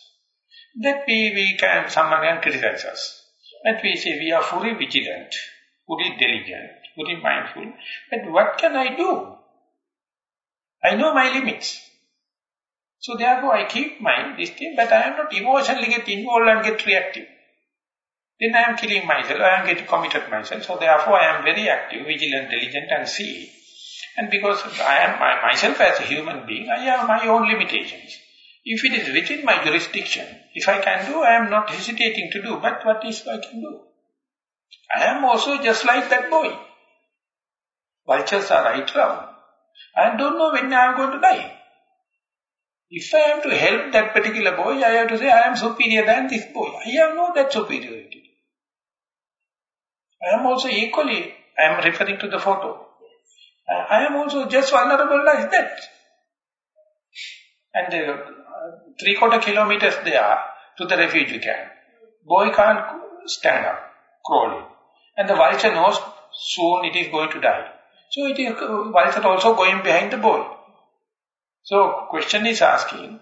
That we, we can, someone can criticize us. But we say we are fully vigilant, fully diligent, fully mindful. But what can I do? I know my limits. So therefore I keep my this thing, but I am not emotionally get involved and get reactive. Then I am killing myself, I am getting committed myself. So therefore I am very active, vigilant, diligent and see. And because I am my, myself as a human being, I have my own limitations. If it is within my jurisdiction, if I can do, I am not hesitating to do. But what is I can do? I am also just like that boy. Vultures are right round. I don't know when I am going to die. If I am to help that particular boy, I have to say, I am superior than this boy. I have no that superiority. I am also equally, I am referring to the photo. Uh, I am also just vulnerable like that. And uh, three quarter kilometers they are to the refugee camp. Boy can't stand up, crawling. And the vulture knows soon it is going to die. So it is uh, vulture also going behind the boy. So question is asking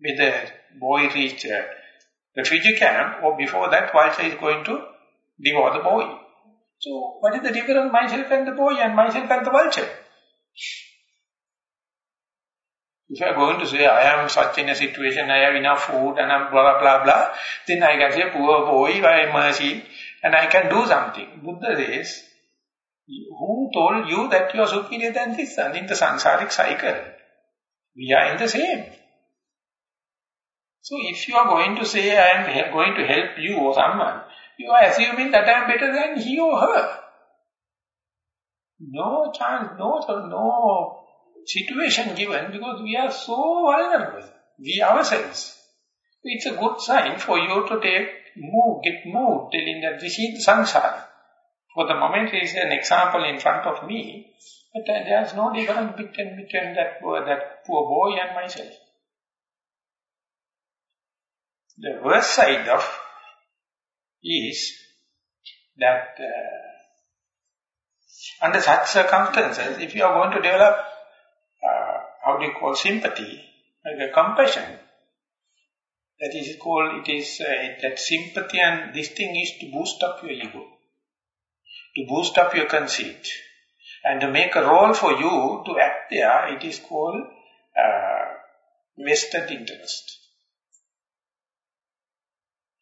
whether boy reach a uh, refugee camp or before that vulture is going to devour the boy. So what is the difference myself and the boy and myself and the vulture? If I am going to say, I am such in a situation, I have enough food and I'm blah, blah, blah, blah, then I can say, poor boy, by mercy, and I can do something. Buddha says, who told you that you are superior than this? And in the sansaric cycle, we are in the same. So if you are going to say, I am going to help you or someone, you are assuming that I am better than he or her. No chance, no, no situation given because we are so vulnerable. We ourselves. It's a good sign for you to take, move, get moved, telling that this is samsara. For the moment, there is an example in front of me, but there is no difference between, between that, that poor boy and myself. The worst side of is that uh, under such circumstances, if you are going to develop, uh, how do you call sympathy, like compassion, that is called, it is, uh, that sympathy and this thing is to boost up your ego, to boost up your conceit, and to make a role for you to act there, it is called uh, vested interest.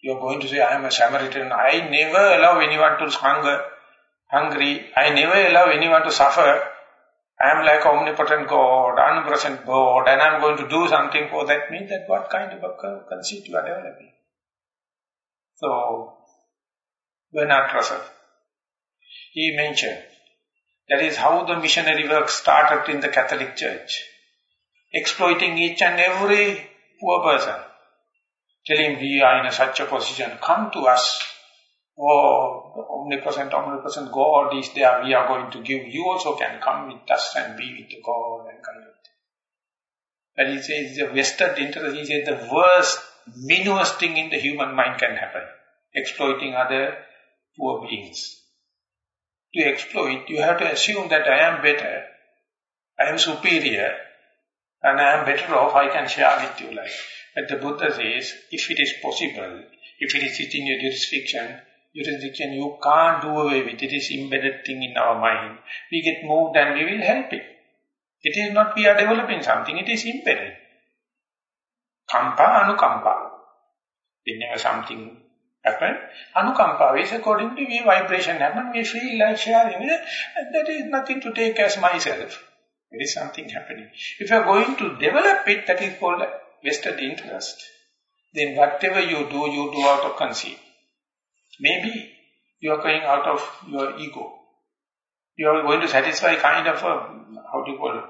You are going to say, I am a Samaritan, I never allow anyone to hunger, hungry. I never allow anyone to suffer. I am like omnipotent God, omnipresent God, and I am going to do something for that. Means that what kind of a conceit you are developing? So, Bernard Russell, he mentioned, that is how the missionary work started in the Catholic Church. Exploiting each and every poor person. Telling we are in such a position, come to us, oh, omnipresent, omnipresent God is there, we are going to give, you also can come with us and be with God and of But he says the vested interest, he says the worst, meanest thing in the human mind can happen, exploiting other poor beings. To exploit, you have to assume that I am better, I am superior, and I am better off, I can share with you life. But the Buddha says, if it is possible, if it is within your jurisdiction, jurisdiction you can't do away with. It, it is embedded thing in our mind. We get moved and we will help it. It is not we are developing something, it is embedded. Kampa, anukampa. Whenever something happen, anukampa is according to the vibration happen, we feel like sharing it. That is nothing to take as myself. There is something happening. If you are going to develop it, that is called vested interest. Then whatever you do, you do out of conceit. Maybe you are going out of your ego. You are going to satisfy kind of a, how do you call it,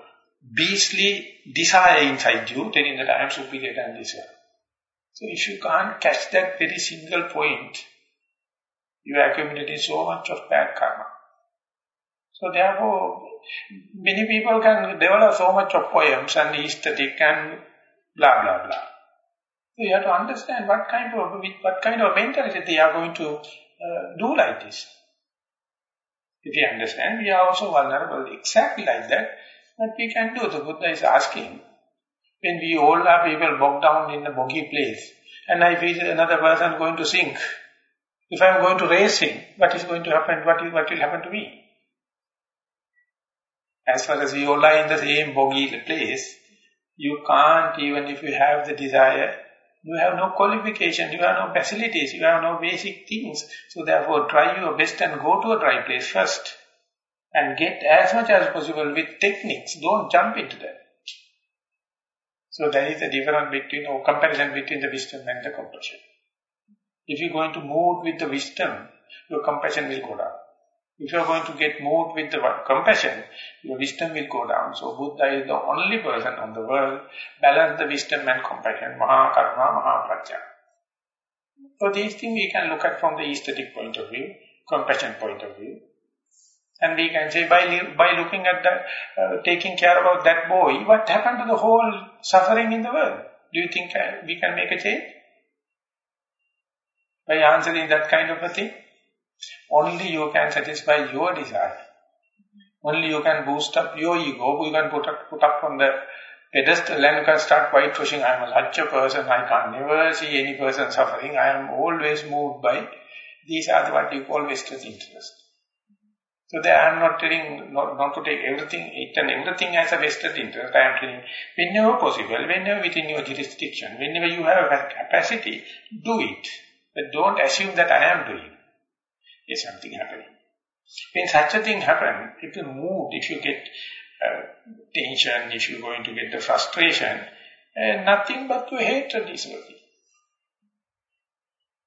beastly desire inside you, telling that I am superior than this one. So if you can't catch that very single point, you are accumulating so much of bad karma. So therefore, many people can develop so much of poems and aesthetic and blah, blah, blah. So you have to understand what kind of what kind of mentality they are going to uh, do like this. If you understand, we are also vulnerable exactly like that. What we can do, the Buddha is asking, when we all are people bogged down in a boggy place, and I feel another person going to sink, if I am going to raise him, what is going to happen, what, is, what will happen to me? As far as we all are in the same boggy place, you can't, even if you have the desire, you have no qualification, you have no facilities, you have no basic things. So therefore try your best and go to a dry place first. And get as much as possible with techniques. Don't jump into that. So there is a difference between, or comparison between the wisdom and the compassion. If you're going to move with the wisdom, your compassion will go down. If you are going to get moved with the compassion, your wisdom will go down. So Buddha is the only person on the world balance the wisdom and compassion, Maha Karma, Maha Prajna. So these things we can look at from the aesthetic point of view, compassion point of view. And we can say by, by looking at the, uh, taking care about that boy, what happened to the whole suffering in the world? Do you think uh, we can make a change? By answering that kind of a thing? Only you can satisfy your desire. Only you can boost up your ego. You can put up, put up on the pedestal and you can start whitewashing. I am a such a person. I can never see any person suffering. I am always moved by. These are what you call vested interest. So I am not telling not, not to take everything, each and everything as a vested interest. I am telling whenever possible, whenever within your jurisdiction, whenever you have a capacity, do it. But don't assume that I am doing is something happening. When such a thing happens, if you move, if you get uh, tension, if you're going to get the frustration, uh, nothing but to hatred is working.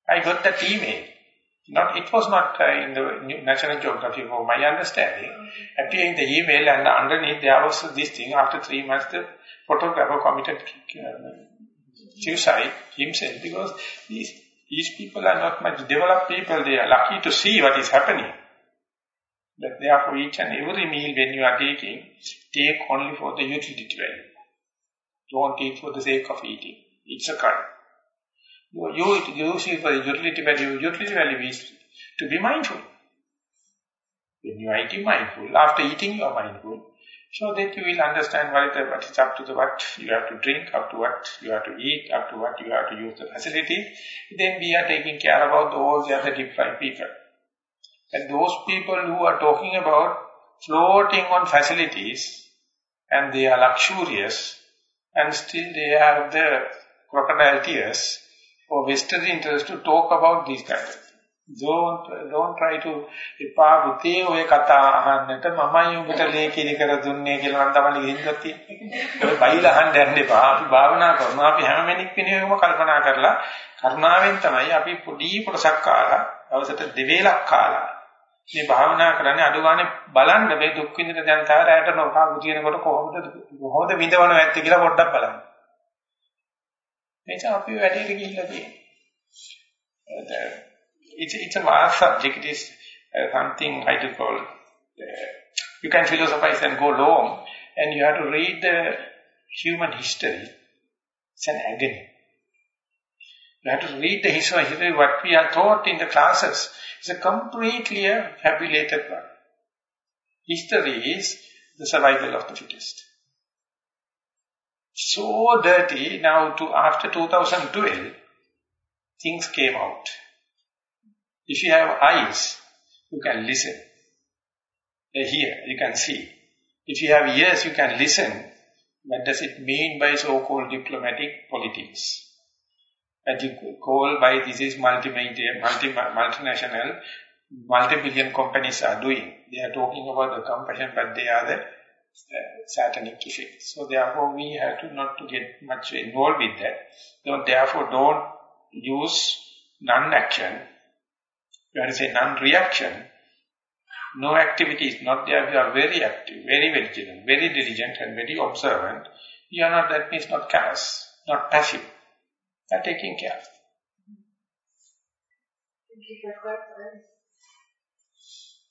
I got that email. Not, it was not uh, in the National Geography for my understanding. Mm-hmm. Appearing the email and underneath there was this thing. After three months, the photographer committed uh, suicide himself because these, these people are not much developed people. They are lucky to see what is happening. But therefore, each and every meal when you are taking, take only for the utility value. Don't eat for the sake of eating. It's a crime. You, you it for the utility value. Utility value is to be mindful. When you are eating mindful, after eating you are mindful, so that you will understand what is, what is up to the what you have to drink, up to what you have to eat, up to what you have to use the facility. Then we are taking care about those other different people. And those people who are talking about floating on facilities and they are luxurious and still they have the crocodile tears for Western interest to talk about these kind of don't don't try to එපා පුතේ ඔය කතා අහන්නට මමයි උඹට ලේකිරි කර දුන්නේ කියලා නම් තමයි ගිහින්වත් තියෙන්නේ. ඒක බයිලා අහන්න යන්න එපා. අපි භාවනා කරනවා. අපි හැම මිනික් වෙනවෙම කල්පනා කරලා කරුණාවෙන් තමයි අපි පොඩි කොටසක් කාලා අවසට දෙවේලක් කාලා මේ භාවනා කරන්නේ අඩුගානේ බලන්න මේ දුක් විඳින ජනතාව රැයට නොකා පුතිනකොට කොහොමද කොහොමද විඳවන ඇත්තේ කියලා පොඩ්ඩක් බලන්න. එනිසා අපි වැඩේට ගිහිල්ලා තියෙන්නේ. it's, it's a vast subject. It is uh, something I to call, uh, you can philosophize and go long, and you have to read the human history. It's an agony. You have to read the history, what we are taught in the classes. It's a completely fabulated one. History is the survival of the fittest. So dirty, now to after 2012, things came out. If you have eyes, you can listen. You hear, you can see. If you have ears, you can listen. What does it mean by so-called diplomatic politics? That you call by this is multimedia, multi, multinational, multi-billion companies are doing. They are talking about the compassion, but they are the satanic effects. So therefore we have to not to get much involved with that. So therefore don't use non-action you have to say non-reaction, no activity is not there, you are very active, very vigilant, very diligent and very observant. You are not, that means not callous, not passive. You are taking care.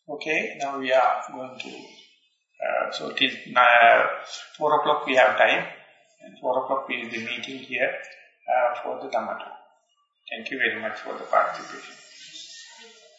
Okay, now we are going to, uh, so till uh, 4 o'clock we have time, and 4 o'clock we will be meeting here uh, for the Dhamma Thank you very much for the participation.